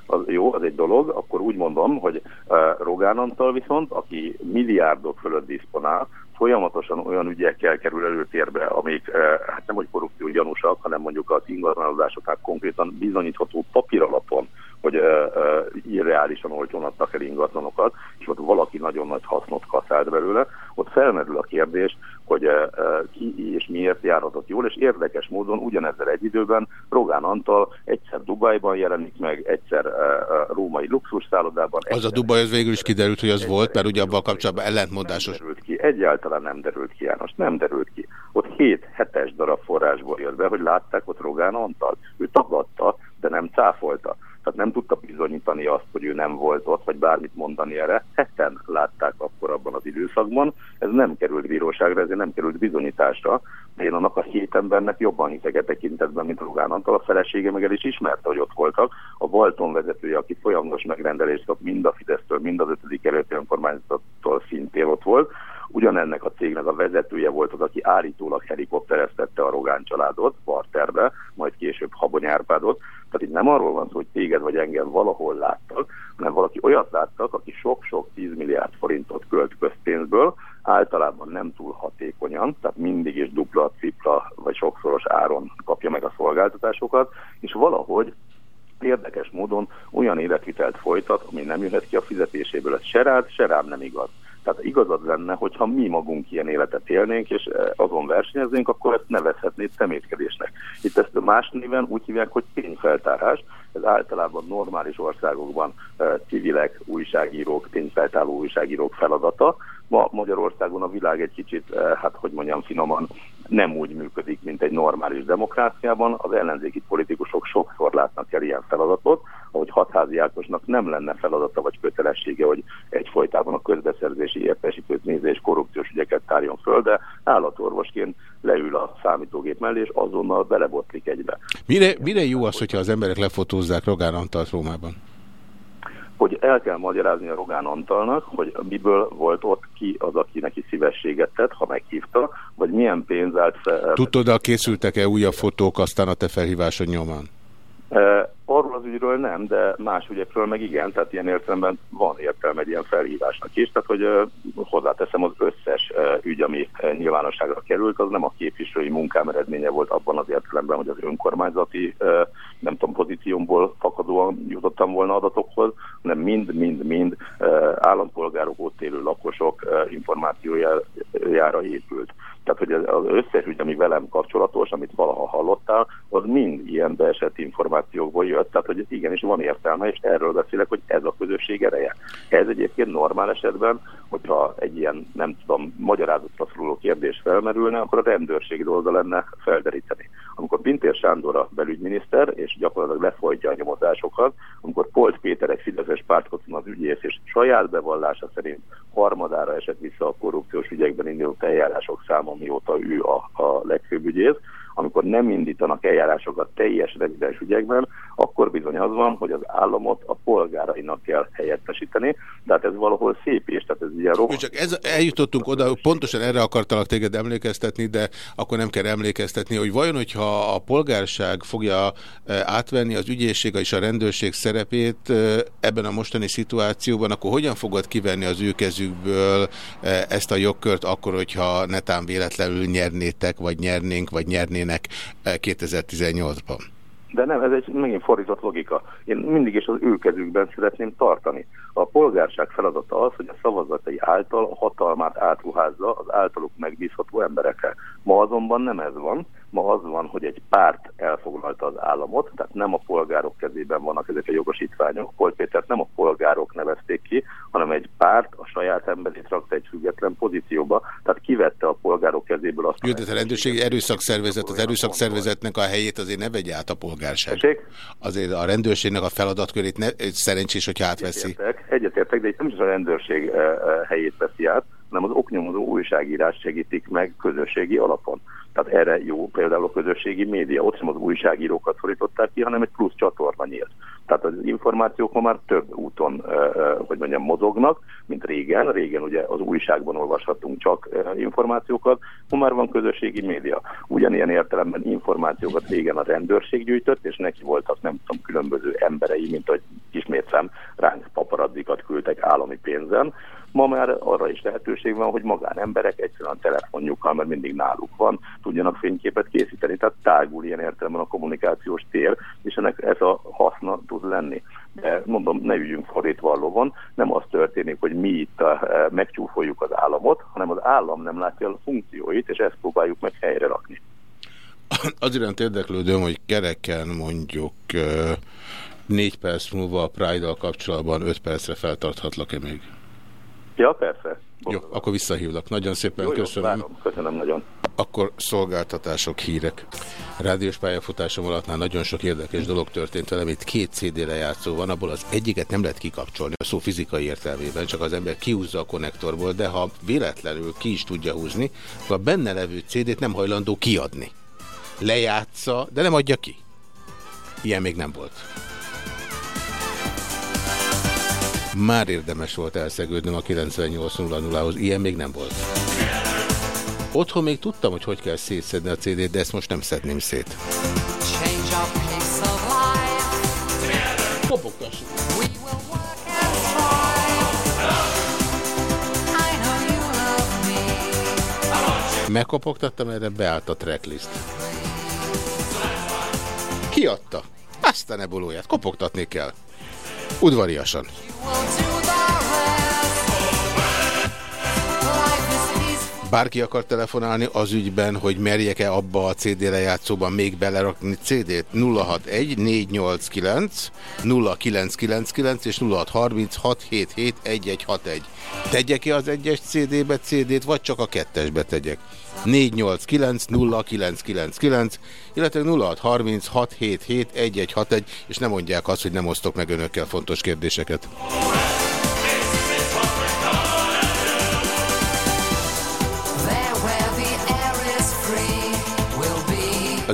az jó, az egy dolog, akkor úgy mondom, hogy uh, Rogán Antal viszont, aki milliárdok fölött diszponál, folyamatosan olyan ügyekkel kerül előtérbe, amik uh, hát nem hogy korrupció gyanúsak, hanem mondjuk az ingatlanozásoknál konkrétan bizonyítható papíralapon, hogy uh, uh, irreálisan olcsón adtak el ingatlanokat, és ott valaki nagyon nagy hasznot kaszált belőle, ott felmerül a kérdés, hogy uh, ki és miért járhatott jól, és érdekes módon ugyanezzel egy időben Rogán Antal egyszer Dubajban jelenik meg, egyszer uh, római luxusszállodában. az a Dubaj az végül is kiderült, hogy az volt, mert ugye abban kapcsolatban ellentmondásos. derült ki. Egyáltalán nem derült ki, János, nem derült ki. Ott hét hetes darab forrásból jött be, hogy látták ott Rogán Antal. Ő tagadta, de nem cáfolta. Tehát nem tudta bizonyítani azt, hogy ő nem volt ott, vagy bármit mondani erre. Heten látták akkor abban az időszakban. Ez nem került bíróságra, ezért nem került bizonyításra. De én annak a hét embernek jobban hiszek e tekintetben, mint Rogán Antal. A felesége meg el is ismerte, hogy ott voltak. A Valton vezetője, aki folyamatos megrendelést kap mind a Fidesztől, mind az ötödik kerületi önkormányzattól szintén ott volt. Ugyanennek a cégnek a vezetője volt az, aki állítólag helikoptereztette a Rogán családot, Barterbe, majd később Habony Árpádot. Itt nem arról van szó, hogy téged vagy engem valahol láttak, hanem valaki olyat láttak, aki sok-sok 10 milliárd forintot költ közpénzből, általában nem túl hatékonyan, tehát mindig is dupla, tripla vagy sokszoros áron kapja meg a szolgáltatásokat, és valahogy érdekes módon olyan életvitelt folytat, ami nem jöhet ki a fizetéséből. Ez se rád, se rám nem igaz. Tehát igazad lenne, hogyha mi magunk ilyen életet élnénk, és eh, azon versenyeznénk, akkor ezt nevezhetnéd szemétkedésnek. Itt ezt más néven úgy hívják, hogy tényfeltárás. Ez általában normális országokban eh, civilek, újságírók, tényfeltáró újságírók feladata. Ma Magyarországon a világ egy kicsit, eh, hát hogy mondjam finoman, nem úgy működik, mint egy normális demokráciában. Az ellenzéki politikusok sokszor látnak el ilyen feladatot, ahogy hatházi Ákosnak nem lenne feladata vagy kötelessége, hogy egyfolytában a közbeszerzési értesítőt és korrupciós ügyeket tárjon föl, de állatorvosként leül a számítógép mellé, és azonnal belebotlik egybe. Mire, mire jó az, hogyha az emberek lefotózzák Rogán Antalt Rómában? Hogy el kell magyarázni a Rogán Antalnak, hogy miből volt ott ki az, aki neki szívességet tett, ha meghívta, vagy milyen pénz állt fel. Tudod, készültek-e újabb fotók aztán a te felhívásod nyomán? Arról az ügyről nem, de más ügyekről meg igen, tehát ilyen értelemben van értelme egy ilyen felhívásnak is, tehát hogy hozzáteszem az összes ügy, ami nyilvánosságra került, az nem a képviselői munkám eredménye volt abban az értelemben, hogy az önkormányzati nem tudom, pozíciómból fakadóan jutottam volna adatokhoz, hanem mind-mind-mind állampolgárok, ott élő lakosok információjára épült. Tehát, hogy az összes ügy, ami velem kapcsolatos, amit valaha hallottál, az mind ilyen beesett információkból jött, tehát hogy igenis van értelme, és erről beszélek, hogy ez a közösség ereje. Ez egyébként normál esetben, hogyha egy ilyen, nem tudom, magyarázatra szóló kérdés felmerülne, akkor a rendőrség dolga lenne felderíteni. Amikor Pintér Sándor a belügyminiszter, és gyakorlatilag lefolytja a nyomozásokat, amikor Polt Péter egy fideszes pártkocon az ügyész, és saját bevallása szerint harmadára esett vissza a korrupciós ügyekben induló eljárások száma, mióta ő a, a legfőbb ügyész, amikor nem indítanak eljárásokat teljes rezidens ügyekben, akkor bizony az van, hogy az államot a polgárainak kell helyettesíteni, tehát ez valahol szép és tehát ez ilyen rohadt. Csak ez, eljutottunk oda, pontosan erre akartalak téged emlékeztetni, de akkor nem kell emlékeztetni, hogy vajon, hogyha a polgárság fogja átvenni az ügyészség és a rendőrség szerepét ebben a mostani szituációban, akkor hogyan fogod kivenni az ő kezükből ezt a jogkört akkor, hogyha netán véletlenül nyernétek, vagy nyernénk, vagy nyernének 2018-ban? De nem, ez egy megint fordított logika. Én mindig is az ő kezükben szeretném tartani. A polgárság feladata az, hogy a szavazatai által a hatalmát átruházza az általuk megbízható emberekre. Ma azonban nem ez van. Ma az van, hogy egy párt elfoglalta az államot, tehát nem a polgárok kezében vannak ezek a jogosítványok. Pol Pétert nem a polgárok nevezték ki, hanem egy párt a saját emberét rakta egy független pozícióba, tehát kivette a polgárok kezéből azt. Jó, de a rendőrségi erőszakszervezet, az erőszakszervezetnek a helyét azért ne vegye át a polgárság. Tessék? Azért a rendőrségnek a feladatkörét ne, szerencsés, hogy átveszi. Egyetértek, egyetértek, de itt nem is a rendőrség eh, eh, helyét veszi át, hanem az oknyomozó újságírás segítik meg közösségi alapon. Tehát erre jó például a közösségi média. Ott sem az újságírókat szorították ki, hanem egy plusz csatorna nyílt. Tehát az információk ma már több úton, hogy mondjam, mozognak, mint régen. Régen ugye az újságban olvashattunk csak információkat, ma már van közösségi média. Ugyanilyen értelemben információkat régen a rendőrség gyűjtött, és neki voltak nem tudom, különböző emberei, mint hogy ismét szem ránk paparazzikat küldtek állami pénzen. Ma már arra is lehetőség van, hogy magánemberek egyszerűen a telefonjukkal, mert mindig náluk van, tudjanak fényképet készíteni. Tehát tágul ilyen értelemben a kommunikációs tér, és ennek ez a haszna tud lenni. De mondom, ne üljünk fordítva a lovon, nem az történik, hogy mi itt a, e, megcsúfoljuk az államot, hanem az állam nem látja el a funkcióit, és ezt próbáljuk meg helyre rakni. Az iránt érdeklődöm, hogy kereken mondjuk ö, négy perc múlva a Pride-dal kapcsolatban öt percre feltarthatlak-e még? Ja, persze. Jó, akkor visszahívlak. Nagyon szépen Jó, jó, köszönöm. várom. Köszönöm nagyon. Akkor szolgáltatások, hírek. Rádiós pályafutásom alattnál nagyon sok érdekes dolog történt velem. Itt két CD lejátszó van, abból az egyiket nem lehet kikapcsolni a szó fizikai értelmében, csak az ember kiúzza a konnektorból, de ha véletlenül ki is tudja húzni, akkor a benne levő CD-t nem hajlandó kiadni. Lejátsza, de nem adja ki. Ilyen még nem volt. Már érdemes volt elszegődnöm a 98.00-hoz, ilyen még nem volt. Otthon még tudtam, hogy hogy kell szétszedni a CD-t, de ezt most nem szedném szét. Kopogtassuk. Megkopogtattam, erre beállt a tracklist. Kiadta. A nebulóját. Kopogtatni kell. Udvariasan. We'll Bárki akar telefonálni az ügyben, hogy merjek-e abba a CD lejátszóban még belerakni CD-t 061 489 0999 és 0636 1161. Tegyek-e az egyes CD-be CD-t, vagy csak a kettesbe tegyek? 489 0999, illetve 0636 1161, és nem mondják azt, hogy nem osztok meg önökkel fontos kérdéseket.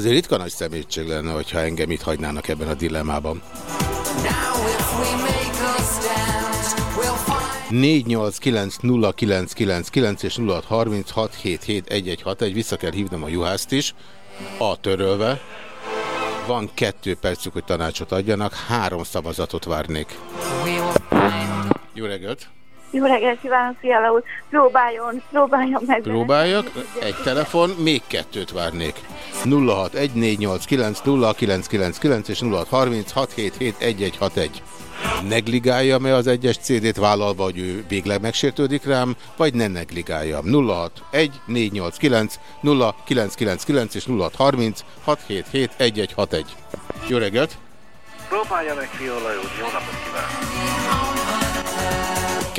Azért ritka nagy szemétség lenne, hogyha engem itt hagynának ebben a dilemmában. 489 és 0636771161 vissza kell hívnom a juhászt is, a törölve. Van kettő percük, hogy tanácsot adjanak, három szavazatot várnék. Jó reggelt! Jó reggelt kívánok, Fiala úr! Próbáljon, próbáljon meg! Próbáljak, egy telefon, még kettőt várnék. 0614890999 és 0636771161. Negligálja-e az egyes CD-t vállalva, hogy ő végleg megsértődik rám, vagy ne negligáljam? 061489 0999 és 0636771161. Jó reggelt! Próbálja meg, Fiola úr, jó napot kívánok!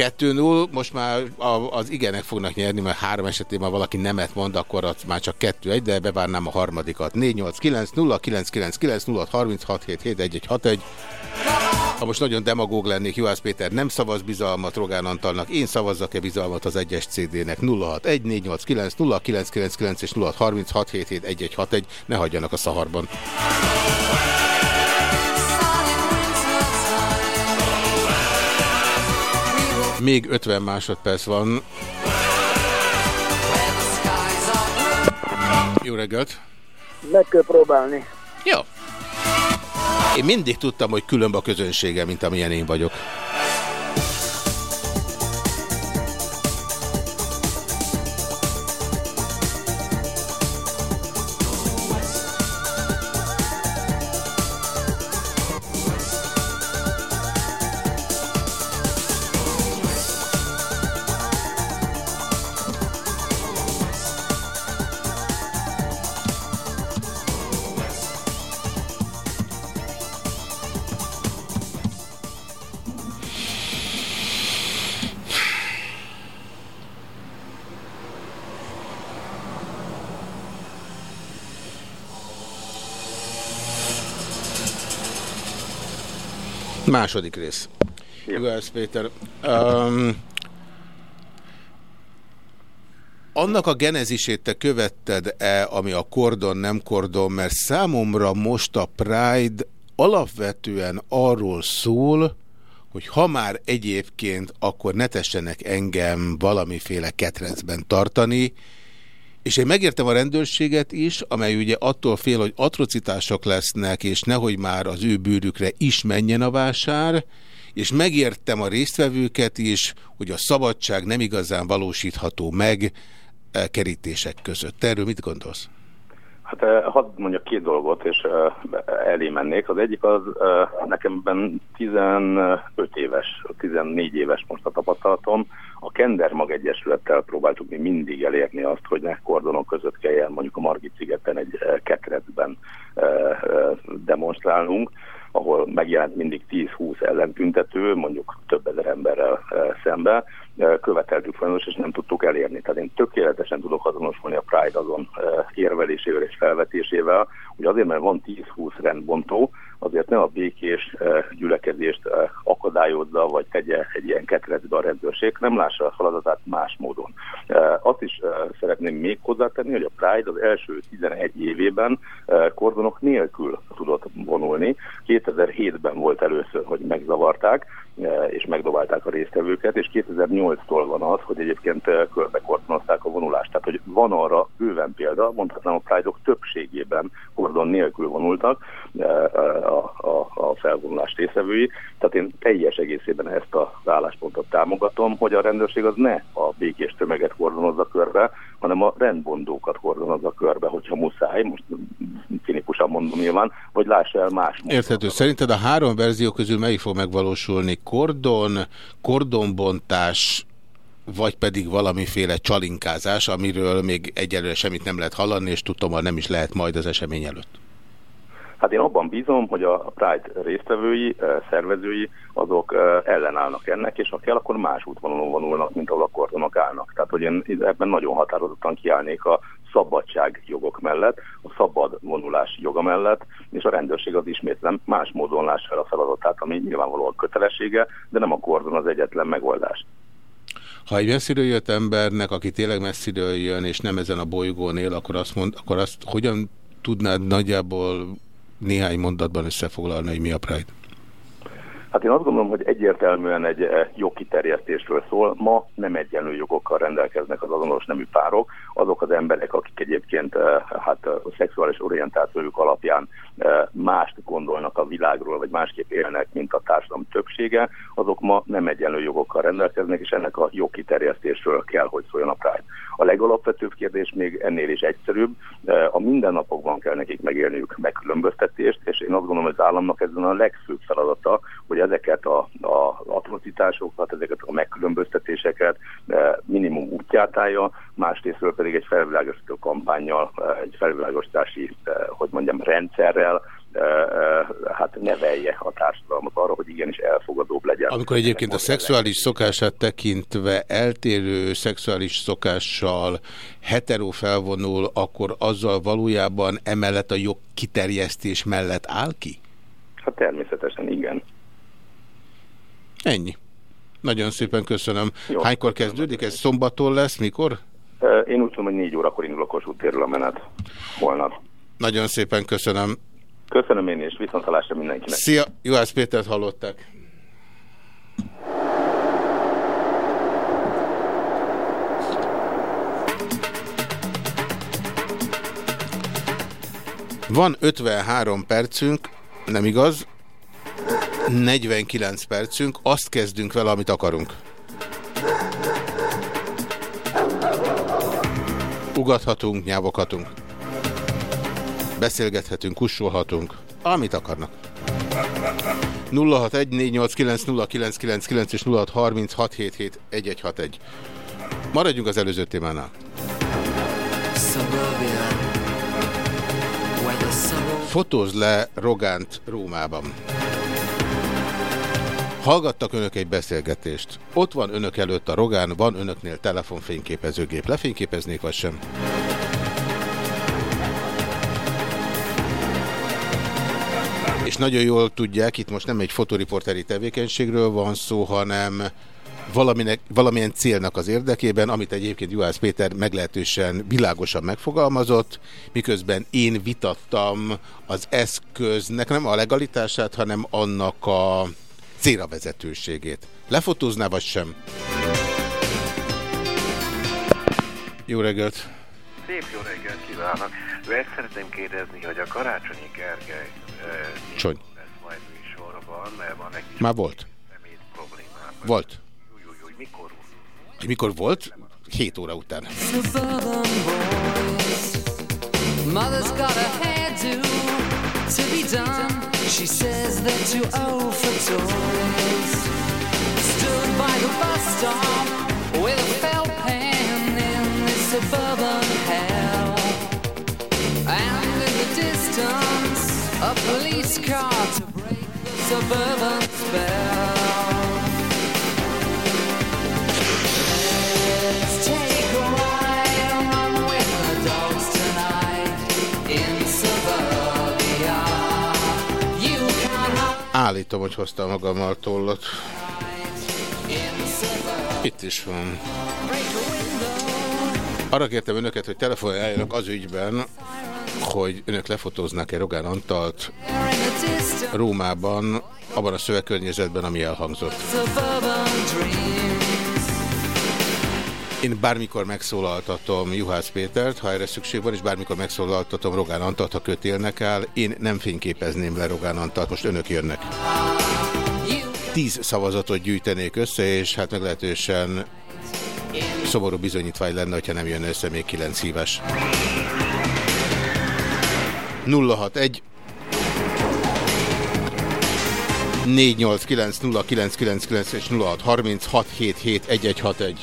2-0, most már az igenek fognak nyerni, mert három esetében valaki nemet mond, akkor az már csak 2-1, de bevárnám a harmadikat. 489 0999 0636771161. Ha most nagyon demagóg lennék, Juhász Péter nem szavaz bizalmat Rogán Antalnak, én szavazzak-e bizalmat az egyes CD-nek 061 489 0999 és 0636771161, ne hagyjanak a szaharban. Még 50 másodperc van. Jó reggelt! Meg kell próbálni. Jó. Én mindig tudtam, hogy különb a közönsége, mint amilyen én vagyok. Második rész. Juhász Péter. Um, annak a genezisét te követted-e, ami a kordon, nem kordon, mert számomra most a Pride alapvetően arról szól, hogy ha már egyébként, akkor ne tessenek engem valamiféle ketrecben tartani, és én megértem a rendőrséget is, amely ugye attól fél, hogy atrocitások lesznek, és nehogy már az ő bőrükre is menjen a vásár, és megértem a résztvevőket is, hogy a szabadság nem igazán valósítható meg eh, kerítések között. Erről mit gondolsz? Hát eh, hadd mondjak két dolgot, és eh, elé mennék. Az egyik az eh, nekemben 15 éves, 14 éves most a tapasztalatom. A Kendermag Egyesülettel próbáltuk mi mindig elérni azt, hogy ne kordonok között kelljen mondjuk a Margit szigeten egy ketrecben demonstrálnunk ahol megjelent mindig 10-20 ellentüntető, mondjuk több ezer emberrel szembe, követeltük folyamatosan, és nem tudtuk elérni. Tehát én tökéletesen tudok azonosulni a Pride azon érvelésével és felvetésével, hogy azért, mert van 10-20 rendbontó, azért ne a békés gyülekezést akadályozza, vagy tegye egy ilyen ketrecbe a rendőrség, nem lássa a feladatát más módon. Azt is szeretném még hozzátenni, hogy a Pride az első 11 évében kordonok nélkül tudott vonulni. 2007-ben volt először, hogy megzavarták, és megdobálták a résztvevőket, és 2008-tól van az, hogy egyébként e, körbekordonozták a vonulást. Tehát, hogy van arra bőven példa, mondhatnám a Pride-ok többségében kordon nélkül vonultak e, a, a, a felvonulás résztvevői. Tehát én teljes egészében ezt a álláspontot támogatom, hogy a rendőrség az ne a békés tömeget kordonozza körbe, hanem a rendbondókat kordonozza körbe, hogyha muszáj, most cinikusan mondom nyilván, vagy lássa el más módon. Érthető. Szerinted a három verzió közül melyik fog megvalósulni? Kordon, kordonbontás, vagy pedig valamiféle csalinkázás, amiről még egyelőre semmit nem lehet hallani, és tudom, nem is lehet majd az esemény előtt. Hát én abban bízom, hogy a Pride résztvevői, eh, szervezői, azok eh, ellenállnak ennek, és ha kell, akkor más útvonalon vonulnak, mint ahol a kordonok állnak. Tehát, hogy én ebben nagyon határozottan kiállnék a szabadság jogok mellett, a szabad vonulás joga mellett, és a rendőrség az ismétlem más módon lássa el a feladatát, ami nyilvánvalóan kötelessége, de nem a kordon az egyetlen megoldás. Ha egy messziről jött embernek, aki tényleg messziről jön, és nem ezen a bolygón él, akkor azt, mond, akkor azt hogyan tudnád nagyjából néhány mondatban összefoglalni, hogy mi a Pride? Hát én azt gondolom, hogy egyértelműen egy eh, jogkiterjesztésről szól. Ma nem egyenlő jogokkal rendelkeznek az azonos nemű párok. Azok az emberek, akik egyébként eh, hát a szexuális orientációjuk alapján eh, mást gondolnak a világról, vagy másképp élnek, mint a társadalom többsége, azok ma nem egyenlő jogokkal rendelkeznek, és ennek a jogkiterjesztésről kell, hogy szóljon a Pride. A legalapvetőbb kérdés még ennél is egyszerűbb. A mindennapokban kell nekik megélniük megkülönböztetést, és én azt gondolom, hogy az államnak ezen a legfőbb feladata, hogy ezeket a, a atrocitásokat, ezeket a megkülönböztetéseket minimum útját állja, másrésztről pedig egy felvilágosító kampányjal, egy felvilágosítási, hogy mondjam, rendszerrel, hát nevelje a társadalmat arra, hogy igenis elfogadóbb legyen. Amikor egyébként a szexuális szokását tekintve eltérő szexuális szokással hetero felvonul, akkor azzal valójában emellett a jog kiterjesztés mellett áll ki? Hát természetesen igen. Ennyi. Nagyon szépen köszönöm. Jó. Hánykor kezdődik? Ez szombaton lesz? Mikor? Én úgy tudom, hogy négy órakor indul a Kossuth térről a menet. Holnap. Nagyon szépen köszönöm. Köszönöm én is, viszontalásra mindenkinek. Szia, Juhász Pétert hallották. Van 53 percünk, nem igaz, 49 percünk, azt kezdünk vele, amit akarunk. Ugathatunk, nyávoghatunk. Beszélgethetünk, kussolhatunk, amit akarnak. 0614890999 és 0636771161. Maradjunk az előző témánál. Fotóz le Rogánt Rómában. Hallgattak önök egy beszélgetést. Ott van önök előtt a Rogán, van önöknél telefonfényképezőgép. Lefényképeznék vagy sem? És nagyon jól tudják, itt most nem egy fotoriporteri tevékenységről van szó, hanem valaminek, valamilyen célnak az érdekében, amit egyébként Juhász Péter meglehetősen világosan megfogalmazott, miközben én vitattam az eszköznek nem a legalitását, hanem annak a célra vezetőségét. Lefotózná vagy sem? Jó reggelt! Szép jó reggelt kívánok! Ezt szeretném kérdezni, hogy a Karácsonyi Gergely e, Csony. lesz majd műsorban, mert van egy kis Már volt? szemét problémám. Volt. Új, új, új, mikor volt? Hogy mikor volt? 7 óra után. Mother's got a hairdo to be done. She says they're too old for toys. Stood by the bus stop with a this suburban hell. And in the distance, a police car to break the suburban spell. Let's take a ride along with the dogs tonight in suburbia. You can't hide Állítom, hogy hoztam magammal tollat. Itt is van. Arra kértem önöket, hogy telefonáljanak az ügyben, hogy önök lefotóznák-e Rogán Antalt Rómában, abban a szövegkörnyezetben, ami elhangzott. Én bármikor megszólaltatom Juhász Pétert, ha erre szükség van, és bármikor megszólaltatom Rogán Antalt, ha kötélnek el. Én nem fényképezném le Rogán Antalt, most önök jönnek. Tíz szavazatot gyűjtenék össze, és hát meglehetősen szomorú bizonyítvány lenne, hogyha nem jönne össze még kilenc hívás. 061 489 0999 és 0636771161.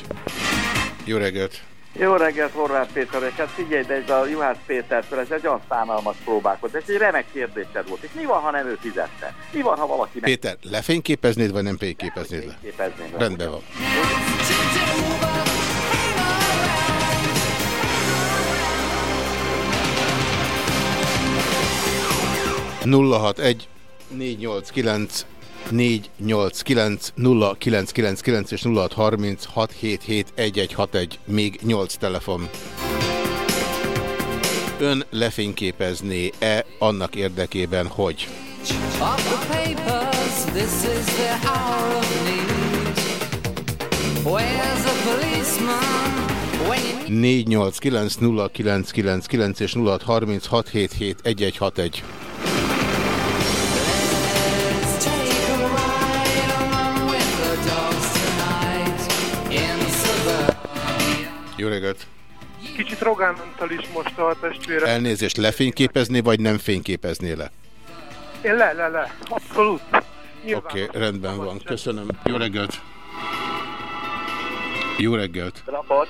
Jó reggelt! Jó reggelt, Horváth Péter, és hát figyelj, de ez a Juhász Pétertől, ez egy olyan szánalmas próbálkozás, ez egy remek kérdésed volt. És mi van, ha nem ő fizette? Mi van, ha valaki meg... Péter, lefényképeznéd, vagy nem fényképeznéd le? Rendben van. nulla 061 489 489 0999 és 0636771161 még 8 telefon. Ön lefényképezné-e annak érdekében, hogy? Where's the policeman? 489 0999 és 0636771161. Jó reggelt! Kicsit Rogán Antal is most a testvére. Elnézést lefényképezni, vagy nem fényképezné le? Én le, le, le. Abszolút. Oké, okay, rendben van. Köszönöm. Jó reggelt! Jó reggelt! Napot,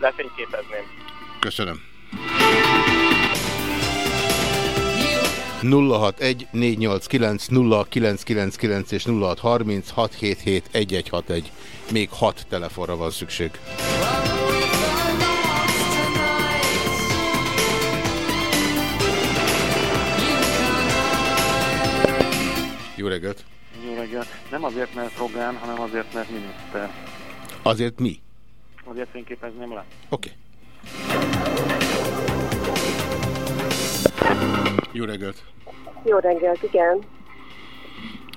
lefényképezném. Köszönöm. 061 489 0999 és 0630 677 Még 6 telefonra van szükség. Jó reggelt! Jó reggelt. Nem azért, mert Rogán, hanem azért, mert miniszter. Azért mi? Azért fényképezném le. Oké. Jó reggelt! Jó reggelt, igen.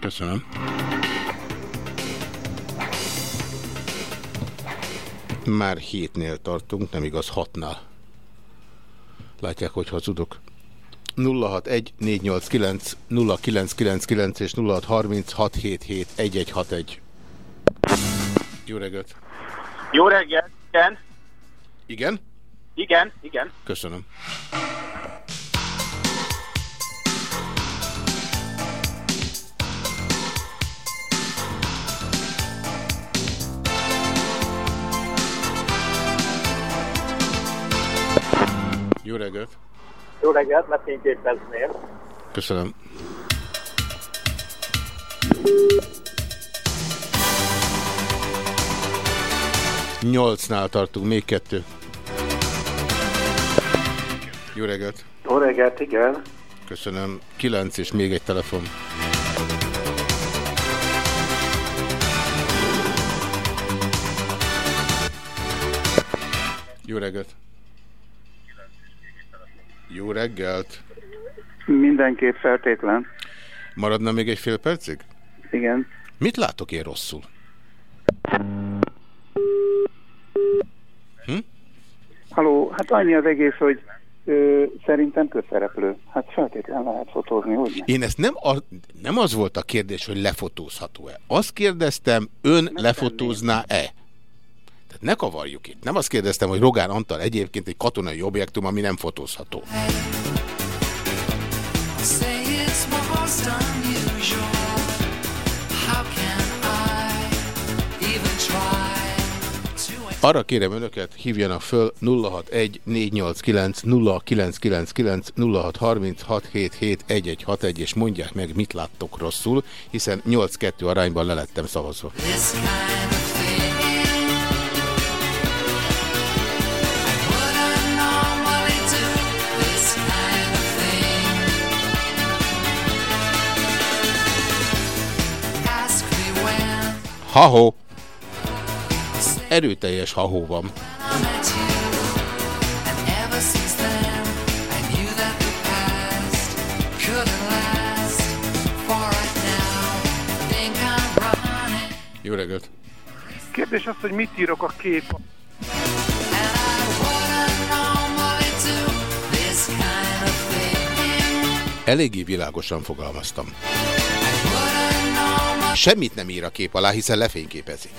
Köszönöm. Már hétnél tartunk, nem igaz hatnál. Látják, hogy hazudok. 061 489 0999 és 0636771161. Jó reggelt! Jó reggelt, igen. Igen? Igen, igen. Köszönöm. Jó reggelt! Jó reggelt, lefényképezném. Köszönöm. Nyolcnál tartunk, még kettő. Jó reggelt! Jó reggelt, igen. Köszönöm. 9 és még egy telefon. Jó reggelt! Jó reggelt! Mindenképp feltétlen. Maradna még egy fél percig? Igen. Mit látok én rosszul? Hm? Haló, hát annyi az egész, hogy ö, szerintem közszereplő. Hát feltétlenül lehet fotózni, hogy Én ezt nem, a, nem az volt a kérdés, hogy lefotózható-e. Azt kérdeztem, ön lefotózná-e? Tehát ne kavarjuk itt. Nem azt kérdeztem, hogy Rogán Antal egyébként egy katonai objektum, ami nem fotózható. Arra kérem önöket, hívjanak föl 061 489 0999 0636771161 és mondják meg, mit láttok rosszul, hiszen 8-2 arányban lelettem szavazva. this kind of now, think I'm running. Jó reggelt! Kérdés az, hogy mit írok a kép. Eléggé világosan fogalmaztam. Semmit nem ír a kép alá, hiszen lefényképezi.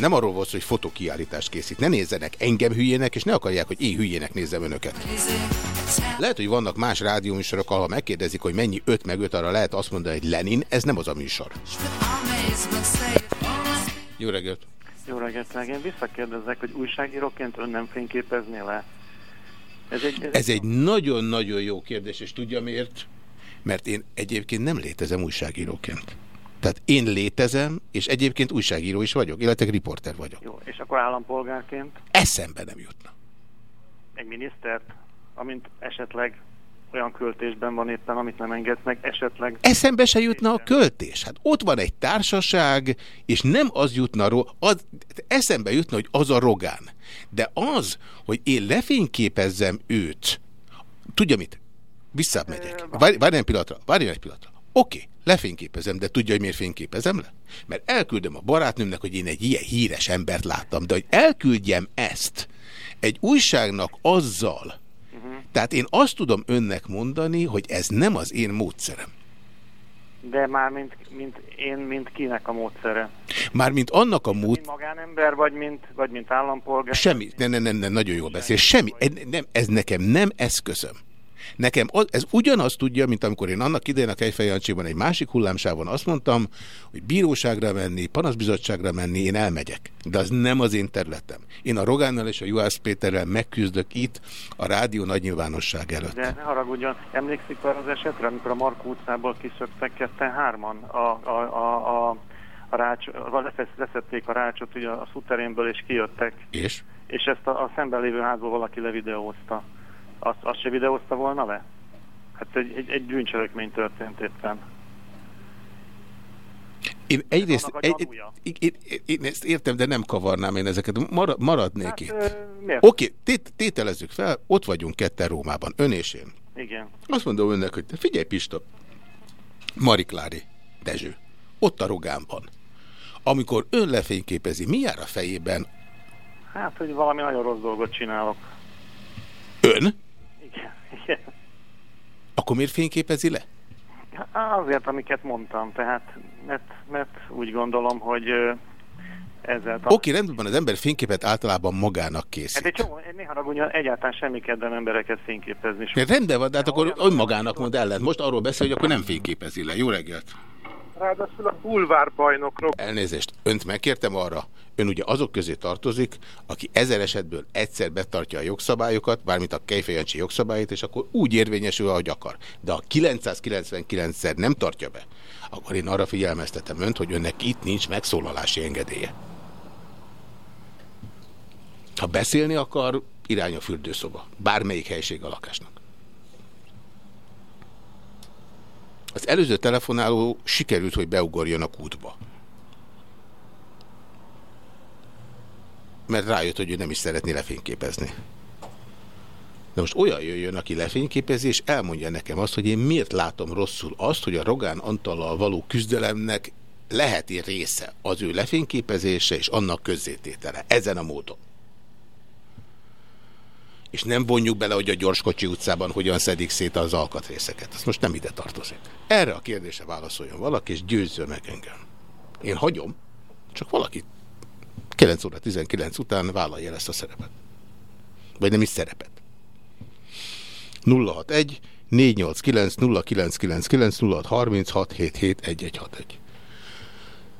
Nem arról volt, hogy fotokiállítást készít. Ne nézzenek engem hülyének, és ne akarják, hogy én hülyének nézzem önöket. Lehet, hogy vannak más rádióműsorok, ahol megkérdezik, hogy mennyi 5 meg 5, arra lehet azt mondani, hogy Lenin, ez nem az a műsor. Jó reggelt! Jó reggelt, meg én visszakérdezek, hogy újságíróként ön nem fényképezné le? Ez egy, ez Ez egy nagyon-nagyon jó kérdés, és tudja miért? Mert én egyébként nem létezem újságíróként. Tehát én létezem, és egyébként újságíró is vagyok, illetve riporter vagyok. Jó, és akkor állampolgárként Eszembe nem jutna. egy minisztert, amint esetleg olyan költésben van éppen, amit nem engedsz meg, esetleg Eszembe se jutna a költés. Hát ott van egy társaság, és nem az jutna, az, eszembe jutna, hogy az a Rogán. De az, hogy én lefényképezzem őt, tudja mit? Visszamegyek. Várj, várj egy pillanatra, várj egy pillanatra. Oké, lefényképezem, de tudja, hogy miért fényképezem le? Mert elküldöm a barátnőmnek, hogy én egy ilyen híres embert láttam, de hogy elküldjem ezt egy újságnak azzal, tehát én azt tudom önnek mondani, hogy ez nem az én módszerem. de már mint, mint én, mint kinek a módszere? Mármint annak a mód... Mint magánember, vagy mint, vagy mint állampolgár? Semmi, nem, nem, nem, nem, nagyon jól beszél. Semmi, ez, nem, ez nekem nem eszközöm. Nekem ez ugyanaz tudja, mint amikor én annak idején a Kejfejancsiban egy másik hullámsávon azt mondtam, hogy bíróságra menni, panaszbizottságra menni, én elmegyek. De az nem az én területem. Én a Rogánnal és a Juhász Péterrel megküzdök itt a rádió nagy nyilvánosság előtt. De ne haragudjon, emlékszik arra az esetre, amikor a Markó utcából kiszöktek ketten hárman a, a, a, a, a rács, leszették a rácsot ugye a szuterénből és kijöttek. És? És ezt a, a szemben lévő házból valaki levideózta. Azt, azt se videózta volna le? Hát egy, egy, egy bűncselekmény történt éppen. Én egyrészt, egy, én, én, én, ezt értem, de nem kavarnám én ezeket. Marad, maradnék Hát, itt. ö? Oké, tét, tételezzük fel, ott vagyunk ketten Rómában, ön és én. Igen. Azt mondom önnek, hogy figyelj Pista, Mariklári, Dezső, ott a Rogánban. Amikor ön lefényképezi, mi jár a fejében? Hát, hogy valami nagyon rossz dolgot csinálok. Ön? Akkor miért fényképezi le? Hát Azért, amiket mondtam, tehát, mert, mert úgy gondolom, hogy ezzel... Oké, rendben van, az ember fényképet általában magának készít. Hát egy csomó, ne haragudjon, egyáltalán semmi kedvem embereket fényképezni. Ja, rendben van, de hát akkor önmagának mond ellent. Most arról beszél, hogy akkor nem fényképezi le. Jó reggelt! Ráadásul a bulvárbajnokról. Elnézést, önt megkértem arra, ön ugye azok közé tartozik, aki ezer esetből egyszer betartja a jogszabályokat, bármint a Kejfejancsi jogszabályait, és akkor úgy érvényesül, ahogy akar. De ha 999-szer nem tartja be, akkor én arra figyelmeztetem önt, hogy önnek itt nincs megszólalási engedélye. Ha beszélni akar, irány a fürdőszoba. Bármelyik helység a lakásnak. előző telefonáló sikerült, hogy beugorjon a kútba. Mert rájött, hogy ő nem is szeretné lefényképezni. De most olyan jöjjön, aki lefényképezi, és elmondja nekem azt, hogy én miért látom rosszul azt, hogy a Rogán Antallal való küzdelemnek leheti része az ő lefényképezése és annak közzététele. Ezen a módon. És nem vonjuk bele, hogy a Gyorskocsi utcában hogyan szedik szét az alkatrészeket. Ez most nem ide tartozik. Erre a kérdése válaszoljon valaki, és győzzön meg engem. Én hagyom, csak valaki 9 óra 19 után vállalja ezt a szerepet. Vagy nem is szerepet. 061 489 0999 0636 771161.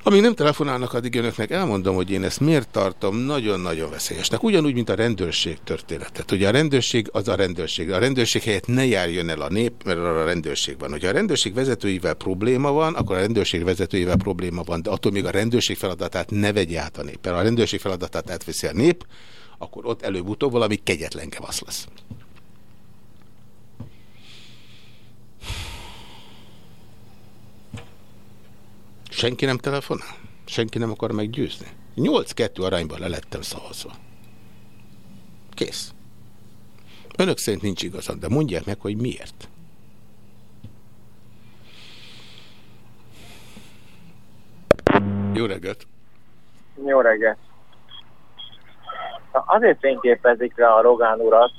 Amíg nem telefonálnak, addig önöknek elmondom, hogy én ezt miért tartom nagyon-nagyon veszélyesnek. Ugyanúgy, mint a rendőrség történetet. Ugye a rendőrség az a rendőrség. A rendőrség helyett ne járjon el a nép, mert arra a rendőrség van. Hogyha a rendőrség vezetőivel probléma van, akkor a rendőrség vezetőivel probléma van, de attól még a rendőrség feladatát ne vegye át a nép. Mert a rendőrség feladatát átveszi a nép, akkor ott előbb-utóbb valami kegyetlen gevasz lesz. Senki nem telefonál? Senki nem akar meggyőzni? 8-2 arányban lelettem szavazva. Kész. Önök szerint nincs igazad, de mondják meg, hogy miért. Jó reggelt! Jó reggelt. Azért fényképezik le a Rogán urat,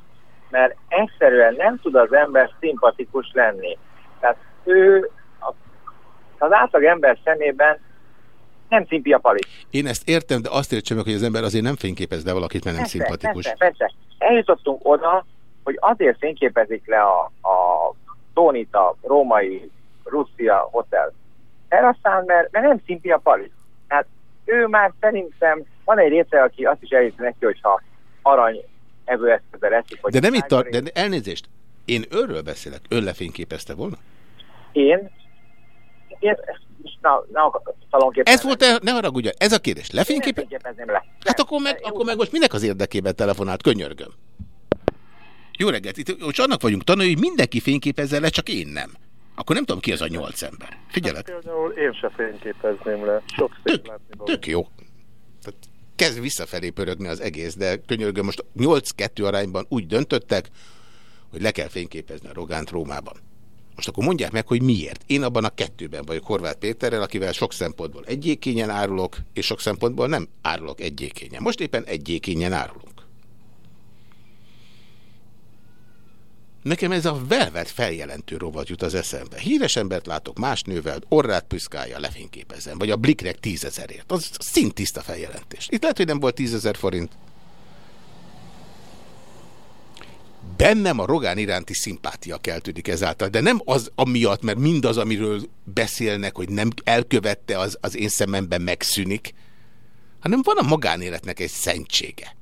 mert egyszerűen nem tud az ember szimpatikus lenni. Tehát ő az átlag ember szemében nem szimpi a pali. Én ezt értem, de azt értsem meg, hogy az ember azért nem fényképez le valakit, mert nem Persze, szimpatikus. Persze, persze. Eljutottunk oda, hogy azért fényképezik le a, a Tónita római Russzia hotel teraszán, mert, mert nem szimpi a pali. Hát ő már szerintem van egy része, aki azt is elhiszi neki, hogyha arany evőeszközzel eszik, hogy De nem itt tart, de elnézést, én őről beszélek. Ön lefényképezte volna? én, na, na, Ez volt, -e, ne haragudjon, ez a kérdés. Lefényképe... le. Hát akkor meg, akkor meg most minek az érdekében telefonált? Könyörgöm. Jó reggelt, itt most annak vagyunk tanulni, hogy mindenki fényképezze le, csak én nem. Akkor nem tudom, ki az a nyolc ember. Figyelek. Például én se fényképezném le. Sok szép látni. Tök jó. Tehát kezd visszafelé pörögni az egész, de könyörgöm, most 8-2 arányban úgy döntöttek, hogy le kell fényképezni a Rogánt Rómában. Most akkor mondják meg, hogy miért. Én abban a kettőben vagyok Horváth Péterrel, akivel sok szempontból egyékényen árulok, és sok szempontból nem árulok egyékényen. Most éppen egyékényen árulunk. Nekem ez a velvet feljelentő rovat jut az eszembe. Híres embert látok más nővel, orrát püszkálja, lefényképezem. Vagy a bliknek tízezerért. Az szintiszta feljelentés. Itt lehet, hogy nem volt tízezer forint. Bennem a Rogán iránti szimpátia keltődik ezáltal, de nem az amiatt, mert mindaz, amiről beszélnek, hogy nem elkövette, az, az én szememben megszűnik, hanem van a magánéletnek egy szentsége.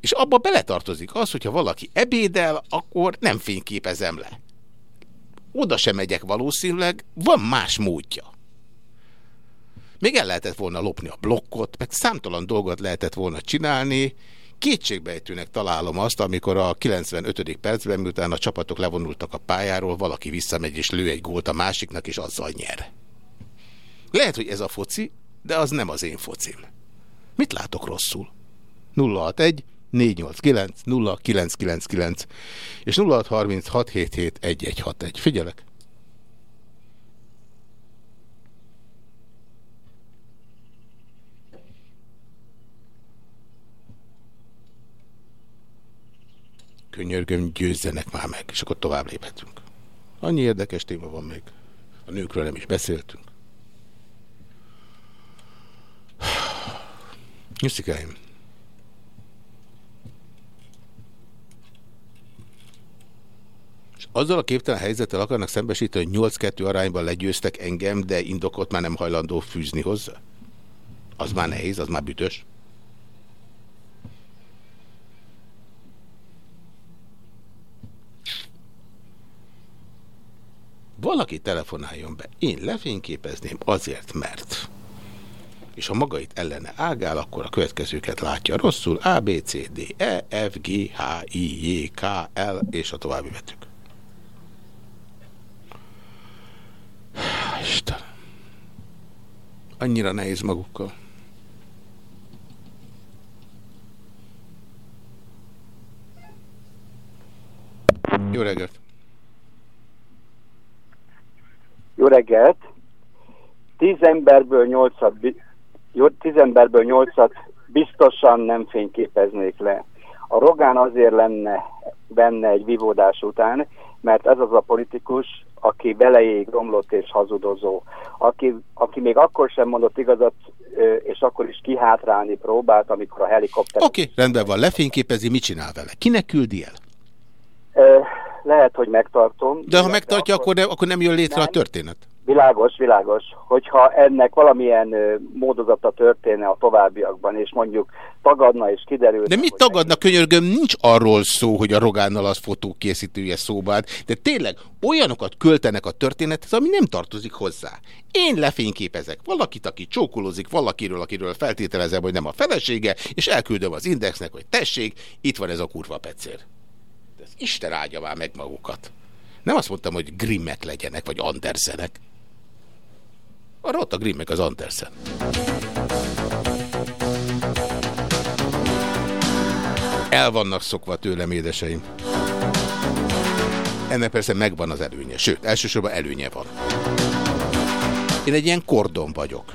És abba beletartozik az, hogyha valaki ebédel, akkor nem fényképezem le. Oda sem megyek valószínűleg, van más módja. Még el lehetett volna lopni a blokkot, meg számtalan dolgot lehetett volna csinálni. Kétségbejtőnek találom azt, amikor a 95. percben, miután a csapatok levonultak a pályáról, valaki visszamegy és lő egy gólt a másiknak, és azzal nyer. Lehet, hogy ez a foci, de az nem az én focim. Mit látok rosszul? 061 489 0999 és 0636771161. Figyelek! Könyörgöm, győzzenek már meg, és akkor tovább léphetünk. Annyi érdekes téma van még. A nőkről nem is beszéltünk. Nyuszikáim! És azzal a képtelen helyzettel akarnak szembesíteni, hogy 8-2 arányban legyőztek engem, de indokot már nem hajlandó fűzni hozzá? Az már nehéz, az már bütös. valaki telefonáljon be, én lefényképezném azért, mert és ha maga itt ellene ágál, akkor a következőket látja rosszul, A, B, C, D, E, F, G, H, I, J, K, L és a további betűk. Isten, Annyira nehéz magukkal. Jó reggelt! Jó reggelt! Tíz emberből nyolcat, jó, tíz emberből nyolcat biztosan nem fényképeznék le. A Rogán azért lenne benne egy vívódás után, mert ez az a politikus, aki beleég romlott és hazudozó. Aki, aki még akkor sem mondott igazat, és akkor is kihátrálni próbált, amikor a helikopter... Oké, okay, rendben van, lefényképezi, mit csinál vele? Kinek küldi el? Lehet, hogy megtartom. De ha megtartja, akkor, ne, akkor nem jön létre a történet. Világos, világos. Hogyha ennek valamilyen módozata történne a továbbiakban, és mondjuk tagadna és kiderül. De mit tagadna, könyörgöm, nincs arról szó, hogy a Rogánnal az fotókészítője szóba állt, de tényleg olyanokat költenek a történethez, ami nem tartozik hozzá. Én lefényképezek valakit, aki csókolózik valakiről, akiről feltételezem, hogy nem a felesége, és elküldöm az indexnek, hogy tessék, itt van ez a kurva pecér. Isten áldja már meg magukat. Nem azt mondtam, hogy Grimmek legyenek, vagy Andersenek. Arra ott a Grimmek az Andersen. El vannak szokva tőlem, édeseim. Ennek persze megvan az előnye, sőt, elsősorban előnye van. Én egy ilyen kordon vagyok.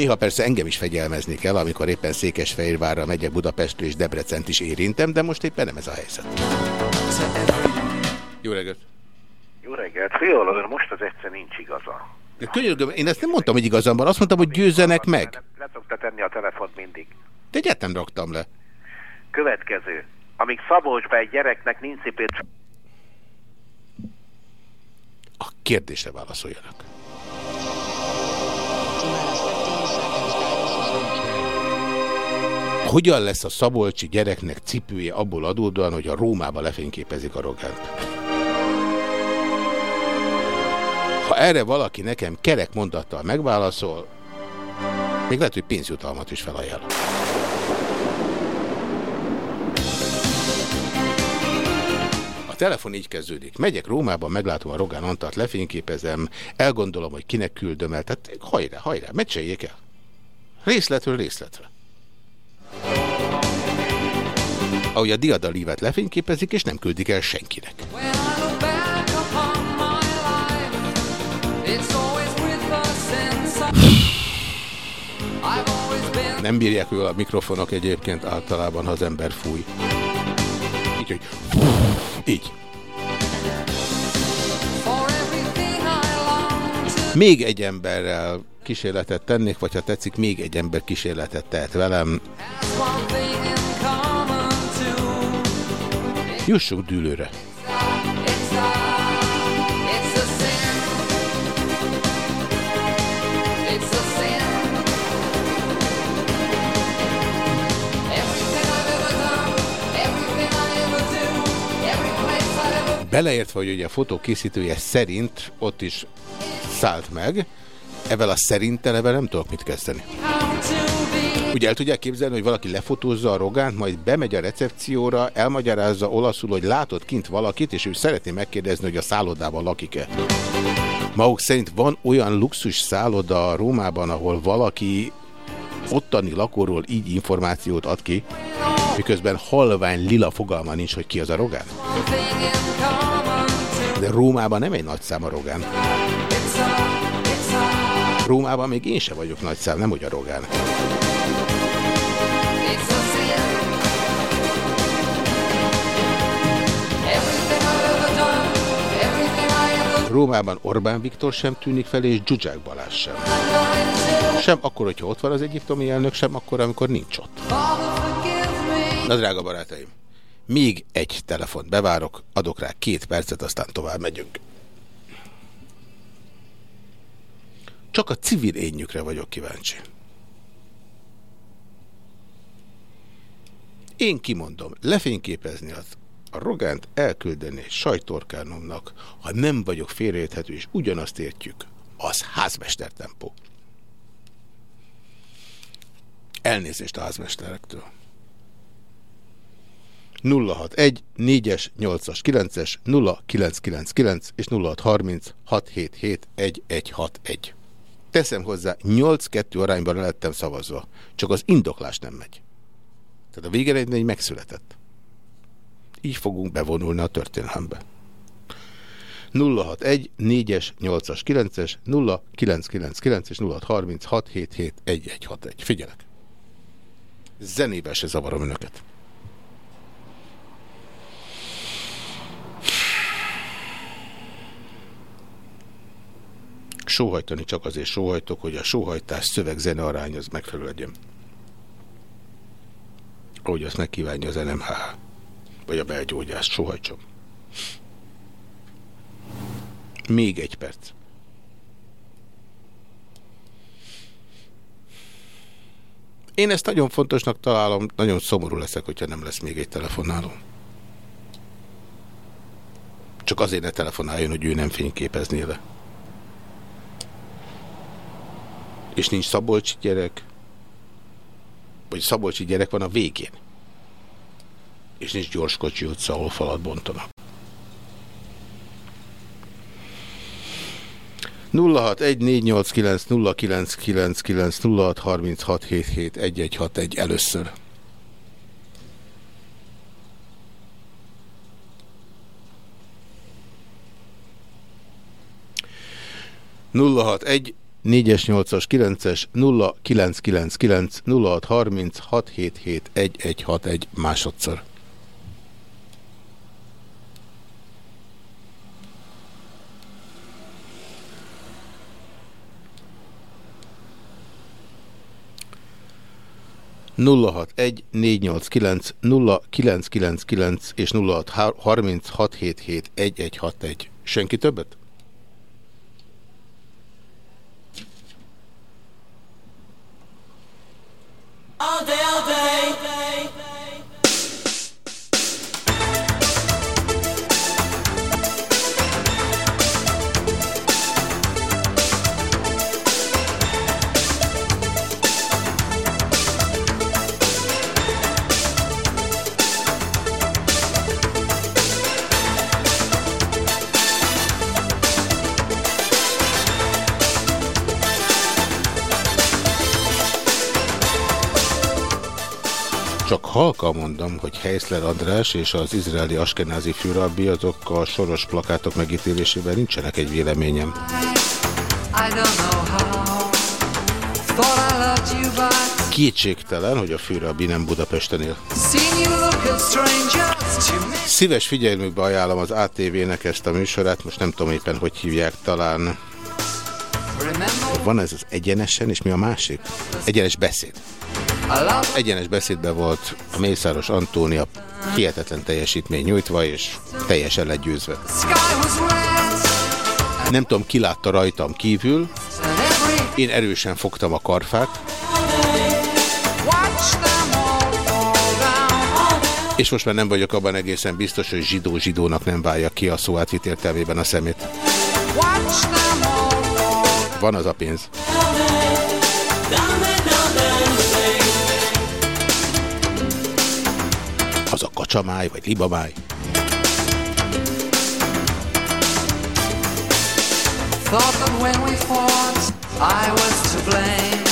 Néha persze engem is fegyelmezni kell, amikor éppen Székesfehérvárra megyek Budapestről és Debrecent is érintem, de most éppen nem ez a helyzet. Jó reggelt! Jó reggelt. Fiola, ön most az egyszer nincs igaza. De könyörgöm, én ezt nem mondtam, hogy igazam van, azt mondtam, hogy győzzenek meg. Le szokta tenni a telefont mindig. De nem raktam le. Következő. Amíg Szabolcsba egy gyereknek nincs szép A kérdésre válaszoljanak. Hogyan lesz a szabolcsi gyereknek cipője abból adódóan, hogy a Rómába lefényképezik a rogánt? Ha erre valaki nekem kerek mondattal megválaszol, még lehet, hogy pénzjutalmat is felajánl. Telefon így kezdődik. Megyek Rómába, meglátom a Rogán Antart, lefényképezem, elgondolom, hogy kinek küldöm el. Tehát hajrá, hajrá, meccseljék el. Részletről részletre. Ahogy a diadalívet lefényképezik, és nem küldik el senkinek. Nem bírják ő a mikrofonok egyébként általában, ha az ember fúj. Így, hogy így. Még egy emberrel kísérletet tennék, vagy ha tetszik, még egy ember kísérletet tehet velem. Jussunk dűlőre. Beleértve, hogy ugye a fotó készítője szerint ott is szállt meg, evel a szerinttel ebben nem tudok mit kezdeni. Ugye el tudják képzelni, hogy valaki lefotózza a rogánt, majd bemegy a recepcióra, elmagyarázza olaszul, hogy látott kint valakit, és ő szeretné megkérdezni, hogy a szállodában lakik-e. Maguk szerint van olyan luxus szálloda Rómában, ahol valaki ottani lakóról így információt ad ki, miközben halvány lila fogalma nincs, hogy ki az a rogán. De Rómában nem egy nagy szám a rogán. Rómában még én sem vagyok nagy szám, nem hogy a rogán. Rómában Orbán Viktor sem tűnik fel, és Zsuzsák Balázs sem. Sem akkor, hogyha ott van az egyiptomi elnök, sem akkor, amikor nincs ott. Na, drága barátaim, még egy telefont bevárok, adok rá két percet, aztán tovább megyünk. Csak a civil énjükre vagyok kíváncsi. Én kimondom, lefényképezni az a Rogánt elküldeni sajtorkánomnak, ha nem vagyok félreérthető, és ugyanazt értjük, az házmester tempó. Elnézést a házmesterektől. 061 4-es, 8-as, 9-es, 0999 és 0630 677 1161. Teszem hozzá, 8-2 arányban le lettem szavazva. Csak az indoklás nem megy. Tehát a végeredmény megszületett. Így fogunk bevonulni a történelembe. 061 4-es, 8-as, 9-es, 0999 és 0636 77 1161. Figyelek! Zenével se zavarom önöket. Sóhajtani csak azért sóhajtok, hogy a sóhajtás szöveg-zene arány az megfelelő legyen. Ahogy azt megkívánja az NMH. Vagy a belgyógyász, sóhajtsom. Még egy perc. Én ezt nagyon fontosnak találom, nagyon szomorú leszek, hogyha nem lesz még egy telefonáló. Csak azért ne telefonáljon, hogy ő nem fényképezné le. És nincs Szabolcsi gyerek, vagy Szabolcsi gyerek van a végén. És nincs Gyorskocsi utca, ahol falat bontanak. 0614890999 először. nulla hat egy 4-es, 8-as, 9-es, 0999, 0630, 677, 1161 másodszor. nulla hat egy négy nyolc kilenc nulla kilenc kilenc kilenc és nulla hat harminc hat hét hét egy egy hat egy. Senki többet? All day, all day. Csak halka mondom, hogy Heisler András és az izraeli askenázi főrabbi azok a soros plakátok megítélésében nincsenek egy véleményem. Kétségtelen, hogy a főrabbi nem Budapesten él. Szíves figyelmükbe ajánlom az ATV-nek ezt a műsorát, most nem tudom éppen, hogy hívják, talán van ez az egyenesen, és mi a másik? Egyenes beszéd. Egyenes beszédben volt a Mészáros Antónia hihetetlen teljesítmény nyújtva, és teljesen legyőzve. Nem tudom, ki látta rajtam kívül. Én erősen fogtam a karfát. És most már nem vagyok abban egészen biztos, hogy zsidó zsidónak nem válja ki a szó átvit értelmében a szemét. Van az a pénz. Az a kacsamáj, vagy libamáj. Thought that when we fought, I was to blame.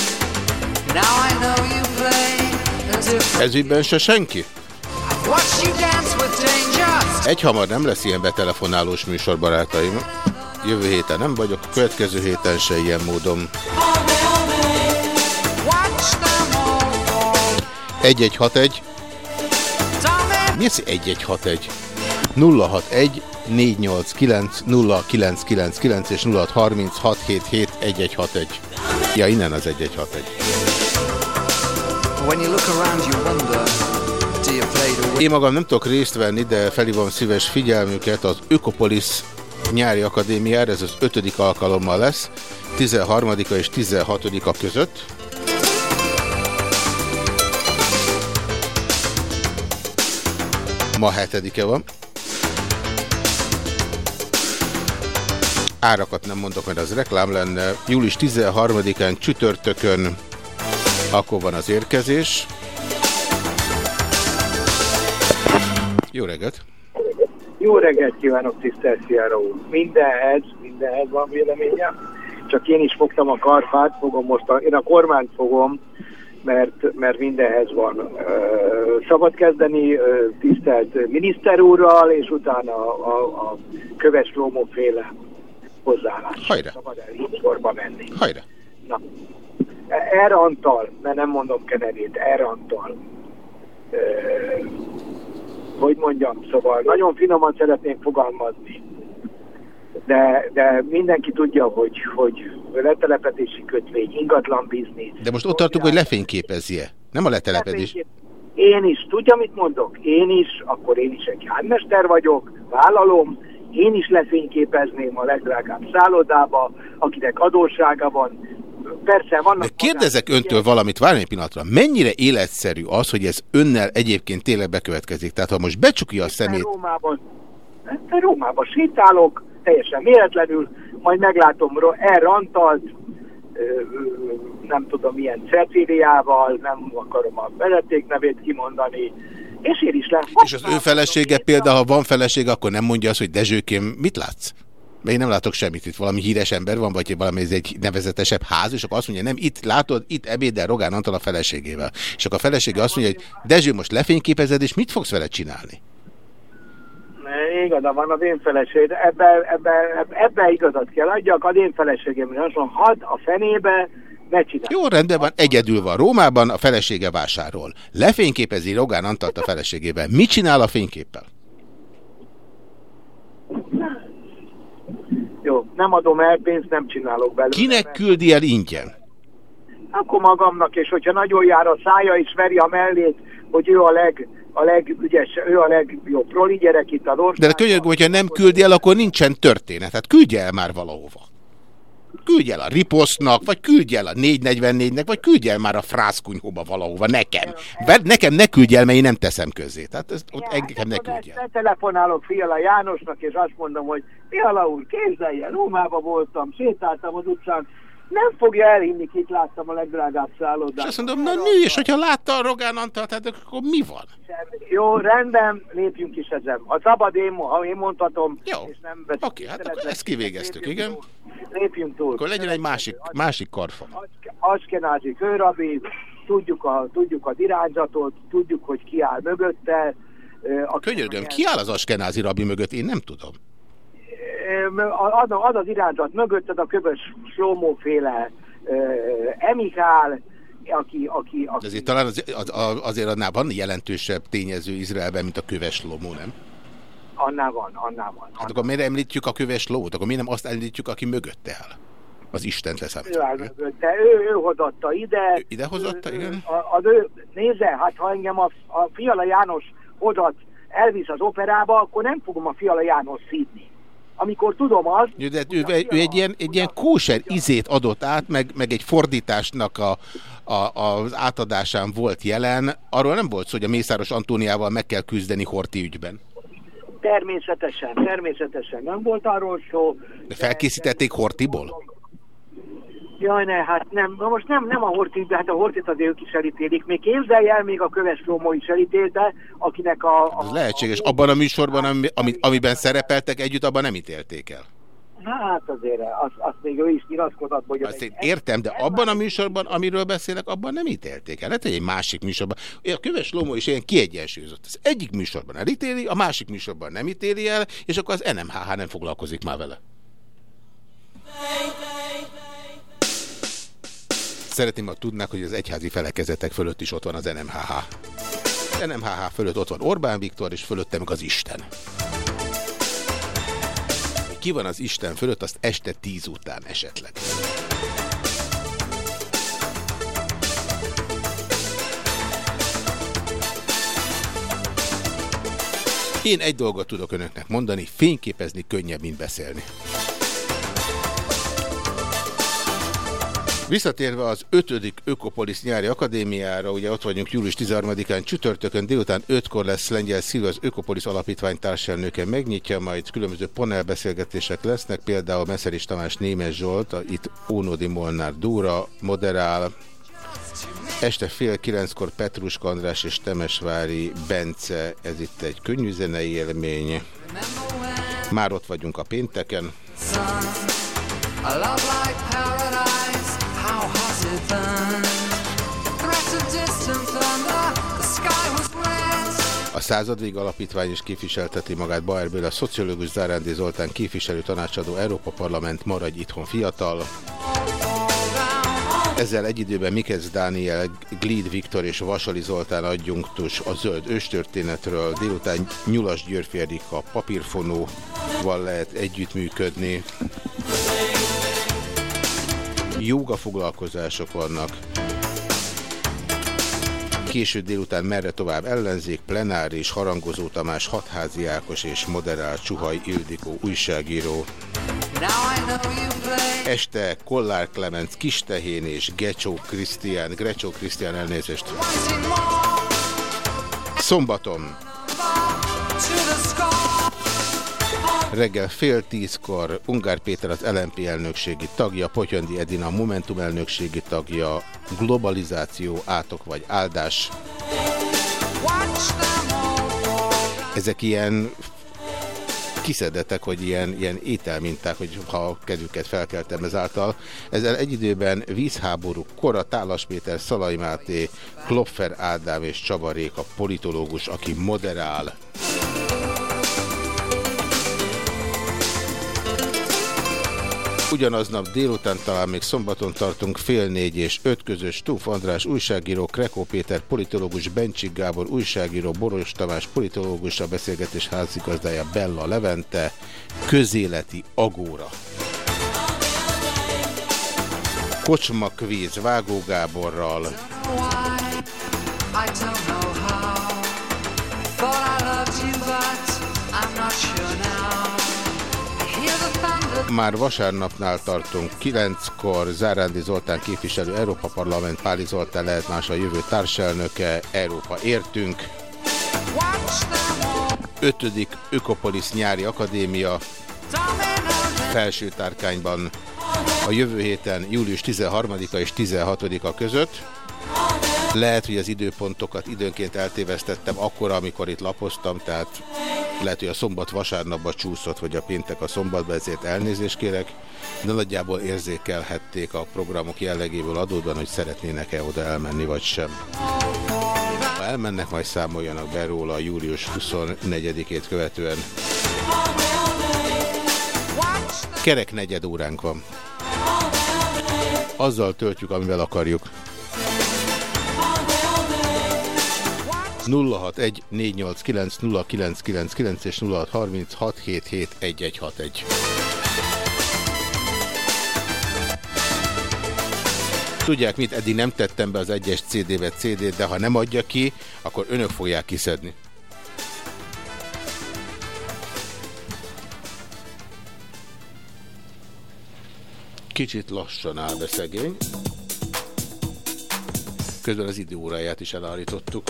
Now I know you play a different. Ez ügyben se senki? Watch you dance with danger. Egy hamar nem lesz ilyen betelefonálós műsor, barátaim. Jövő héten nem vagyok, a következő héten se ilyen módon. Watch them all. 1161 Mi az 1161? 061 489 0999 és 063677 1161. Ja, innen az 1161. When you look around, you wonder. Do you play the Én magam nem tudok részt venni, de felhívom szíves figyelmüket az Ökopolis nyári akadémiára, ez az ötödik alkalommal lesz, 13 és 16-a között. Ma hetedike van. Árakat nem mondok, mert az reklám lenne. Július 13-án csütörtökön akkor van az érkezés. Jó reggelt! Jó reggelt kívánok, tisztelt Sziára úr! Mindenhez, mindenhez van véleményem. Csak én is fogtam a karfát, fogom most, a, én a kormányt fogom, mert, mert mindenhez van. Szabad kezdeni tisztelt miniszter úrral, és utána a, a, a köves Lómó féle hozzáállás. Hajrá! Szabad el menni. Hajrá! Na, erre Antal, mert nem mondom Kenedét, erre Antal. Hogy mondjam, szóval nagyon finoman szeretném fogalmazni. De, de mindenki tudja, hogy, hogy letelepedési kötvény, ingatlan biznisz. De most ott tartunk, hogy lefényképezje. Nem a letelepedés. Én is, tudja, mit mondok? Én is, akkor én is egy házmester vagyok, vállalom, én is lefényképezném a legdrágább szállodába, akinek adóssága van. Persze vannak... De kérdezek öntől valamit, várj egy pillanatra. Mennyire életszerű az, hogy ez önnel egyébként tényleg bekövetkezik? Tehát ha most becsukja a szemét... Rómában, Rómában sétálok, teljesen véletlenül, majd meglátom Ro- R. Antalt, ö, ö, nem tudom milyen Cecíliával, nem akarom a vezeték nevét kimondani, és én is le. És az ő felesége például, ha van felesége, akkor nem mondja azt, hogy Dezsőkém, mit látsz? Én nem látok semmit, itt valami híres ember van, vagy valami ez egy nevezetesebb ház, és akkor azt mondja, nem, itt látod, itt ebédel Rogán Antal a feleségével. És akkor a felesége azt mondja, hogy Dezső, most lefényképezed, és mit fogsz vele csinálni? Igaza van az én feleségem, ebben ebbe, ebbe igazat kell adjak, az én feleségem, hogy azt mondom, hadd a fenébe, ne csinálj. Jó, rendben van, egyedül van Rómában, a felesége vásárol. Lefényképezi Rogán Antalt a feleségével. Mit csinál a fényképpel? Jó, nem adom el pénzt, nem csinálok belőle. Kinek küldi el ingyen? Akkor magamnak, és hogyha nagyon jár a szája, és veri a mellét, hogy ő a leg a legügyes, ő a legjobb proli gyerek itt az országban. De könyörgöm, hogyha nem küldi el, akkor nincsen történet. Hát küldje el már valahova. Küldj el a riposznak, vagy küldj el a 444-nek, vagy küldj el már a frászkunyhóba valahova, nekem. Mert nekem ne küldj el, mert én nem teszem közé. Tehát ezt, ott engem ne küldj el. Telefonálok Fiala Jánosnak, és azt mondom, hogy Fiala úr, képzelje, Rómába voltam, sétáltam az utcán, nem fogja elhinni, kit láttam a legdrágább szállodát. És azt mondom, na nő, és hogyha látta a Rogán Antalt, hát akkor mi van? Jó, rendben, lépjünk is ezen. Ha szabad én, ha én mondhatom, Jó. és nem Oké, okay, hát akkor ezt kivégeztük, igen? Lépjünk túl. Akkor legyen egy másik, másik karfa. Askenázi főrabi, tudjuk, a, tudjuk az irányzatot, tudjuk, hogy ki áll mögötte. Könyörgöm, ki áll az Askenázi rabi mögött? Én nem tudom. Az, az az irányzat mögötted a köbös Slómó-féle Emikál, aki, aki, aki... De azért talán az, az, azért annál van jelentősebb tényező Izraelben, mint a köves lomó, nem? Annál van, annál van. Hát akkor miért említjük a köves lót? Akkor miért nem azt említjük, aki mögötte áll? Az Istent leszámítva. Ő, de ő, ő hozatta ide. Ide hozatta, igen? Az ő, nézze, hát ha engem a, a Fiala János hozat elvisz az operába, akkor nem fogom a Fiala János szídni amikor tudom azt... Jó, de ő, ő egy ilyen, egy ilyen kóser izét adott át, meg, meg egy fordításnak a, a, az átadásán volt jelen. Arról nem volt szó, hogy a Mészáros Antóniával meg kell küzdeni Horti ügyben. Természetesen, természetesen nem volt arról szó. De felkészítették Hortiból? Jaj, ne, hát nem, na most nem, nem a Hortit, de hát a Hortit azért ők is elítélik. Még képzelj el, még a Köves Rómó is elítélte, akinek a... a Ez lehetséges. Abban a műsorban, ami, ami, amiben szerepeltek együtt, abban nem ítélték el. Hát azért, azt, azt még ő is nyilatkozott, hogy... Azt én értem, de abban a műsorban, amiről beszélek, abban nem ítélték el. Lehet, hogy egy másik műsorban. A Köves Lomó is ilyen kiegyensúlyozott. Az egyik műsorban elítéli, a másik műsorban nem ítéli el, és akkor az NMHH nem foglalkozik már vele. Szeretném, ha tudnák, hogy az egyházi felekezetek fölött is ott van az NMHH. Az NMHH fölött ott van Orbán Viktor, és fölötte meg az Isten. Ki van az Isten fölött, azt este tíz után esetleg. Én egy dolgot tudok önöknek mondani, fényképezni könnyebb, mint beszélni. Visszatérve az 5. Ökopolis nyári akadémiára, ugye ott vagyunk július 13-án csütörtökön, délután 5-kor lesz Lengyel Szilva, az Ökopolis alapítvány társelnöke megnyitja, majd különböző panelbeszélgetések lesznek, például Meszeris Tamás Némes Zsolt, a, itt Ónodi Molnár Dúra moderál, Este fél kilenckor Petruska András és Temesvári Bence, ez itt egy könnyű zenei élmény. Már ott vagyunk a pénteken. A love like paradise, A századvég alapítvány is képviselteti magát Baer Béla, szociológus Zárándi Zoltán képviselő tanácsadó Európa Parlament maradj itthon fiatal. Ezzel egy időben Mikesz Dániel, Glid Viktor és Vasali Zoltán adjunktus a zöld őstörténetről, délután Nyulas Györfi Erika papírfonóval lehet együttműködni. Jóga foglalkozások vannak. Késő délután merre tovább ellenzék, plenáris, harangozó Tamás, hatházi Ákos és moderál Csuhaj Ildikó újságíró. Este Kollár Klemenc, Kistehén és Gecsó Krisztián, Grecsó Krisztián elnézést. Szombaton. Reggel fél tízkor Ungár Péter az LMP elnökségi tagja, Potyondi Edina a Momentum elnökségi tagja, globalizáció, átok vagy áldás. Ezek ilyen kiszedetek, hogy ilyen, ilyen ételminták, hogy ha kedvüket felkeltem ezáltal. Ezzel egy időben vízháború, Kora, Tálas Péter, Szalai Máté, Klopfer Ádám és Csabarék a politológus, aki moderál. Ugyanaznap délután talán még szombaton tartunk fél négy és öt közös Tóth András újságíró, Krekó Péter politológus, Bencsik Gábor újságíró, Boros Tamás politológus, a beszélgetés házigazdája Bella Levente, közéleti agóra. Kocsma kvíz Vágó Gáborral, Már vasárnapnál tartunk, 9-kor Zárándi Zoltán képviselő Európa Parlament, Páli Zoltán lehet más a jövő társelnöke, Európa értünk. 5. Ökopolis nyári akadémia felső tárkányban a jövő héten július 13-a és 16-a között. Lehet, hogy az időpontokat időnként eltévesztettem akkor, amikor itt lapoztam, tehát lehet, hogy a szombat vasárnapba csúszott, vagy a péntek a szombatba, ezért elnézést kérek, de nagyjából érzékelhették a programok jellegéből adódóan, hogy szeretnének-e oda elmenni, vagy sem. Ha elmennek, majd számoljanak be róla a július 24-ét követően. Kerek negyed óránk van. Azzal töltjük, amivel akarjuk. 061 489 0999 és 0636 771161. Tudják mit, eddig nem tettem be az egyes CD-be CD-t, de ha nem adja ki, akkor önök fogják kiszedni. Kicsit lassan áll be szegény. Közben az időóráját is elállítottuk.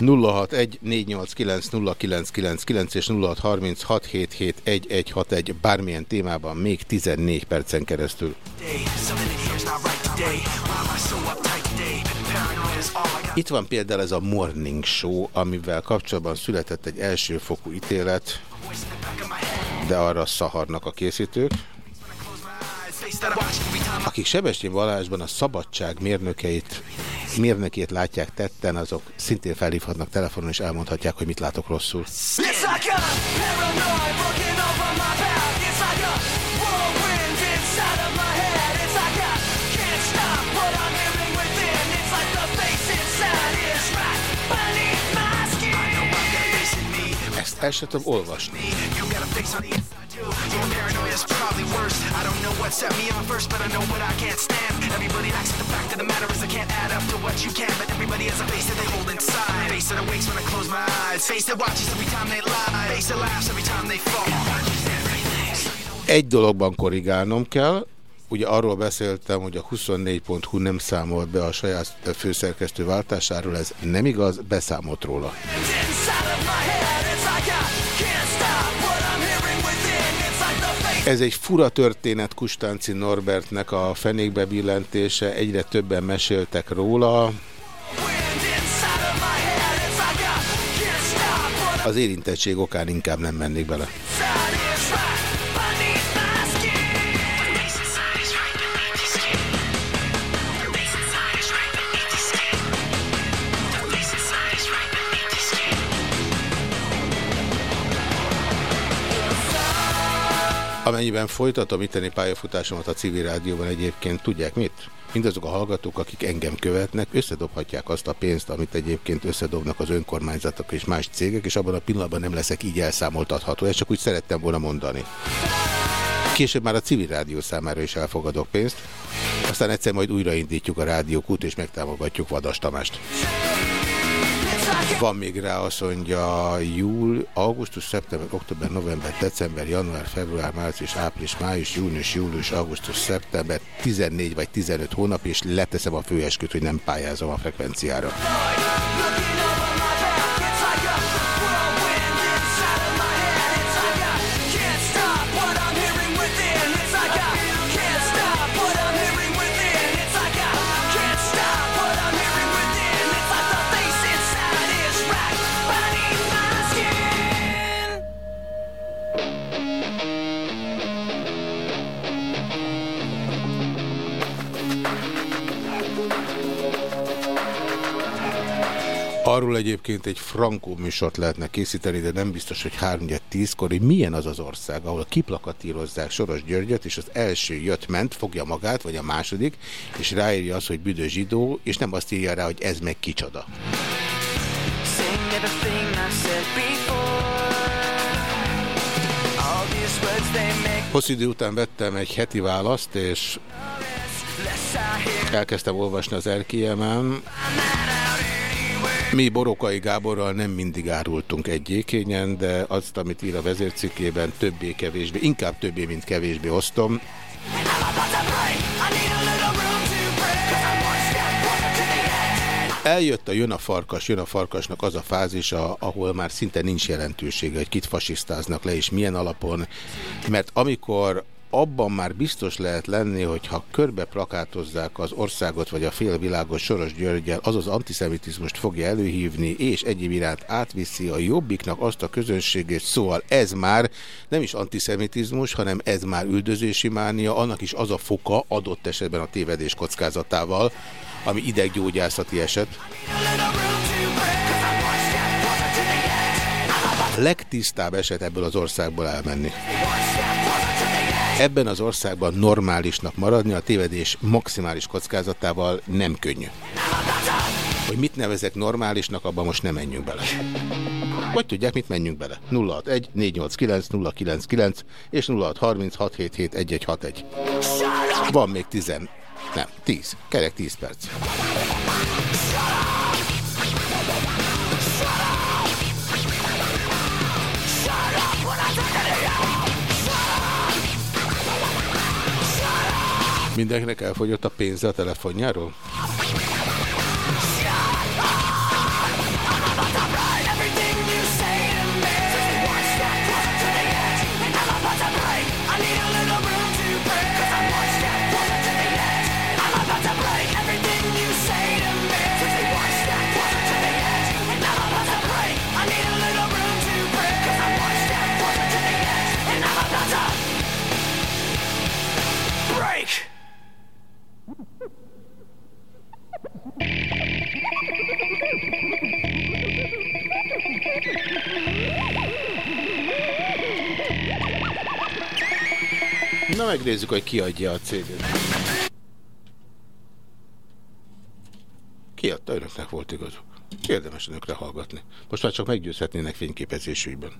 0614890999 és 0636771161 bármilyen témában még 14 percen keresztül. Itt van például ez a Morning Show, amivel kapcsolatban született egy elsőfokú ítélet, de arra szaharnak a készítők. Akik Sebestyén Balázsban a szabadság mérnökeit, mérnökét látják tetten, azok szintén felhívhatnak telefonon és elmondhatják, hogy mit látok rosszul. El sem tudom olvasni. Your paranoia is probably worse. I don't know what set me on first, but I know what I can't stand. Everybody acts like the fact of the matter is I can't add up to what you can, but everybody has a face that they hold inside. Face that awakes when I close my eyes. Face that watches every time they lie. Face that laughs every time they fall. Egy dologban korrigálnom kell, ugye arról beszéltem, hogy a 24.hu nem számolt be a saját főszerkesztő váltásáról, ez nem igaz, beszámolt róla. Ez egy fura történet Kustánci Norbertnek a fenékbe billentése, egyre többen meséltek róla. Az érintettség okán inkább nem mennék bele. Amennyiben folytatom itteni pályafutásomat a civil rádióban egyébként, tudják mit? Mindazok a hallgatók, akik engem követnek, összedobhatják azt a pénzt, amit egyébként összedobnak az önkormányzatok és más cégek, és abban a pillanatban nem leszek így elszámoltatható. Ezt csak úgy szerettem volna mondani. Később már a civil rádió számára is elfogadok pénzt, aztán egyszer majd újraindítjuk a rádiókút, és megtámogatjuk Vadas Tamást. Van még rá azt mondja júl, augusztus, szeptember, október, november, december, január, február, március, április, május, június, július, augusztus, szeptember, 14 vagy 15 hónap, és leteszem a főesküt, hogy nem pályázom a frekvenciára. Arról egyébként egy frankó műsort lehetne készíteni, de nem biztos, hogy 3-10-kor, hogy milyen az az ország, ahol kiplakatírozzák Soros Györgyöt, és az első jött-ment, fogja magát, vagy a második, és ráírja azt, hogy büdös zsidó, és nem azt írja rá, hogy ez meg kicsoda. Hosszú idő után vettem egy heti választ, és elkezdtem olvasni az erkélyemen. Mi Borokai Gáborral nem mindig árultunk egy ékényen, de azt, amit ír a vezércikkében, többé-kevésbé, inkább többé, mint kevésbé osztom. Eljött a jön a farkas, jön a farkasnak az a fázisa, ahol már szinte nincs jelentősége, hogy kit fasisztáznak le, és milyen alapon. Mert amikor abban már biztos lehet lenni, hogy ha körbe plakátozzák az országot vagy a félvilágot Soros Györgyel, az az antiszemitizmust fogja előhívni, és egyéb iránt átviszi a jobbiknak azt a közönségét, szóval ez már nem is antiszemitizmus, hanem ez már üldözési mánia, annak is az a foka adott esetben a tévedés kockázatával, ami ideggyógyászati eset. Legtisztább eset ebből az országból elmenni. Ebben az országban normálisnak maradni a tévedés maximális kockázatával nem könnyű. Hogy mit nevezek normálisnak, abban most nem menjünk bele. Vagy tudják, mit menjünk bele. 061 489 099 és 0630 677 1161. Van még 10. Nem, 10. Kerek 10 perc. Mindenkinek elfogyott a pénze a telefonjáról? Megnézzük, hogy ki adja a céget. Ki adta? Önöknek volt igazuk. Érdemes önökre hallgatni. Most már csak meggyőzhetnének fényképezésükben.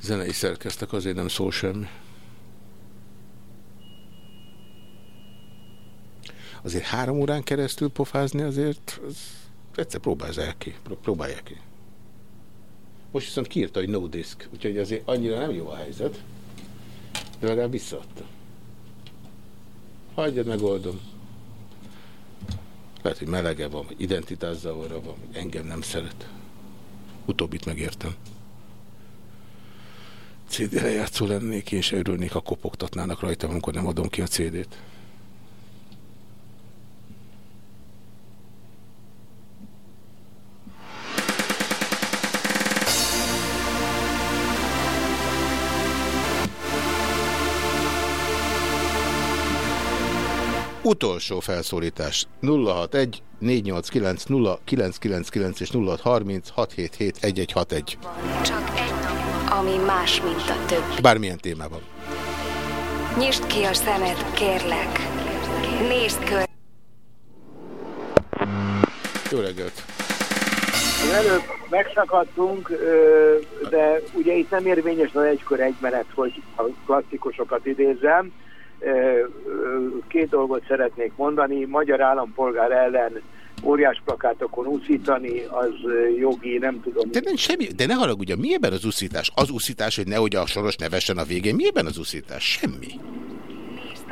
Zenei szerkeztek, azért nem szól semmi. Azért három órán keresztül pofázni azért, az egyszer próbálják ki. Próbálják ki. Most viszont kiírta, hogy no disk, úgyhogy azért annyira nem jó a helyzet. De legalább visszaadta. Hagyjad, megoldom. Lehet, hogy melege van, vagy identitászavara van, vagy engem nem szeret. Utóbbit megértem. CD lejátszó lennék, és örülnék, ha kopogtatnának rajtam, amikor nem adom ki a CD-t. Utolsó felszólítás 061 489 0999 és 0630 677 1161. Csak egy nap, ami más, mint a többi. Bármilyen témában. Nyisd ki a szemed, kérlek. Nézd kör. Jó reggelt! Előbb megszakadtunk, de ugye itt nem érvényes az egykör egy menet, hogy a klasszikusokat idézzem. Két dolgot szeretnék mondani. Magyar állampolgár ellen óriás plakátokon úszítani, az jogi, nem tudom. De, nem semmi, de ne haragudja, mi ebben az uszítás? Az uszítás, hogy nehogy a soros nevessen a végén, mi ebben az uszítás? Semmi.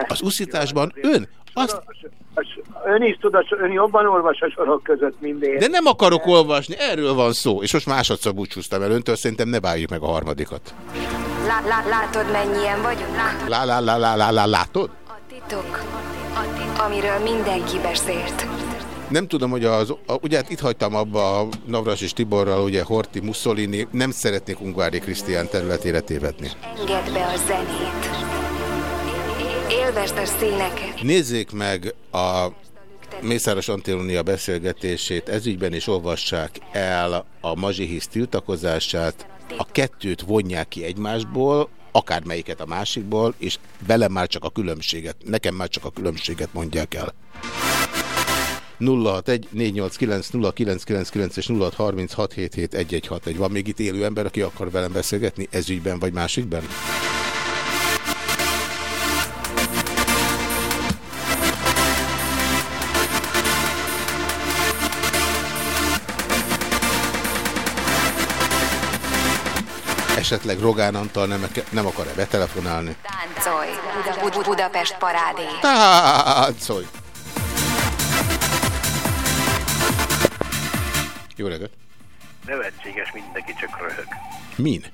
Az uszításban ön azt... Ön is tud, a- ön jobban olvas a sorok között, mint én. De nem akarok olvasni, erről van szó. És most másodszor búcsúztam el öntől, szerintem ne várjuk meg a harmadikat. Lá, lá, látod, mennyien vagyunk? Lá, lá, lá, lá, lá, lá, látod? Titok, amiről mindenki beszélt. Nem tudom, hogy az, a, ugye hát itt hagytam abba a Navras és Tiborral, ugye Horti Mussolini, nem szeretnék Ungvári Krisztián területére tévedni. Engedd be a zenét. Élvezd a színeket. Nézzék meg a Mészáros Antilonia beszélgetését, ezügyben is olvassák el a mazsihisz tiltakozását, a kettőt vonják ki egymásból, akármelyiket a másikból, és velem már csak a különbséget, nekem már csak a különbséget mondják el. 061 489 0999 és 0636771161. Van még itt élő ember, aki akar velem beszélgetni ezügyben vagy másikben? Esetleg Rogán Antal nem, nem akar-e betelefonálni? Táncolj! Buda, Bud Budapest parádé. Táncolj! Jó reggelt! Nevetséges, mindenki csak röhög. Min?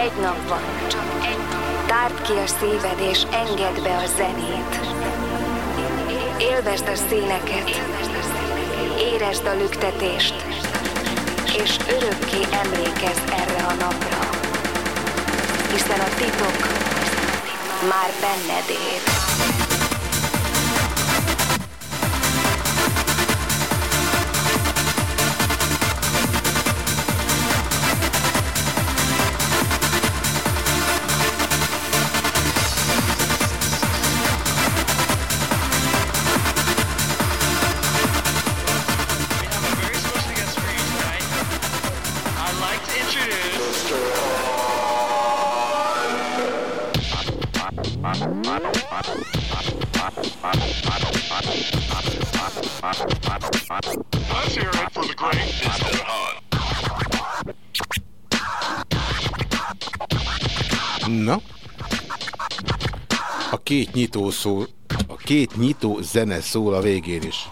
Egy nap van. Csak egy. Tárd ki a szíved és engedd be a zenét. Élvezd a színeket. Érezd a lüktetést. És örökké emlékezz erre a napra. Hiszen a titok már benned él. Nyitó szó, a két nyitó zene szól a végén is.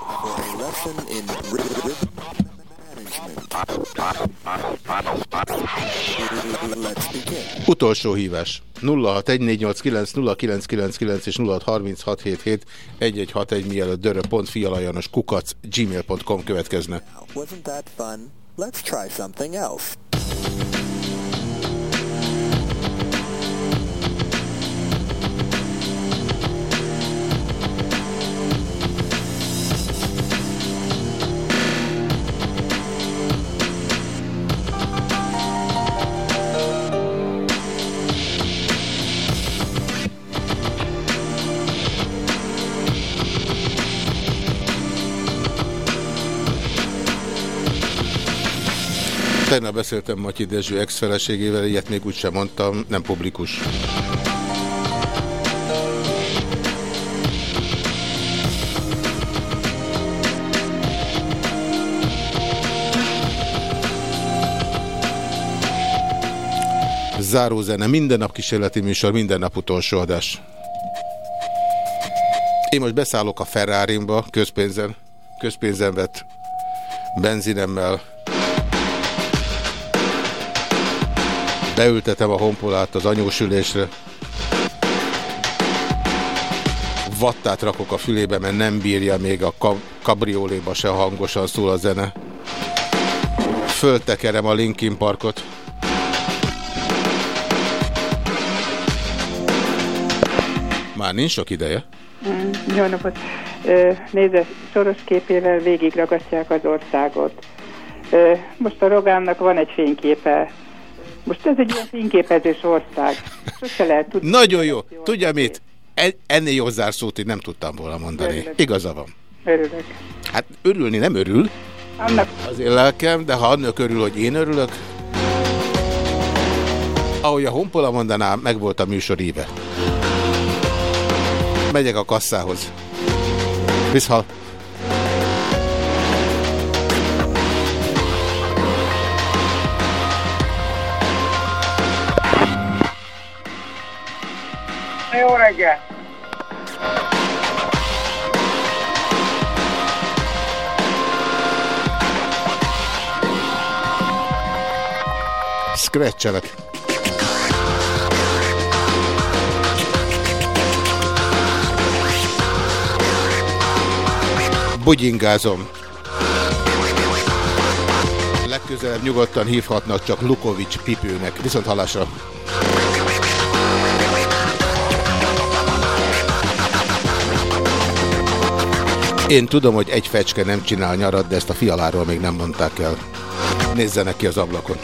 Utolsó hívás. 0614890999 és 0636771161 mielőtt dörö.fialajanos kukac gmail.com következne. Wasn't that fun? Let's try something else. Tegnap beszéltem Matyi Dezső ex-feleségével, ilyet még úgysem mondtam, nem publikus. Zárózene, minden nap kísérleti műsor, minden nap utolsó adás. Én most beszállok a Ferrari-mba, közpénzen, közpénzen vett benzinemmel. Beültetem a honpolát az anyósülésre. Vattát rakok a fülébe, mert nem bírja még a kab kabrióléba se hangosan szól a zene. Föltekerem a Linkin Parkot. Már nincs sok ideje. Mm, Jó napot! Nézze, soros képével végig ragasztják az országot. Most a Rogánnak van egy fényképe. Most ez egy ilyen fényképezős ország. Sose lehet tudni. Nagyon jó. Tudja mit? En ennél jó zárszót én nem tudtam volna mondani. Örülök. Igaza van. Örülök. Hát örülni nem örül. Annak Az én lelkem, de ha annak örül, hogy én örülök, ahogy a honpola mondaná, meg volt a műsor íve. Megyek a kasszához. Viszhal. Jó reggel! Scratchelek. Bugyingázom. Legközelebb nyugodtan hívhatnak csak Lukovics pipőnek. Viszont halásra. Én tudom, hogy egy fecske nem csinál nyarat, de ezt a fialáról még nem mondták el. Nézzenek ki az ablakon.